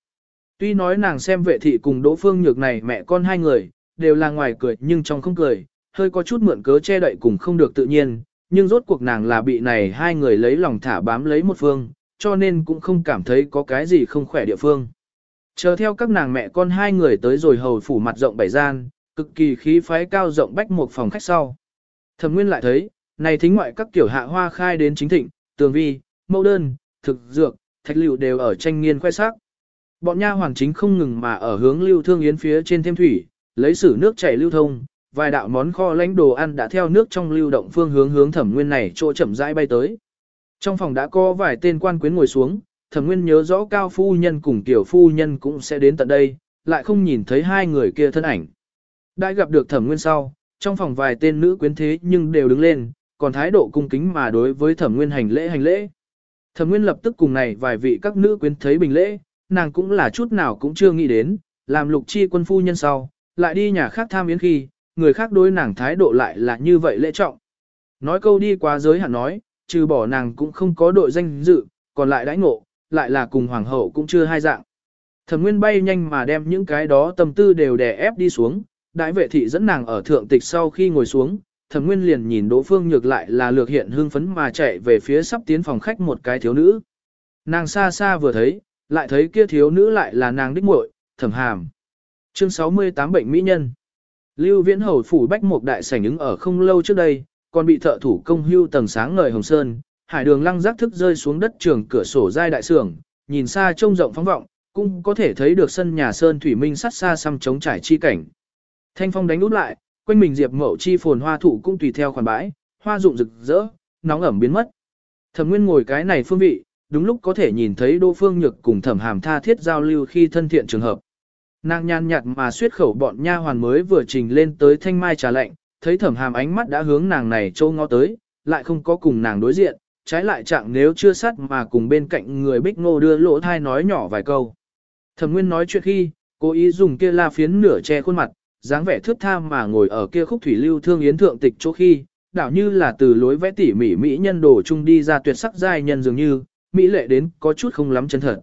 Tuy nói nàng xem vệ thị cùng Đỗ Phương Nhược này mẹ con hai người, đều là ngoài cười nhưng trong không cười, hơi có chút mượn cớ che đậy cùng không được tự nhiên, nhưng rốt cuộc nàng là bị này hai người lấy lòng thả bám lấy một phương, cho nên cũng không cảm thấy có cái gì không khỏe địa phương. Chờ theo các nàng mẹ con hai người tới rồi hầu phủ mặt rộng bảy gian, cực kỳ khí phái cao rộng bách một phòng khách sau. Thẩm Nguyên lại thấy, này thính ngoại các kiểu hạ hoa khai đến chính thịnh, tường vi, mẫu đơn, thực dược, thạch liệu đều ở tranh nghiên khoe sắc. Bọn nha hoàng chính không ngừng mà ở hướng lưu thương yến phía trên thêm thủy, lấy sử nước chảy lưu thông, vài đạo món kho lãnh đồ ăn đã theo nước trong lưu động phương hướng hướng thẩm nguyên này chỗ chậm rãi bay tới. Trong phòng đã có vài tên quan quyến ngồi xuống, thẩm nguyên nhớ rõ cao phu nhân cùng tiểu phu nhân cũng sẽ đến tận đây, lại không nhìn thấy hai người kia thân ảnh. Đã gặp được thẩm nguyên sau, trong phòng vài tên nữ quyến thế nhưng đều đứng lên, còn thái độ cung kính mà đối với thẩm nguyên hành lễ hành lễ. Thẩm nguyên lập tức cùng này vài vị các nữ quyến thấy bình lễ, nàng cũng là chút nào cũng chưa nghĩ đến, làm lục chi quân phu nhân sau, lại đi nhà khác tham yến khi, người khác đối nàng thái độ lại là như vậy lễ trọng. Nói câu đi quá giới hạn nói, trừ bỏ nàng cũng không có đội danh dự, còn lại đãi ngộ, lại là cùng hoàng hậu cũng chưa hai dạng. Thẩm Nguyên bay nhanh mà đem những cái đó tâm tư đều đè ép đi xuống, đại vệ thị dẫn nàng ở thượng tịch sau khi ngồi xuống, Thẩm Nguyên liền nhìn Đỗ Phương Nhược lại là lược hiện hưng phấn mà chạy về phía sắp tiến phòng khách một cái thiếu nữ. Nàng xa xa vừa thấy, lại thấy kia thiếu nữ lại là nàng đích muội, Thẩm Hàm. Chương 68 bệnh mỹ nhân. Lưu Viễn Hầu phủ bách một đại sảnh ứng ở không lâu trước đây, còn bị thợ thủ công hưu tầng sáng ngời hồng sơn, hải đường lăng rác thức rơi xuống đất trường cửa sổ giai đại sưởng, nhìn xa trông rộng phóng vọng, cũng có thể thấy được sân nhà sơn thủy minh sát xa xăm chống trải chi cảnh. Thanh phong đánh út lại, quanh mình diệp mậu chi phồn hoa thủ cũng tùy theo khoản bãi, hoa rụng rực rỡ, nóng ẩm biến mất. Thẩm Nguyên ngồi cái này phương vị, đúng lúc có thể nhìn thấy Đỗ Phương Nhược cùng Thẩm Hàm tha thiết giao lưu khi thân thiện trường hợp. Nàng nhàn nhạt mà suyết khẩu bọn nha hoàn mới vừa trình lên tới thanh mai trà lạnh, thấy thẩm hàm ánh mắt đã hướng nàng này trâu ngó tới, lại không có cùng nàng đối diện, trái lại trạng nếu chưa sát mà cùng bên cạnh người bích ngô đưa lỗ thai nói nhỏ vài câu. Thẩm nguyên nói chuyện khi, cố ý dùng kia la phiến nửa che khuôn mặt, dáng vẻ thước tha mà ngồi ở kia khúc thủy lưu thương yến thượng tịch chỗ khi, đảo như là từ lối vẽ tỉ mỉ mỹ nhân đồ chung đi ra tuyệt sắc giai nhân dường như, mỹ lệ đến có chút không lắm chân thật.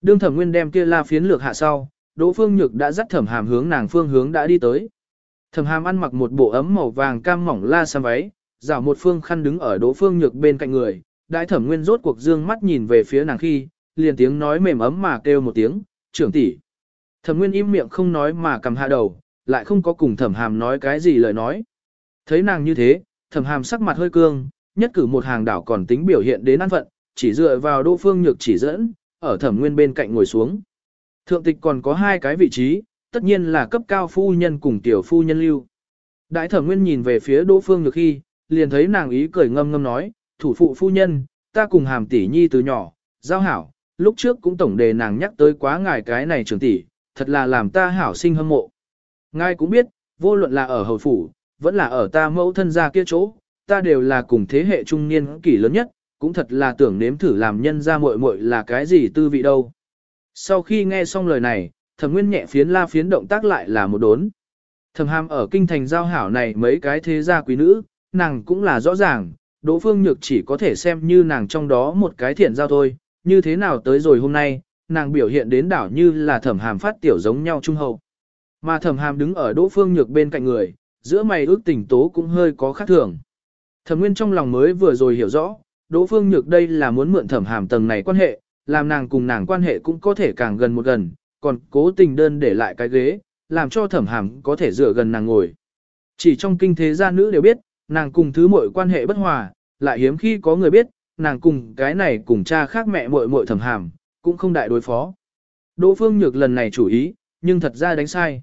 Đương thẩm nguyên đem kia la phiến lược hạ sau, Đỗ Phương Nhược đã dắt Thẩm Hàm hướng nàng phương hướng đã đi tới. Thẩm Hàm ăn mặc một bộ ấm màu vàng cam mỏng la sam váy, rảo một phương khăn đứng ở Đỗ Phương Nhược bên cạnh người, đại Thẩm Nguyên rốt cuộc dương mắt nhìn về phía nàng khi, liền tiếng nói mềm ấm mà kêu một tiếng, "Trưởng tỷ." Thẩm Nguyên im miệng không nói mà cầm hạ đầu, lại không có cùng Thẩm Hàm nói cái gì lời nói. Thấy nàng như thế, Thẩm Hàm sắc mặt hơi cương, nhất cử một hàng đảo còn tính biểu hiện đến an phận, chỉ dựa vào Đỗ Phương Nhược chỉ dẫn, ở Thẩm Nguyên bên cạnh ngồi xuống. Thượng tịch còn có hai cái vị trí, tất nhiên là cấp cao phu nhân cùng tiểu phu nhân lưu. Đại thẩm nguyên nhìn về phía Đỗ Phương Nhược khi, liền thấy nàng ý cười ngâm ngâm nói, thủ phụ phu nhân, ta cùng hàm tỷ nhi từ nhỏ, giao hảo, lúc trước cũng tổng đề nàng nhắc tới quá ngài cái này trưởng tỷ, thật là làm ta hảo sinh hâm mộ. Ngài cũng biết, vô luận là ở hầu phủ, vẫn là ở ta mẫu thân gia kia chỗ, ta đều là cùng thế hệ trung niên kỷ lớn nhất, cũng thật là tưởng nếm thử làm nhân ra muội muội là cái gì tư vị đâu. Sau khi nghe xong lời này, thẩm nguyên nhẹ phiến la phiến động tác lại là một đốn. Thẩm hàm ở kinh thành giao hảo này mấy cái thế gia quý nữ, nàng cũng là rõ ràng, Đỗ Phương Nhược chỉ có thể xem như nàng trong đó một cái thiện giao thôi, như thế nào tới rồi hôm nay, nàng biểu hiện đến đảo như là thẩm hàm phát tiểu giống nhau trung hậu. Mà thẩm hàm đứng ở Đỗ Phương Nhược bên cạnh người, giữa mày ước tình tố cũng hơi có khác thường. Thẩm Nguyên trong lòng mới vừa rồi hiểu rõ, Đỗ Phương Nhược đây là muốn mượn thẩm hàm tầng này quan hệ, làm nàng cùng nàng quan hệ cũng có thể càng gần một gần, còn cố tình đơn để lại cái ghế, làm cho thẩm hàm có thể dựa gần nàng ngồi. Chỉ trong kinh thế gia nữ đều biết, nàng cùng thứ muội quan hệ bất hòa, lại hiếm khi có người biết, nàng cùng cái này cùng cha khác mẹ muội muội thẩm hàm, cũng không đại đối phó. Đỗ Phương Nhược lần này chủ ý, nhưng thật ra đánh sai.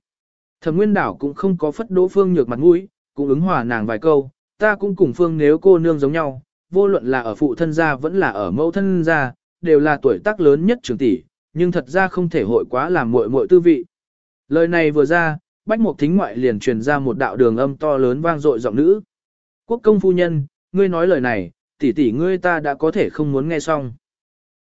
Thẩm Nguyên Đảo cũng không có phất Đỗ Phương Nhược mặt mũi, cũng ứng hòa nàng vài câu, ta cũng cùng Phương nếu cô nương giống nhau, vô luận là ở phụ thân gia vẫn là ở mẫu thân gia, đều là tuổi tác lớn nhất trưởng tỷ, nhưng thật ra không thể hội quá làm muội muội tư vị. Lời này vừa ra, bách mục thính ngoại liền truyền ra một đạo đường âm to lớn vang dội giọng nữ. Quốc công phu nhân, ngươi nói lời này, tỷ tỷ ngươi ta đã có thể không muốn nghe xong.